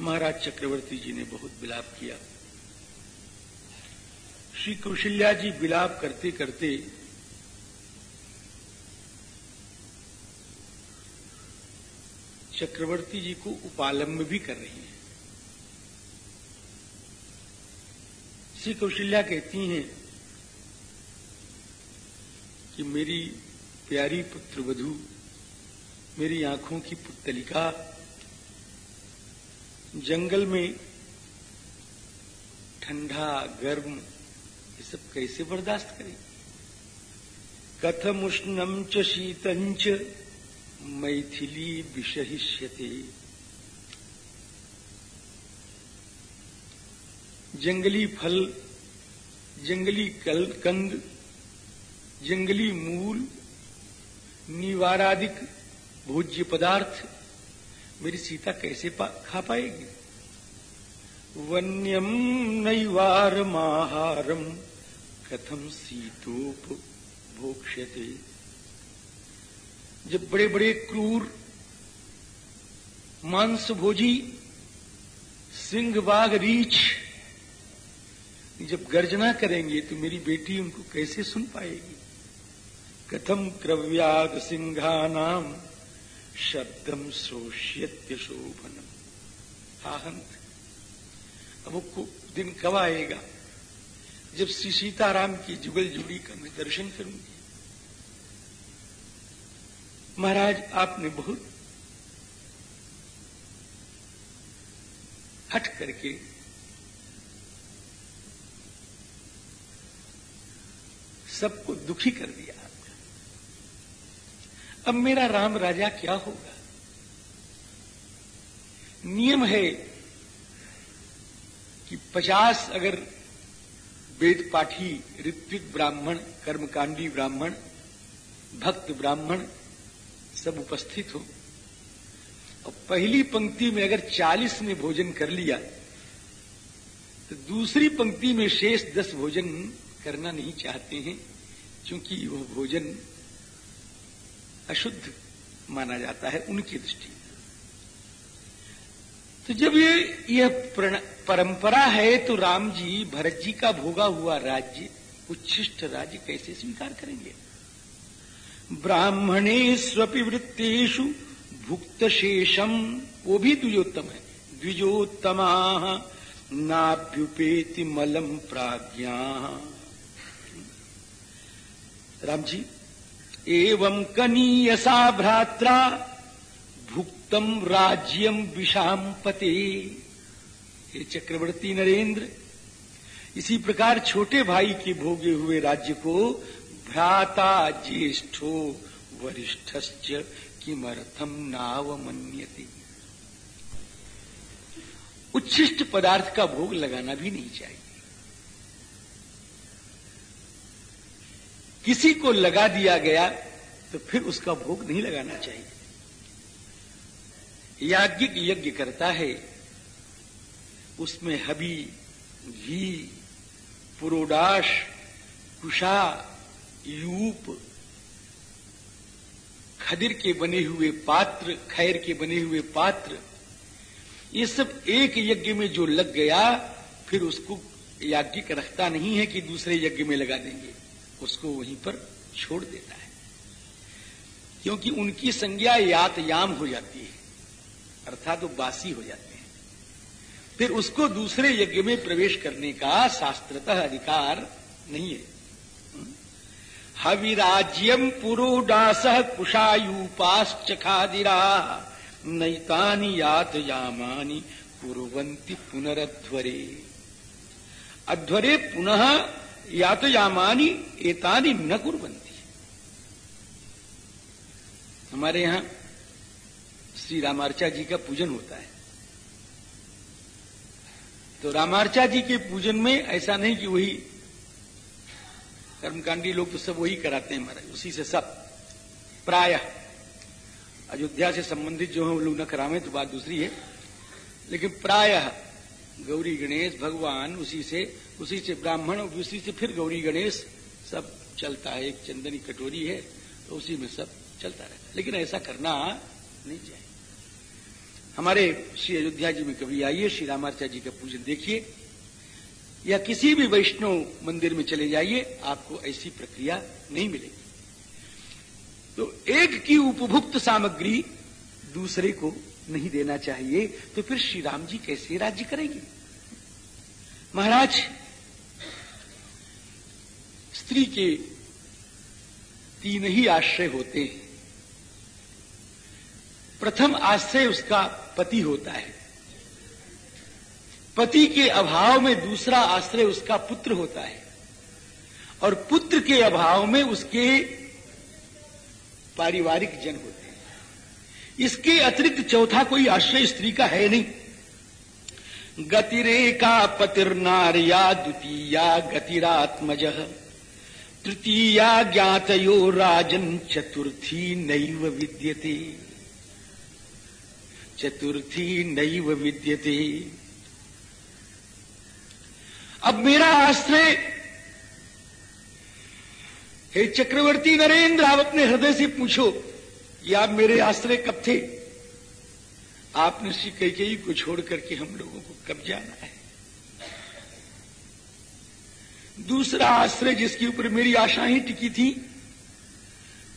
महाराज चक्रवर्ती जी ने बहुत विलाप किया। श्री कौशल्या जी विलाप करते करते चक्रवर्ती जी को उपालंब भी कर रही हैं। श्री कौशल्या कहती हैं कि मेरी प्यारी पुत्र वधु, मेरी आँखों की पुतलिका जंगल में ठंडा, गर्म, ये सब कैसे बर्दाश्त करें? कथम उष्णम च शीतंच मैथिली विषहिष्यते। जंगली फल जंगली कल कंद जंगली मूल निवारादिक भोज्य पदार्थ मेरी सीता कैसे पा, खा पाएगी? वन्यम नैवार कथम सीतोप भोक्ष्यते जब बड़े बड़े क्रूर मांस भोजी सिंह बाघ रीछ जब गर्जना करेंगे तो मेरी बेटी उनको कैसे सुन पाएगी? कथम क्रव्याग सिंहानाम, शब्दम श्रोष्यत्य शोभनम। हाहंत अब वो दिन कब आएगा? जब श्री सीताराम की जुगल जुड़ी का मैं दर्शन करूँगी। महाराज, आपने बहुत हट करके सबको दुखी कर दिया अब मेरा राम राजा क्या होगा? नियम है कि पचास अगर वेद पाठी, ऋत्विक ब्राह्मण, कर्मकांडी ब्राह्मण, भक्त ब्राह्मण सब उपस्थित हो। और पहली पंक्ति में अगर चालीस ने भोजन कर लिया तो दूसरी पंक्ति में शेष दस भोजन करना नहीं चाहते हैं, क्योंकि वह भोजन अशुद्ध माना जाता है उनकी दृष्टि। तो जब ये, यह परंपरा है तो राम जी, भरत जी का भोगा हुआ राज्य, उच्छिष्ट राज्य कैसे स्वीकार करेंगे? ब्राह्मणे स्वपि वृत्तेषु भुक्त शेषम वो भी द्विजोत्तम है द्विजोत्तमा नाभ्युपेति मलम प्राज्ञा। राम जी एवं कनीयसा भ्रात्रा, भुक्तम राज्यम विषाम पते हे चक्रवर्ती नरेंद्र इसी प्रकार छोटे भाई के भोगे हुए राज्य को भ्राता ज्येष्ठो वरिष्ठश्च किमर्थम नावमन्यते? उच्छिष्ट पदार्थ का भोग लगाना भी नहीं चाहिए। किसी को लगा दिया गया तो फिर उसका भोग नहीं लगाना चाहिए। याज्ञिक यज्ञ करता है, उसमें हबी, घी, पुरोडाश, कुशा यूप, खदिर के बने हुए पात्र, खैर के बने हुए पात्र, ये सब एक यज्ञ में जो लग गया, फिर उसको याज्ञिक रखता नहीं है कि दूसरे यज्ञ में लगा देंगे। उसको वहीं पर छोड़ देता है। क्योंकि उनकी संज्ञा यातयाम हो जाती है, अर्थात वो बासी हो जाते हैं। फिर उसको दूसरे यज्ञ में प्रवेश करने का शास्त्रतः अधिकार नहीं है। हविराज्यम पुरोडास कुशायूपाश्च खादिरा नैतानि यात यामानी कुरंती पुनरध्वरे। अध्वरे पुनः यात यामानी एतानी न कुरंती हमारे यहाँ श्री रामार्चा जी का पूजन होता है। तो रामार्चा जी के पूजन में ऐसा नहीं कि वही कर्मकांडी लोग तो सब वही कराते हैं महाराज, उसी से सब। प्राय। अयोध्या से संबंधित जो है वो लोग न करावे तो बात दूसरी है। लेकिन प्राय गौरी गणेश, भगवान उसी से उसी से ब्राह्मण उसी से फिर गौरी गणेश, सब चलता है। एक चंदनी कटोरी है तो उसी में सब चलता रहता है। लेकिन ऐसा करना नहीं चाहिए। हमारे श्री अयोध्या जी में कभी आइए, श्री रामाचार्य जी का पूजन देखिए। या किसी भी वैष्णव मंदिर में चले जाइए, आपको ऐसी प्रक्रिया नहीं मिलेगी। तो एक की उपभुक्त सामग्री दूसरे को नहीं देना चाहिए तो फिर श्री राम जी कैसे राज्य करेंगे? महाराज, स्त्री के तीन ही आश्रय होते हैं। प्रथम आश्रय उसका पति होता है। पति के अभाव में दूसरा आश्रय उसका पुत्र होता है। और पुत्र के अभाव में उसके पारिवारिक जन होते हैं। इसके अतिरिक्त चौथा कोई आश्रय स्त्री का है नहीं। गतिरेका पतिर्नार्या द्वितीया गतिरात्मज। तृतीया ज्ञातयो राजन चतुर्थी नैव विद्यते। चतुर्थी नैव विद्यते। अब मेरा आश्रय हे चक्रवर्ती नरेंद्र, आप अपने हृदय से पूछो कि आप मेरे आश्रय कब थे? आपने श्री कैकेयी को छोड़ करके हम लोगों को कब जाना है? दूसरा आश्रय जिसके ऊपर मेरी आशाएँ टिकी थी,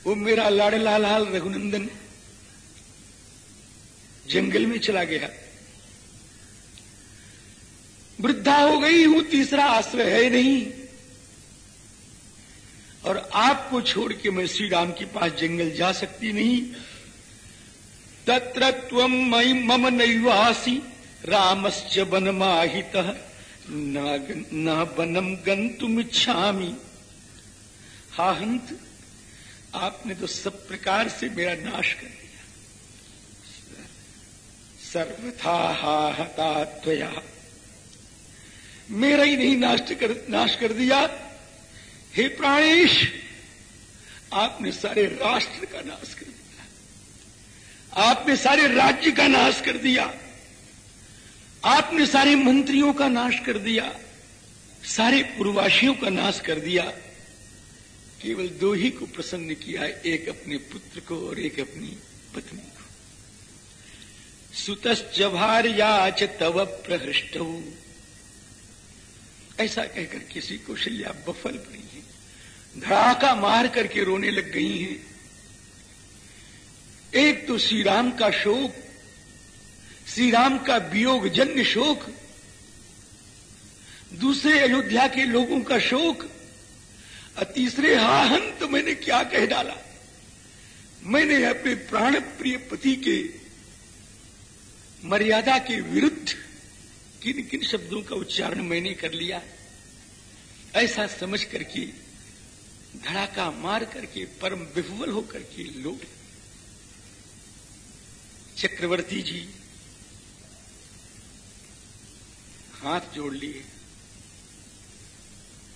वो मेरा लाड़ला लाल रघुनंदन जंगल में चला गया। वृद्धा हो गई हूँ, तीसरा आश्रय है नहीं। और आपको छोड़ के मैं श्री राम के पास जंगल जा सकती नहीं। तत्र मई मम नैवासी, रामश्च वनमाहित न वनम गंतुम इच्छामी हा हंत, आपने तो सब प्रकार से मेरा नाश कर दिया। सर्वथा हा हता त्वया। मेरा ही नहीं नाश कर नाश कर दिया। हे प्राणेश, आपने सारे राष्ट्र का नाश कर दिया। आपने सारे राज्य का नाश कर दिया। आपने सारे मंत्रियों का नाश कर दिया। सारे पूर्वासियों का नाश कर दिया। केवल दो ही को प्रसन्न किया, एक अपने पुत्र को और एक अपनी पत्नी को। सुतश्च भार्याच तव प्रहृष्ट। ऐसा कहकर किसी कौशल्या बफल पड़ी है। धड़ाका मार करके रोने लग गई हैं। एक तो श्री राम का शोक श्री राम का वियोग जन्य शोक, दूसरे अयोध्या के लोगों का शोक, और तीसरे हाहन तो मैंने क्या कह डाला? मैंने अपने प्राण प्रिय पति के मर्यादा के विरुद्ध किन किन शब्दों का उच्चारण मैंने कर लिया ऐसा समझ करके, धड़ाका मार करके, परम विफल होकर के लोग चक्रवर्ती जी, हाथ जोड़ लिए।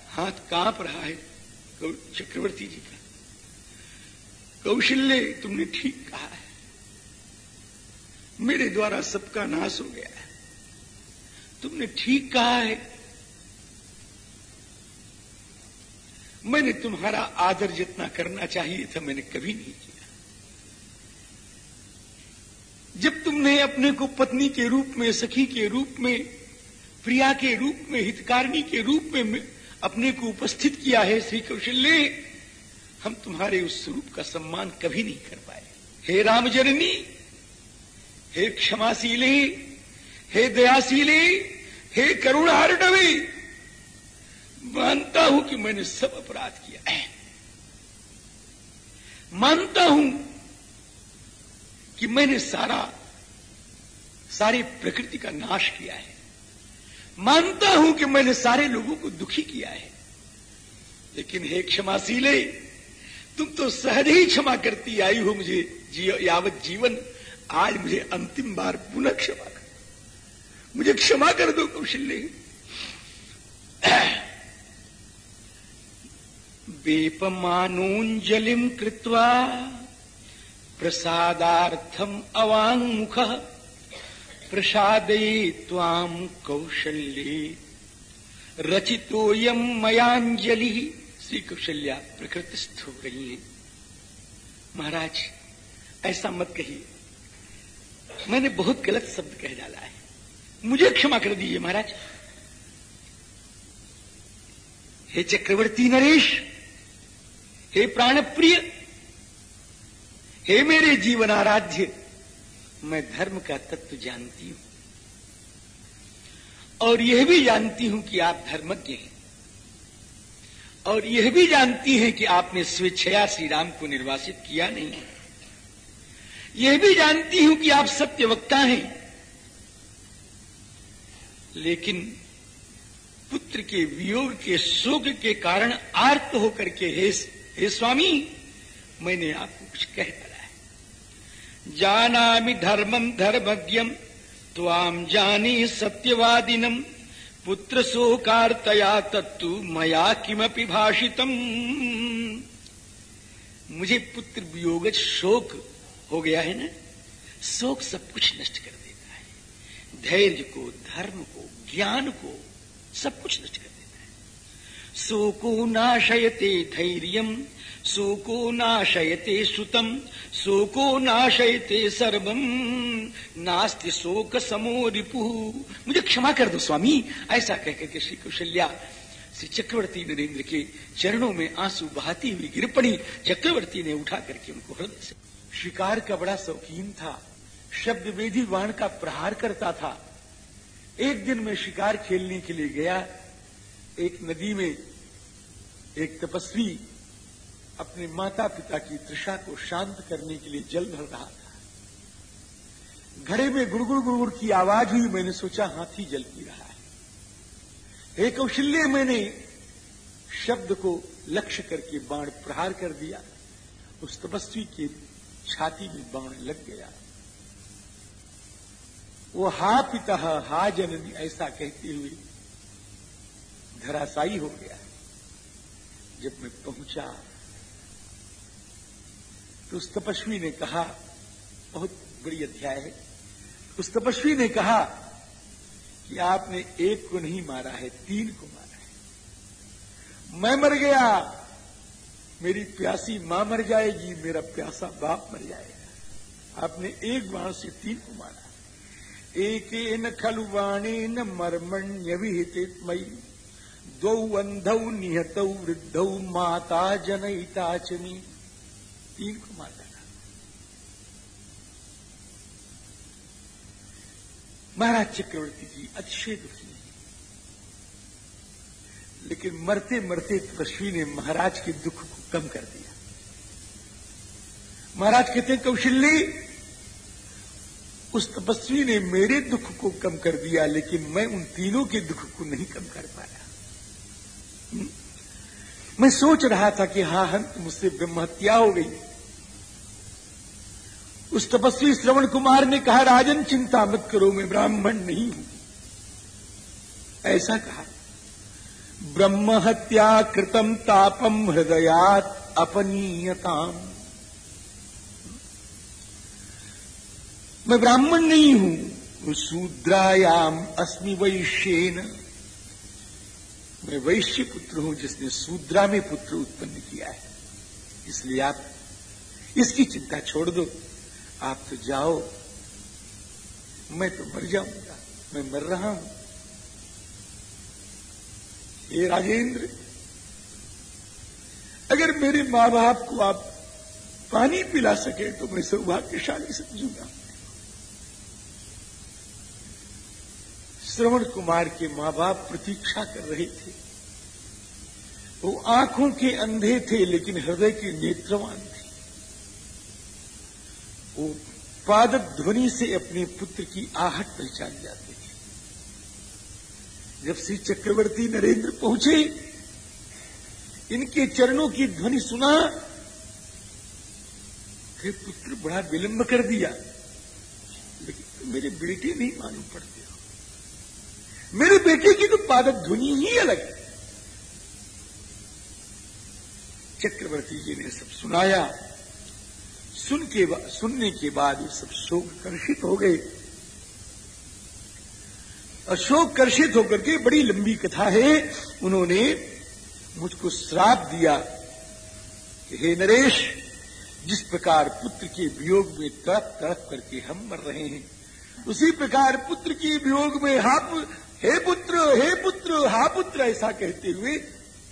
हाथ काँप रहा है चक्रवर्ती जी का। कौशल्य तुमने ठीक कहा है। मेरे द्वारा सबका नाश हो गया है। तुमने ठीक कहा है। मैंने तुम्हारा आदर जितना करना चाहिए था, मैंने कभी नहीं किया। जब तुमने अपने को पत्नी के रूप में, सखी के रूप में, प्रिया के रूप में, हितकारिणी के रूप में अपने को उपस्थित किया है, श्री कौशल्य हम तुम्हारे उस स्वरूप का सम्मान कभी नहीं कर पाए। हे रामजननी हे क्षमाशीले हे दयाशीले हे करुणार्डवी मानता हूँ कि मैंने सब अपराध किया है। मानता हूँ कि मैंने सारा सारी प्रकृति का नाश किया है। मानता हूँ कि मैंने सारे लोगों को दुखी किया है। लेकिन हे क्षमाशीले तुम तो सहज ही क्षमा करती आई हो मुझे जी, यावत जीवन। आज मुझे अंतिम बार पुनः क्षमा मुझे क्षमा कर दो कौशल्य वेपमानोऽञ्जलिम् कृत्वा प्रसादार्थम् अवाङ्मुखः, प्रसादये त्वाम् कौशल्ये। मयाञ्जलिः श्री कौशल्या प्रकृतिस्थ हो रही है महाराज, ऐसा मत कहिए। मैंने बहुत गलत शब्द कह डाला है। मुझे क्षमा कर दीजिए महाराज। हे चक्रवर्ती नरेश, हे प्राण प्रिय हे मेरे जीवन आराध्य, मैं धर्म का तत्व जानती हूँ। और यह भी जानती हूँ कि आप धर्मज्ञ हैं। और यह भी जानती हैं कि आपने स्वेच्छया श्री राम को निर्वासित किया नहीं यह भी जानती हूँ कि आप सत्य वक्ता हैं। लेकिन पुत्र के वियोग के शोक के कारण आर्त होकर के, हे हे स्वामी, मैंने आपको कुछ कह डाला है। जाना धर्मम धर्मज्ञम त्वाम जानी सत्यवादिनम पुत्र शोकार्तया तत्तु मया किमपि भाषितम। मुझे पुत्र वियोग शोक हो गया है ना? शोक सब कुछ नष्ट कर धैर्य को, धर्म को, ज्ञान को सब कुछ नष्ट कर देता है। शोको नाशयते धैर्यम शोको नाशयते सुतम शोको नाशयते सर्वम। नास्ति शोक समो रिपु। मुझे क्षमा कर दो स्वामी, ऐसा कहकर के श्री कौशल्या, श्री चक्रवर्ती नरेंद्र के चरणों में आँसू बहाती हुई गिर पड़ी। चक्रवर्ती ने उठा करके उनको हृदय से शिकार का बड़ा शौकीन था। शब्द वेदी वाण का प्रहार करता था। एक दिन में शिकार खेलने के लिए गया। एक नदी में एक तपस्वी अपने माता पिता की तृषा को शांत करने के लिए जल भर रहा था। घड़े में गुड़गुड़ गुड़गुड़ की आवाज़ हुई, मैंने सोचा हाथी जल पी रहा है। एक कौशल्य, मैंने शब्द को लक्ष्य करके बाण प्रहार कर दिया। उस तपस्वी के छाती में बाण लग गया। वो हा पिता हा जननी ऐसा कहते हुए धराशायी हो गया जब मैं पहुँचा तो उस तपस्वी ने कहा, बहुत बड़ी अध्याय है, उस तपस्वी ने कहा कि आपने एक को नहीं मारा है, तीन को मारा है। मैं मर गया, मेरी प्यासी माँ मर जाएगी, मेरा प्यासा बाप मर जाएगा। आपने एक बाण से तीन को मारा। एक न खलु वाणी न मर्मण्य विहित मई दौ अंधौ निहतौ वृद्धौ माता जनयिता चमी तीन को मार डाला महाराज चक्रवर्ती जी, अतिशय दुखी लेकिन मरते मरते तपस्वी ने महाराज के दुख को कम कर दिया। महाराज कहते कौशल्य उस तपस्वी ने मेरे दुख को कम कर दिया, लेकिन मैं उन तीनों के दुख को नहीं कम कर पाया। हम्म? मैं सोच रहा था कि हा हंत मुझसे ब्रह्महत्या हो गई। उस तपस्वी श्रवण कुमार ने कहा, राजन, चिंता मत करो, मैं ब्राह्मण नहीं हूँ। ऐसा कहा ब्रह्म हत्या कृतम तापम हृदयात अपनीयताम। मैं ब्राह्मण नहीं हूँ। शूद्रायाम अस्मि वैश्यन। मैं वैश्य पुत्र हूँ जिसने शूद्रा में पुत्र उत्पन्न किया है। इसलिए आप इसकी चिंता छोड़ दो। आप तो जाओ। मैं तो मर जाऊँगा। मैं मर रहा हूँ। हे राजेंद्र, अगर मेरे माँ बाप को आप पानी पिला सके तो मैं सौभाग्यशाली समझूँगा। श्रवण कुमार के माँ बाप प्रतीक्षा कर रहे थे। वो आँखों के अंधे थे, लेकिन हृदय के नेत्रवान थे। वो पादक ध्वनि से अपने पुत्र की आहट पहचान जाते थे। जब श्री चक्रवर्ती नरेंद्र पहुँचे, इनके चरणों की ध्वनि सुना, फिर पुत्र बड़ा विलंब कर दिया। लेकिन मेरे बेटे नहीं मालूम पड़ते। मेरे बेटे की तो पादक ध्वनि ही अलग है। चक्रवर्ती जी ने सब सुनाया। सुन के सुनने के बाद ये सब शोक कर्षित हो गए। और कर्षित होकर के बड़ी लंबी कथा है। उन्होंने मुझको श्राप दिया कि हे नरेश, जिस प्रकार पुत्र के वियोग में तड़प तड़प करके हम मर रहे हैं, उसी प्रकार पुत्र के वियोग में हम पुत्र, हे पुत्र, हा पुत्र, ऐसा कहते हुए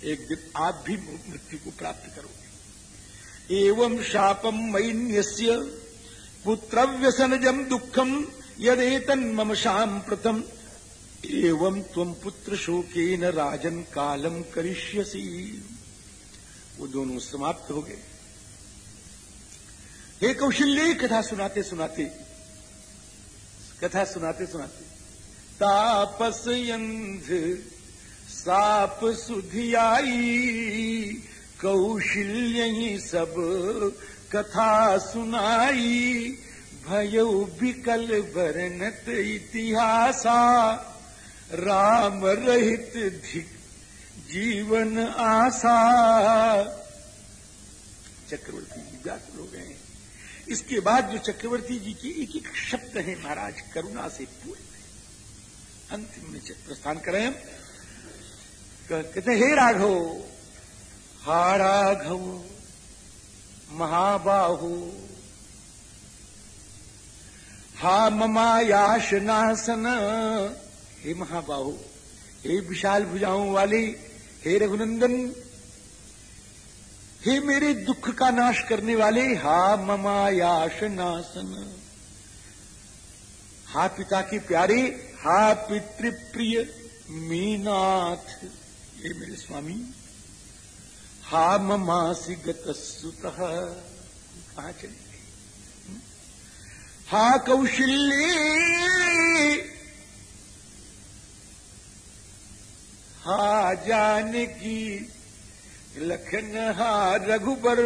एक दिन आप भी मृत्यु को प्राप्त करोगे। एवं शापम मैन्य पुत्र व्यसनजम दुखम यदेतन मम शाम प्रथम एवं तुम पुत्र शोके न राजन कालम करिष्यसी। वो दोनों समाप्त हो गए। हे कौशल्य, कथा सुनाते सुनाते कथा सुनाते सुनाते तापस यंध साप सुधियाई, कौशल्य ही सब कथा सुनाई, भयो विकल वर्णत इतिहासा, राम रहित धिक जीवन आशा। चक्रवर्ती जी व्याकुल हो गए। इसके बाद जो चक्रवर्ती जी की एक एक शब्द है महाराज, करुणा से पूर्ण अंतिम में प्रस्थान करें कहते हे राघव, हा राघव, महाबाहु, हा ममायाश नासन हे महाबाहु, हे विशाल भुजाओं वाली, हे रघुनंदन, हे मेरे दुख का नाश करने वाले, हा ममायाश नासन हा पिता की प्यारे हा पितृप्रिय मीनाथ। ये मेरे स्वामी, हा ममासी गतसुत कहा चली गई हा कौशल्य, हा जानकी लखन, हा रघुबर,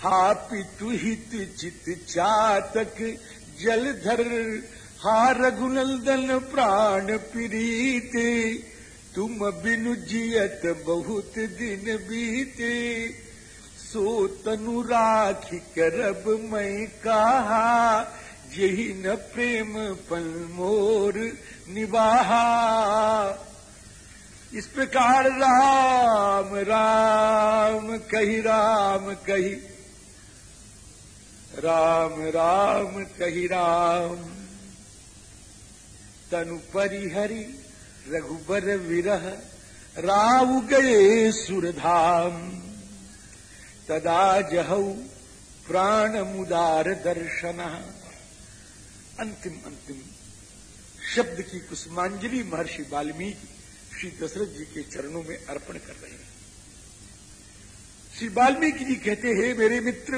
हा पितु हित चित चातक जलधर। हा रघुनंदन प्राण प्रीते तुम बिनु जियत बहुत दिन बीते। सो तनु राखी करब मैं कहा, यही न प्रेम पल मोर निवाहा। इस प्रकार राम राम, कही राम कही। राम राम, कही राम। तनु परिहरी, रघुबर विरह राव गए सुरधाम। तदा जहौ प्राण मुदार दर्शन। अंतिम अंतिम शब्द की कुसुमांजलि महर्षि वाल्मीकि श्री दशरथ जी के चरणों में अर्पण कर रहे हैं। श्री वाल्मीकि जी कहते हैं, मेरे मित्र,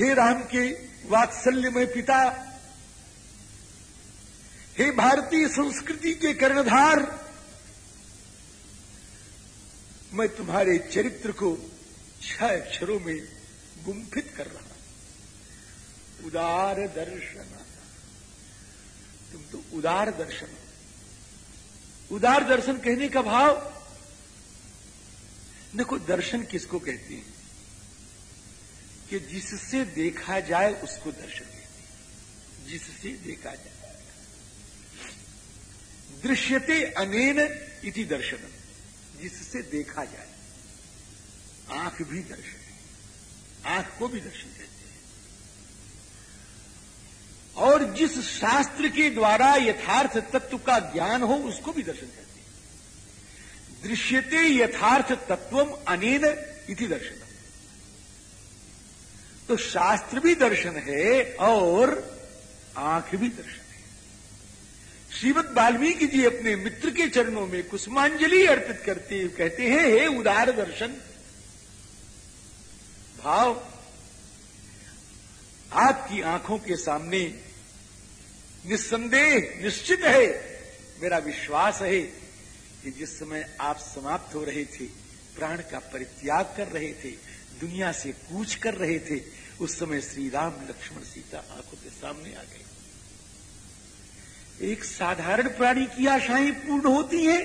हे राम के वात्सल्य में पिता। हे भारतीय संस्कृति के कर्णधार, मैं तुम्हारे चरित्र को छह अक्षरों में गुम्फित कर रहा हूँ। उदार दर्शन। तुम तो उदार दर्शन उदार दर्शन कहने का भाव? देखो, दर्शन किसको कहते हैं? कि जिससे देखा जाए उसको दर्शन कहते जिससे देखा जाए। दृश्यते अनेन इति दर्शन जिससे देखा जाए। आँख भी दर्शन है आँख को भी दर्शन कहते हैं और जिस शास्त्र के द्वारा यथार्थ तत्व का ज्ञान हो, उसको भी दर्शन कहते हैं। दृश्यते यथार्थ तत्वम अनेन इति दर्शन तो शास्त्र भी दर्शन है और आँख भी दर्शन है। श्रीमद वाल्मीकि जी अपने मित्र के चरणों में कुसुमांजलि अर्पित करते कहते हैं, हे उदार दर्शन, भाव, आपकी आँखों के सामने निस्संदेह निश्चित है, मेरा विश्वास है कि जिस समय आप समाप्त हो रहे थे, प्राण का परित्याग कर रहे थे दुनिया से कूच कर रहे थे, उस समय श्री राम लक्ष्मण सीता आँखों के सामने आ गए एक साधारण प्राणी की आशाएँ पूर्ण होती हैं,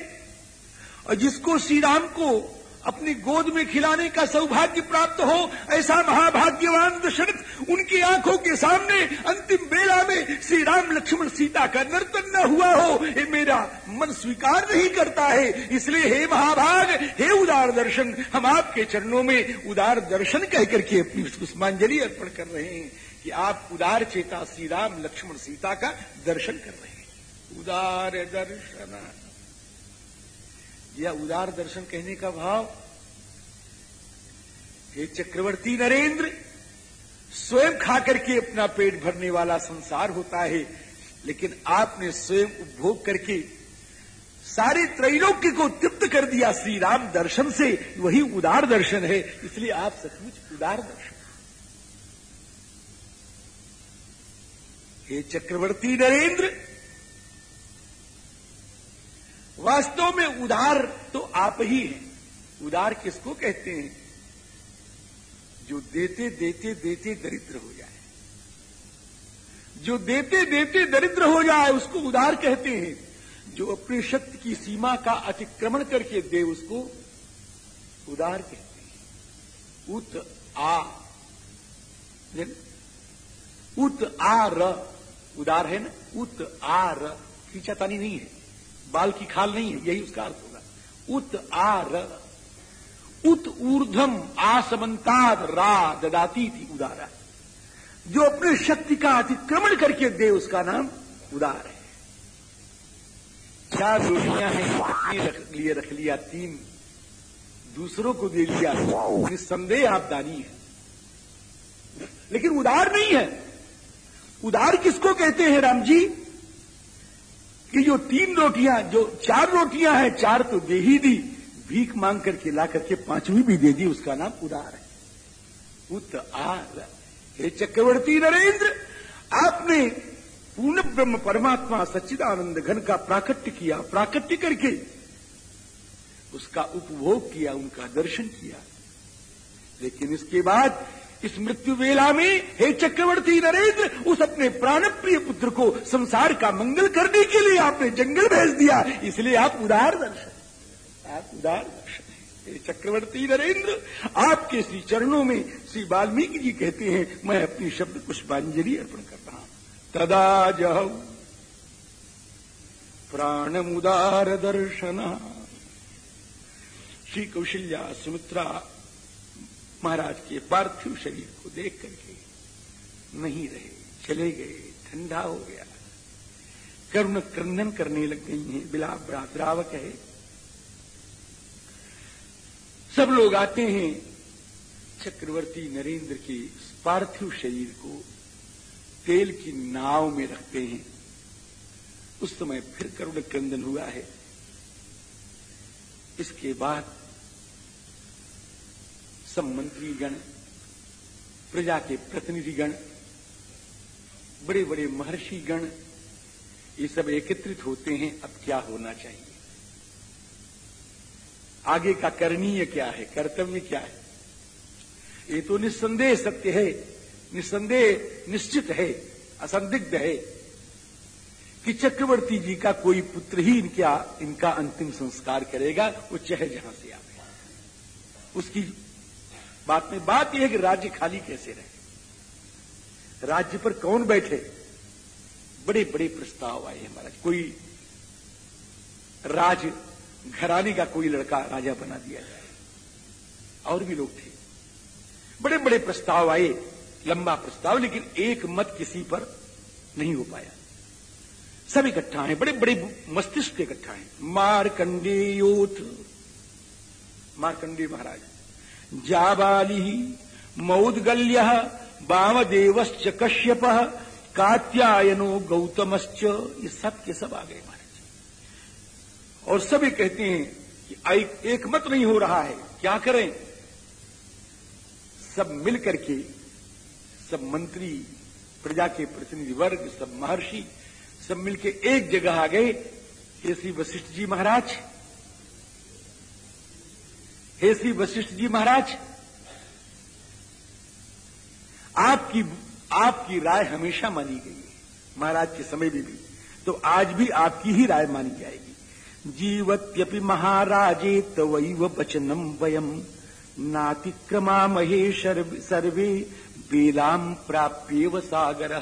और जिसको श्री राम को अपनी गोद में खिलाने का सौभाग्य प्राप्त हो, ऐसा महाभाग्यवान दशरथ उनकी आँखों के सामने अंतिम बेला में श्री राम लक्ष्मण सीता का नर्तन न हुआ हो, ये मेरा मन स्वीकार नहीं करता है। इसलिए हे महाभाग, हे उदार दर्शन, हम आपके चरणों में उदार दर्शन कह करके अपनी पुष्पांजलि अर्पण कर रहे हैं कि आप उदार चेता श्री राम लक्ष्मण सीता का दर्शन कर रहे हैं। उदार दर्शन। यह उदार दर्शन कहने का भाव, हे चक्रवर्ती नरेंद्र, स्वयं खाकर के अपना पेट भरने वाला संसार होता है, लेकिन आपने स्वयं उपभोग करके सारे त्रैलोक्य को तृप्त कर दिया श्री राम दर्शन से। वही उदार दर्शन है, इसलिए आप सचमुच उदार दर्शन। हे चक्रवर्ती नरेंद्र वास्तव में उदार तो आप ही हैं। उदार किसको कहते हैं? जो देते देते देते दरिद्र हो जाए। जो देते देते दरिद्र हो जाए, उसको उदार कहते हैं। जो अपनी शक्ति की सीमा का अतिक्रमण करके दे, उसको उदार कहते हैं। उत आ उत आ र, उदार है ना? उत आ र खींचातानी नहीं है। बाल की खाल नहीं है, यही उसका अर्थ होगा। उत आर उत ऊर्धम आसमंताद रा ददाती थी उदारा। जो अपने शक्ति का अतिक्रमण करके दे, उसका नाम उदार है। चार रोटियाँ हैं रख लिए, रख लिया तीन? दूसरों को दे लिया निस्संदेह आप दानी है। लेकिन उदार नहीं है। उदार किसको कहते हैं राम जी कि जो तीन रोटियाँ, जो चार रोटियाँ हैं, चार तो दे ही दी। भीख मांग करके, ला करके पांचवी भी दे दी, उसका नाम उदार है। उत आर। हे चक्रवर्ती नरेंद्र, आपने पूर्ण ब्रह्म परमात्मा सच्चिदानंद घन का प्राकट्य किया, प्राकट्य करके उसका उपभोग किया, उनका दर्शन किया। लेकिन इसके बाद इस मृत्यु वेला में हे चक्रवर्ती नरेंद्र, उस अपने प्राण प्रिय पुत्र को संसार का मंगल करने के लिए आपने जंगल भेज दिया। इसलिए आप उदार दर्शन आप उदार दर्शन हे चक्रवर्ती नरेंद्र, आपके श्री चरणों में श्री वाल्मीकि जी कहते हैं, मैं अपनी शब्द पुष्पांजलि अर्पण करता हूँ। तदा जह प्राणमुदार दर्शना। श्री कौशल्या सुमित्रा महाराज के पार्थिव शरीर को देख करके नहीं रहे, चले गए, ठंडा हो गया। करुण क्रंदन करने लग गई हैं बिला द्रावक है। सब लोग आते हैं, चक्रवर्ती नरेंद्र के पार्थिव शरीर को तेल की नाव में रखते हैं। उस समय फिर करुण क्रंदन हुआ है। इसके बाद सब मंत्रीगण प्रजा के प्रतिनिधिगण बड़े बड़े महर्षि गण ये सब एकत्रित होते हैं, अब क्या होना चाहिए? आगे का करणीय क्या है? कर्तव्य क्या है? ये तो निस्संदेह सत्य है, निस्संदेह निश्चित है, असंदिग्ध है कि चक्रवर्ती जी का कोई पुत्र ही इनका इनका अंतिम संस्कार करेगा, वो चाहे जहाँ से आवे उसकी बात में बात यह है कि राज्य खाली कैसे रहे? राज्य पर कौन बैठे? बड़े बड़े प्रस्ताव आए हैं महाराज। कोई राज घराने का कोई लड़का राजा बना दिया जाए। और भी लोग थे। बड़े बड़े प्रस्ताव आए, लंबा प्रस्ताव, लेकिन एक मत किसी पर नहीं हो पाया। सब इकट्ठा है बड़े बड़े मस्तिष्क इकट्ठा है। मारकंडेयोथ मारकंडे महाराज। जाबाली मौदगल्य वामदेवश्च कश्यप, कात्यायनो गौतमश्च, ये सब के सब आ गए महाराज। और सभी कहते हैं कि एक मत नहीं हो रहा है, क्या करें? सब मिल करके सब मंत्री, प्रजा के प्रतिनिधि वर्ग सब महर्षि, सब मिलके एक जगह आ गए श्री वशिष्ठ जी महाराज। हे श्री वशिष्ठ जी महाराज, आपकी आपकी राय हमेशा मानी गई है। महाराज के समय में भी। तो आज भी आपकी ही राय मानी जाएगी। जीवत्यपि महाराजे तवैव वचनम वयम नातिक्रमा महे सर्वे बेलाम प्राप्यव सागर।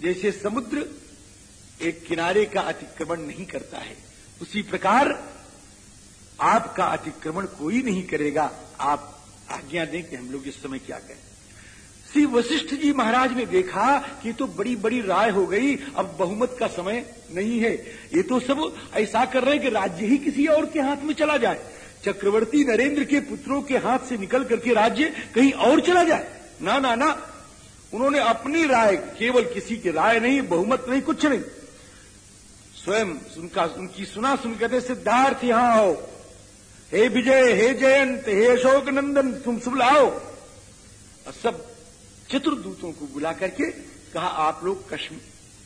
जैसे समुद्र एक किनारे का अतिक्रमण नहीं करता है, उसी प्रकार आपका अतिक्रमण कोई नहीं करेगा। आप आज्ञा दें कि हम लोग इस समय क्या करें। श्री वशिष्ठ जी महाराज ने देखा कि तो बड़ी बड़ी राय हो गई। अब बहुमत का समय नहीं है। ये तो सब ऐसा कर रहे हैं कि राज्य ही किसी और के हाथ में चला जाए। चक्रवर्ती नरेंद्र के पुत्रों के हाथ से निकल करके राज्य कहीं और चला जाए। ना ना ना। उन्होंने अपनी राय, केवल किसी की राय नहीं, बहुमत नहीं, कुछ नहीं। स्वयं उनका, उनकी सुना सुन सुनकर सिद्धार्थ यहाँ आओ। हे विजय, हे जयंत, हे अशोक नंदन तुम सब लाओ। और सब चतुर्दूतों को बुला करके कहा, आप लोग कश्मीर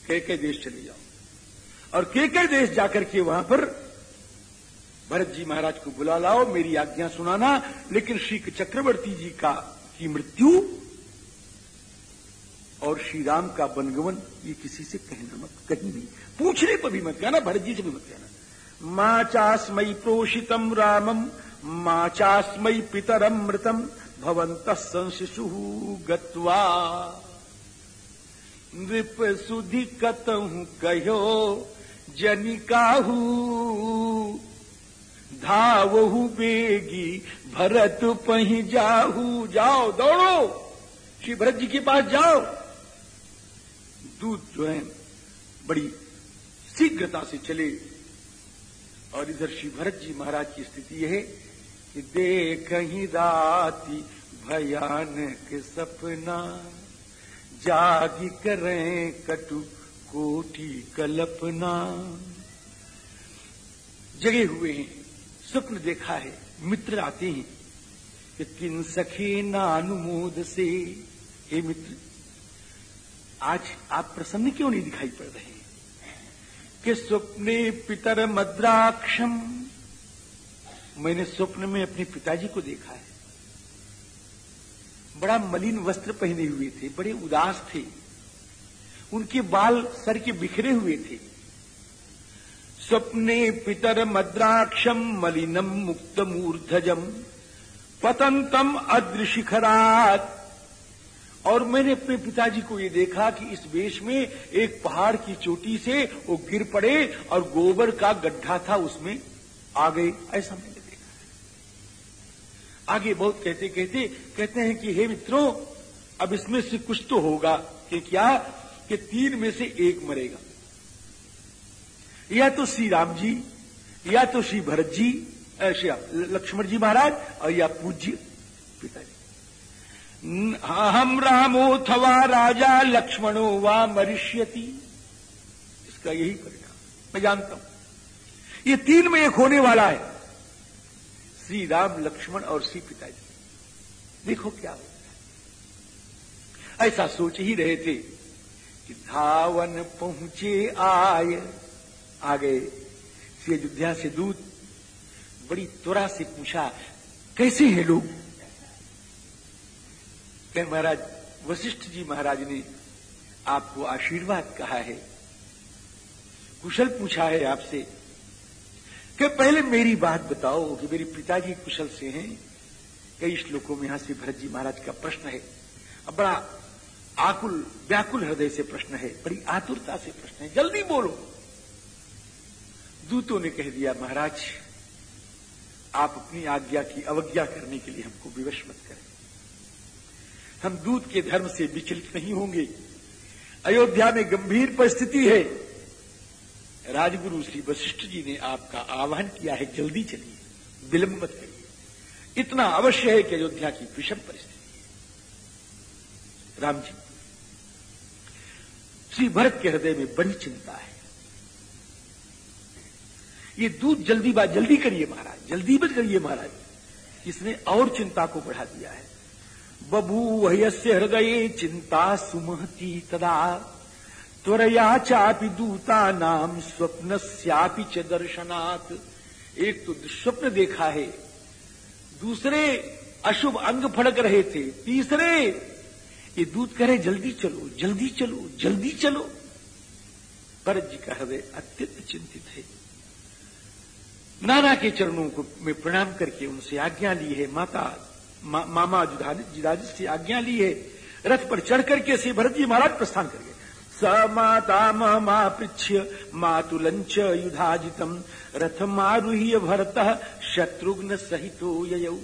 के के देश चले जाओ। और के के देश जाकर के वहाँ पर भरत जी महाराज को बुला लाओ, मेरी आज्ञा सुनाना, लेकिन श्री चक्रवर्ती जी का, की मृत्यु और श्री राम का बनगवन ये किसी से कहना मत, कहीं नहीं। पूछने पर भी मत कहना, भरत जी से भी मत कहना। माँ चास्मयी प्रोषितम रामम, माँ चास्मयी पितरम मृतम भवंत संशिशु गत्वा। नृप सुधि कतहु कहो, जनिकाहू, धावहु बेगी, भरत पही जाहू। जाओ, दौड़ो श्री भरत जी के पास जाओ। दूत जो है, बड़ी शीघ्रता से चले। और इधर श्री भरत जी महाराज की स्थिति है कि देख ही राति भयानक सपना, जागी करें कटु कोटि कल्पना। जगे हुए हैं, स्वप्न देखा है, मित्र आते हैं। कि किन सखे अनुमोद से, हे मित्र, आज आप प्रसन्न क्यों नहीं दिखाई पड़ रहे? कि स्वप्ने पितर मद्राक्षम। मैंने स्वप्न में अपने पिताजी को देखा है। बड़ा मलिन वस्त्र पहने हुए थे, बड़े उदास थे। उनके बाल सर के बिखरे हुए थे। स्वप्ने पितर मद्राक्षम, मलिनम मुक्त मूर्धजम पतंतम अद्रशिखरात और मैंने अपने पिताजी को ये देखा कि इस वेश में एक पहाड़ की चोटी से वो गिर पड़े और गोबर का गड्ढा था उसमें आ गए। ऐसा मैंने देखा। आगे बहुत कहते कहते कहते हैं कि, हे मित्रों, अब इसमें से कुछ तो होगा कि क्या कि तीन में से एक मरेगा। या तो श्री राम जी, या तो श्री भरत जी श्री लक्ष्मण जी महाराज और या पूज्य पिताजी। हम रामोथवा राजा लक्ष्मणो वा मरिष्यति। इसका यही परिणाम। मैं जानता हूँ। ये तीन में एक होने वाला है। श्री राम, लक्ष्मण और श्री पिताजी। देखो क्या होता है। ऐसा सोच ही रहे थे कि धावन पहुँचे आय। आ गए श्री अयोध्या से दूत बड़ी त्वरा से पूछा, कैसे हैं लोग? कह, महाराज, वशिष्ठ जी महाराज ने आपको आशीर्वाद कहा है, कुशल पूछा है आपसे। कि पहले मेरी बात बताओ कि मेरे पिताजी कुशल से हैं। कई श्लोकों में यहाँ से भरत जी महाराज का प्रश्न है। अब बड़ा आकुल, व्याकुल हृदय से प्रश्न है, बड़ी आतुरता से प्रश्न है। जल्दी बोलो। दूतों ने कह दिया, महाराज, आप अपनी आज्ञा की अवज्ञा करने के लिए हमको विवश मत करें। हम दूत के धर्म से विचलित नहीं होंगे। अयोध्या में गंभीर परिस्थिति है। राजगुरु श्री वशिष्ठ जी ने आपका आह्वान किया है, जल्दी चलिए, विलंब मत करिए। इतना अवश्य है कि अयोध्या की विषम परिस्थिति। राम जी, श्री भरत के हृदय में बड़ी चिंता है। ये दूध जल्दी बात जल्दी करिए महाराज, जल्दी मत करिए महाराज। इसने और चिंता को बढ़ा दिया है। बबू वह्यस्य हृदय चिंता सुमहती तदा। त्वरया चापि दूता नाम स्वप्न च दर्शनात्। एक तो स्वप्न देखा है। दूसरे अशुभ अंग फड़क रहे थे। तीसरे, ये दूत कह रहे, जल्दी चलो जल्दी चलो जल्दी चलो। भरत जी का हृदय अत्यंत चिंतित है। नाना के चरणों को में प्रणाम करके उनसे आज्ञा ली है, माता मा, मामा जुदाजित से आज्ञा ली है। रथ पर चढ़ करके श्री भरत जी महाराज प्रस्थान कर गए। स माता मा पृछ्य मातुलंच युधाजितम। रथ मारूह्य भरत शत्रुघ्न सहित ययऊ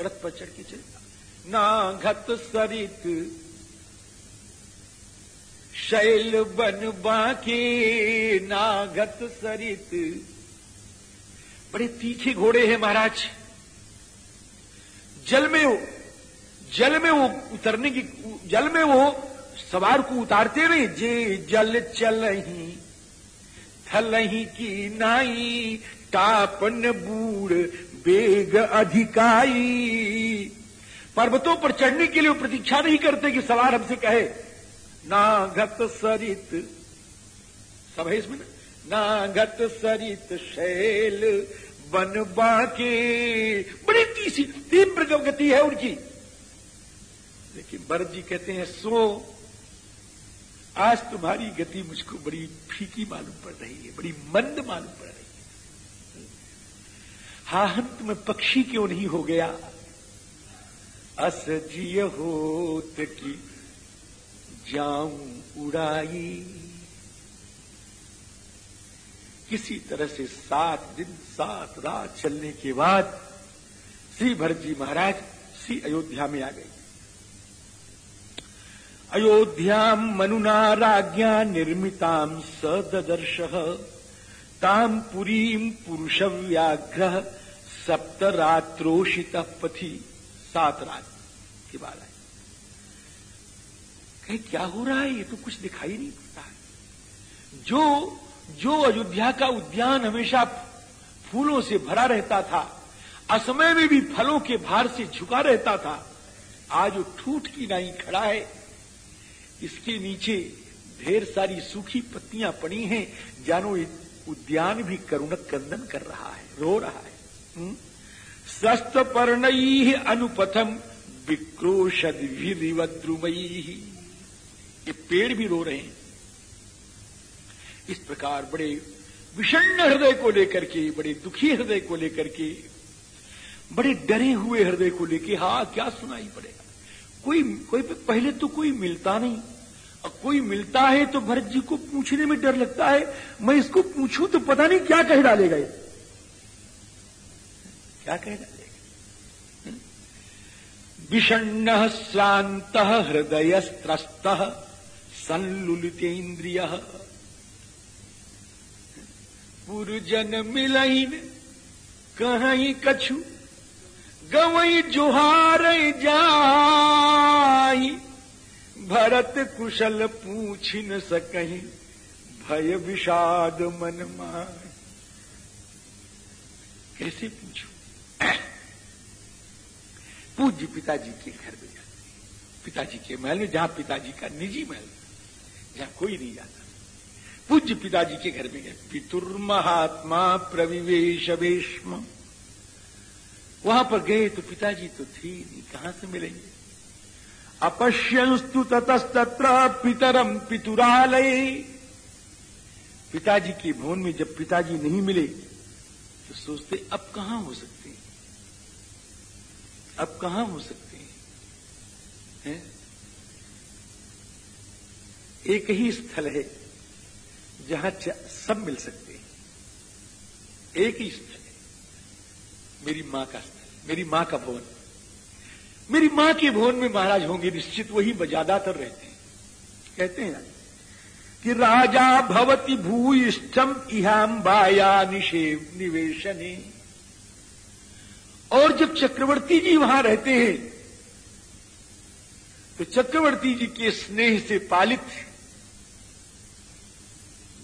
रथ पर चढ़ के चलेगा ना घत सरित शैल बन बाके नागत सरित। बड़े तीखे घोड़े हैं महाराज। जल में वो, जल में वो उतरने की, जल में वो सवार को उतारते नहीं, जे जल चल ही, थल ही की नाई टापन बूढ़ बेग अधिकाई। पर्वतों पर चढ़ने के लिए वो प्रतीक्षा नहीं करते कि सवार हमसे कहे ना घत सरित, सब है इसमें ना? घत सरित शैल बन बाके। बड़ी तीसी तीव्र गति है उनकी। लेकिन भरत जी कहते हैं, सो, आज तुम्हारी गति मुझको बड़ी फीकी मालूम पड़ रही है, बड़ी मंद मालूम पड़ रही है। हा हंत में पक्षी क्यों नहीं हो गया? अस जिय होत की जाऊँ उड़ाई। किसी तरह से सात दिन सात रात चलने के बाद श्री भरत जी महाराज श्री अयोध्या में आ गए। अयोध्या मनुना राज्ञा निर्मिताम सदर्श ताम पुरीम पुरुष व्याघ्र सप्त रात्रोषित पथि। सात रात के बाद आए। कहे, क्या हो रहा है? ये तो कुछ दिखाई नहीं पड़ता है। जो जो अयोध्या का उद्यान हमेशा फूलों से भरा रहता था, असमय में भी फलों के भार से झुका रहता था, आज वो ठूठ की नाई खड़ा है। इसके नीचे ढेर सारी सूखी पत्तियाँ पड़ी हैं, जानो उद्यान भी करुणक कंदन कर रहा है, रो रहा है। सस्त स्वस्थ पर्णई अनुपथम विक्रोशद विद्रुमयी ये पेड़ भी रो रहे हैं। इस प्रकार बड़े विषण्ण हृदय को लेकर के, बड़े दुखी हृदय को लेकर के, बड़े डरे हुए हृदय को लेकर हा, क्या सुनाई पड़ेगा? कोई कोई पहले तो कोई मिलता नहीं। और कोई मिलता है तो भरत जी को पूछने में डर लगता है। मैं इसको पूछूँ तो पता नहीं क्या कह डालेगा ये। क्या कह डालेगा? विषण्ण श्रांत हृदय त्रस्त संलुलितेन्द्रिय पुरजन मिलइन कहीं कछु गवई जुहार जाई। भरत कुशल पूछ न सकही, भय विषाद मन माय कैसे पूछू? पूज्य पिताजी के घर में जाते। पिताजी के महल में, जहाँ पिताजी का निजी महल, जहाँ कोई नहीं जाता। पूज्य पिताजी के घर में गए पितुर महात्मा प्रविवेश वेशम वहाँ पर गए तो पिताजी तो थी नहीं, कहाँ से मिलेंगे? अपश्यंस्तु ततस्तत्र पितरम पितुरालय। पिताजी के भवन में जब पिताजी नहीं मिले तो सोचते, अब कहाँ हो सकते हैं? अब कहाँ हो सकते हैं? है? एक ही स्थल है। जहाँ सब मिल सकते हैं। एक ही स्थल मेरी माँ का स्थल मेरी माँ का भवन। मेरी माँ के भवन में महाराज होंगे, निश्चित वही ज़्यादातर रहते हैं। कहते हैं कि राजा भवती भूयिष्ठम इहाम बाया निषेव निवेशने। और जब चक्रवर्ती जी वहाँ रहते हैं तो चक्रवर्ती जी के स्नेह से पालित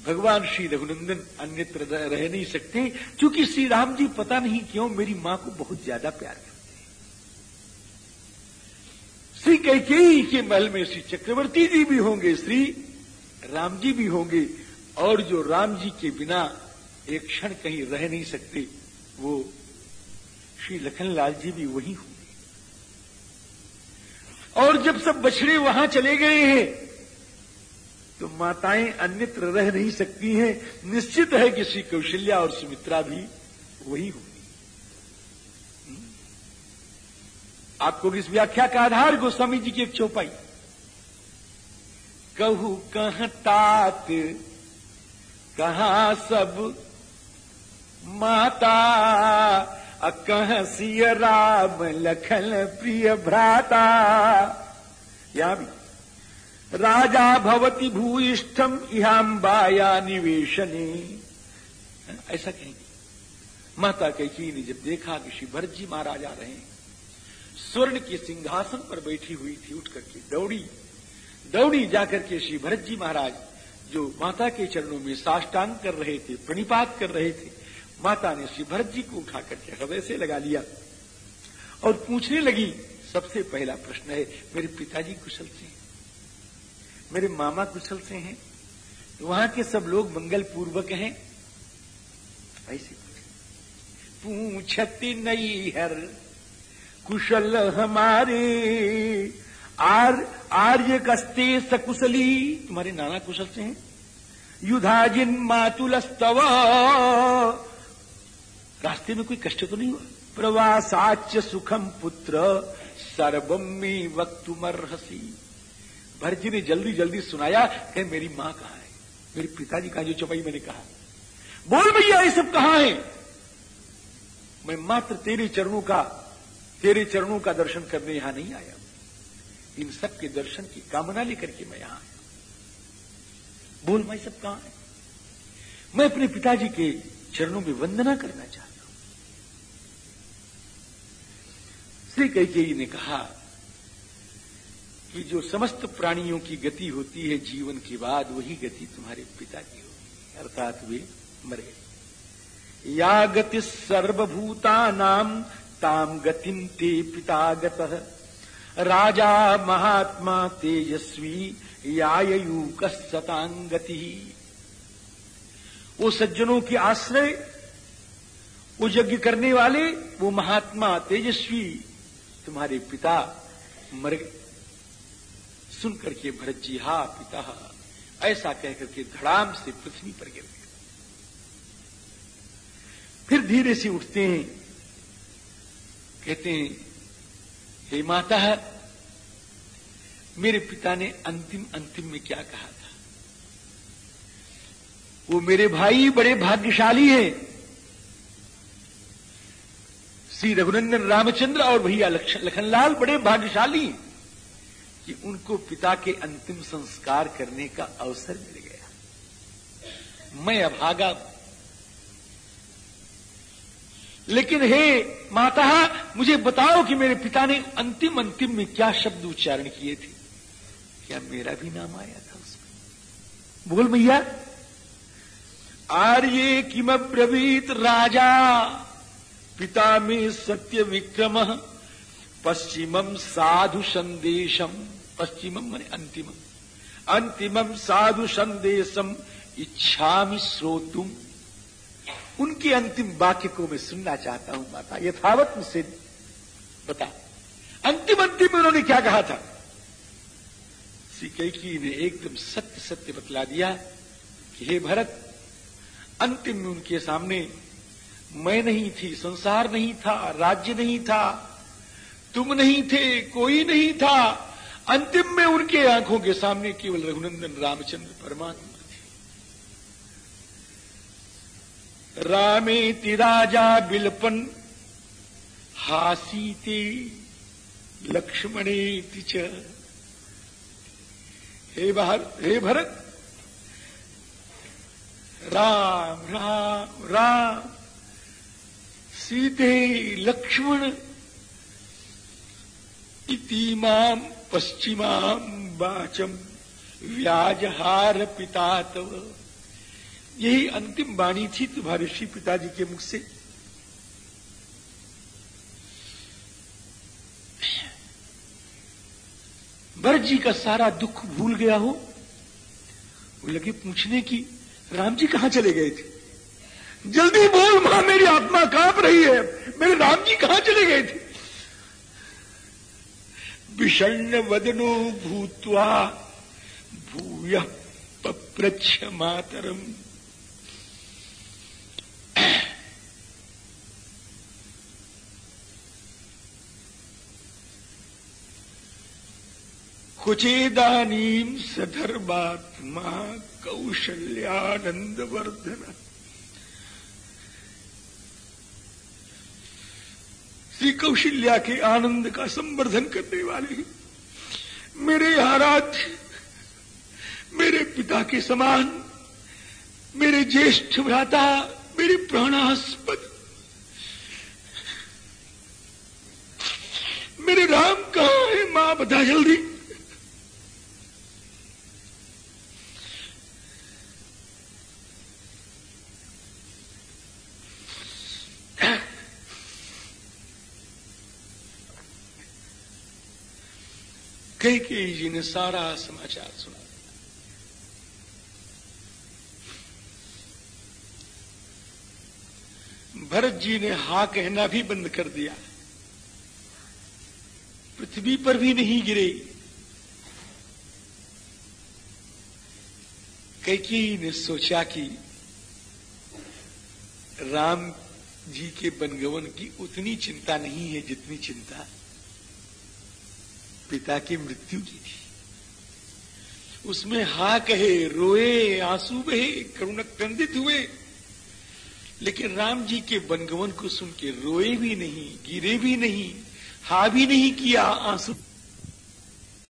भगवान श्री रघुनंदन अन्यत्र रह नहीं सकते, क्योंकि श्री राम जी पता नहीं क्यों मेरी माँ को बहुत ज़्यादा प्यार करते हैं। श्री कैकेयी के महल में श्री चक्रवर्ती जी भी होंगे, श्री राम जी भी होंगे, और जो राम जी के बिना एक क्षण कहीं रह नहीं सकते, वो श्री लखनलाल जी भी वही होंगे। और जब सब बछड़े वहाँ चले गए हैं तो माताएँ अन्यत्र रह नहीं सकती हैं। निश्चित है कि श्री कौशल्या और सुमित्रा भी वही होंगी। आपको इस व्याख्या का आधार गोस्वामी जी की एक चौपाई? कहू कह तात, कहा सब माता अकह सिय राम लखन प्रिय भ्राता? या भी। राजा भवती भूयिष्ठम इहाम्बाया निवेशने। ऐसा कहेंगे। माता कैकी ने जब देखा कि श्री भरत जी महाराज आ रहे स्वर्ण के सिंहासन पर बैठी हुई थी उठ करके दौड़ी। दौड़ी जाकर के श्री भरत जी महाराज जो माता के चरणों में साष्टांग कर रहे थे, प्रणिपात कर रहे थे, माता ने श्री भरत जी को उठा करके हृदय से लगा लिया। और पूछने लगी, सबसे पहला प्रश्न है, मेरे पिताजी कुशल से मेरे मामा कुशल से हैं, वहाँ के सब लोग मंगल पूर्वक हैं। ऐसे पूछती नहीं हर कुशल हमारे, आर, आर्य कस्ते सकुशली। तुम्हारे नाना कुशल से हैं। युधाजिन मातुलस्तव। रास्ते में कोई कष्ट तो नहीं हुआ? प्रवासाच सुखम पुत्र सर्वम वक्तुमर्हसी। भरजी ने जल्दी जल्दी सुनाया कि मेरी माँ कहा है? मेरे पिताजी का जो चौपाई मैंने कहा। बोल भैया, ये सब कहा है? मैं मात्र तेरे चरणों का, तेरे चरणों का दर्शन करने यहाँ नहीं आया। इन सब के दर्शन की कामना लेकर के मैं यहाँ आया। बोल मैं सब कहाँ है? मैं अपने पिताजी के चरणों में वंदना करना चाहता हूँ। श्री कैकेयी ने कहा कि जो समस्त प्राणियों की गति होती है जीवन के बाद, वही गति तुम्हारे पिता की होगी अर्थात वे मरे। या गति सर्वभूता नाम ताम गतिम ते पितागत। राजा महात्मा तेजस्वी यायूक सतांगति वो सज्जनों के आश्रय, वो यज्ञ करने वाले, वो महात्मा तेजस्वी तुम्हारे पिता मर गए। सुन करके भरत जी, हा पिता, ऐसा कहकर के धड़ाम से पृथ्वी पर गिर गए। फिर धीरे से उठते हैं, कहते हैं, हे माता, मेरे पिता ने अंतिम अंतिम में क्या कहा था? वो मेरे भाई बड़े भाग्यशाली हैं। श्री रघुनंदन रामचंद्र और भैया लखनलाल बड़े भाग्यशाली कि उनको पिता के अंतिम संस्कार करने का अवसर मिल गया। मैं अभागा लेकिन हे माता, मुझे बताओ कि मेरे पिता ने अंतिम अंतिम में क्या शब्द उच्चारण किए थे? क्या मेरा भी नाम आया था उसमें? बोल भैया आर्य किम ब्रवीत राजा, पिता में सत्य विक्रम पश्चिमम साधु संदेशम। पश्चिमम मैंने अंतिमम अंतिमम साधु संदेशम इच्छा श्रोतुम उनके अंतिम वाक्य को मैं सुनना चाहता हूँ, माता, यथावत मुझसे बता। अंतिम अंतिम में उन्होंने क्या कहा था? श्री कैकी ने एकदम सत्य सत्य बतला दिया कि हे भरत, अंतिम में उनके सामने मैं नहीं थी, संसार नहीं था, राज्य नहीं था, तुम नहीं थे, कोई नहीं था। अंतिम में उनके आँखों के सामने केवल रघुनंदन रामचंद्र परमात्मा थे। रामे राजा बिलपन, हासीते लक्ष्मणे च। हे भारत, हे भरत, राम राम राम सीते लक्ष्मण इतीमाम पश्चिमाम बाचम व्याजहार पिता तव यही अंतिम वाणी थी तुम्हारे श्री पिताजी के मुख से। भरत जी का सारा दुख भूल गया हो? वो लगे पूछने की राम जी कहाँ चले गए थे? जल्दी बोल, माँ, मेरी आत्मा काँप रही है। मेरे राम जी कहाँ चले गए थे? विषण्णवदनो भूत्वा भूयः पप्रच्छमातरम् कुचेदानीम् सधर्वात्मा कौशल्यानन्दवर्धनः। श्री कौशल्या के आनंद का संवर्धन करने वाले मेरे आराध्य, मेरे पिता के समान, मेरे ज्येष्ठ भ्राता, मेरे प्राणास्पद, मेरे राम कहा है, माँ बता जल्दी। कई कई जी ने सारा समाचार सुना। भरत जी ने हा कहना भी बंद कर दिया। पृथ्वी पर भी नहीं गिरे। कैकी ने सोचा कि राम जी के बनगवन की उतनी चिंता नहीं है जितनी चिंता पिता की मृत्यु की थी। उसमें हा कहे, रोए, आँसू बहे करुणक क्रंदित हुए। लेकिन राम जी के बनगवन को सुन के रोए भी नहीं, गिरे भी नहीं, हा भी नहीं किया, आँसू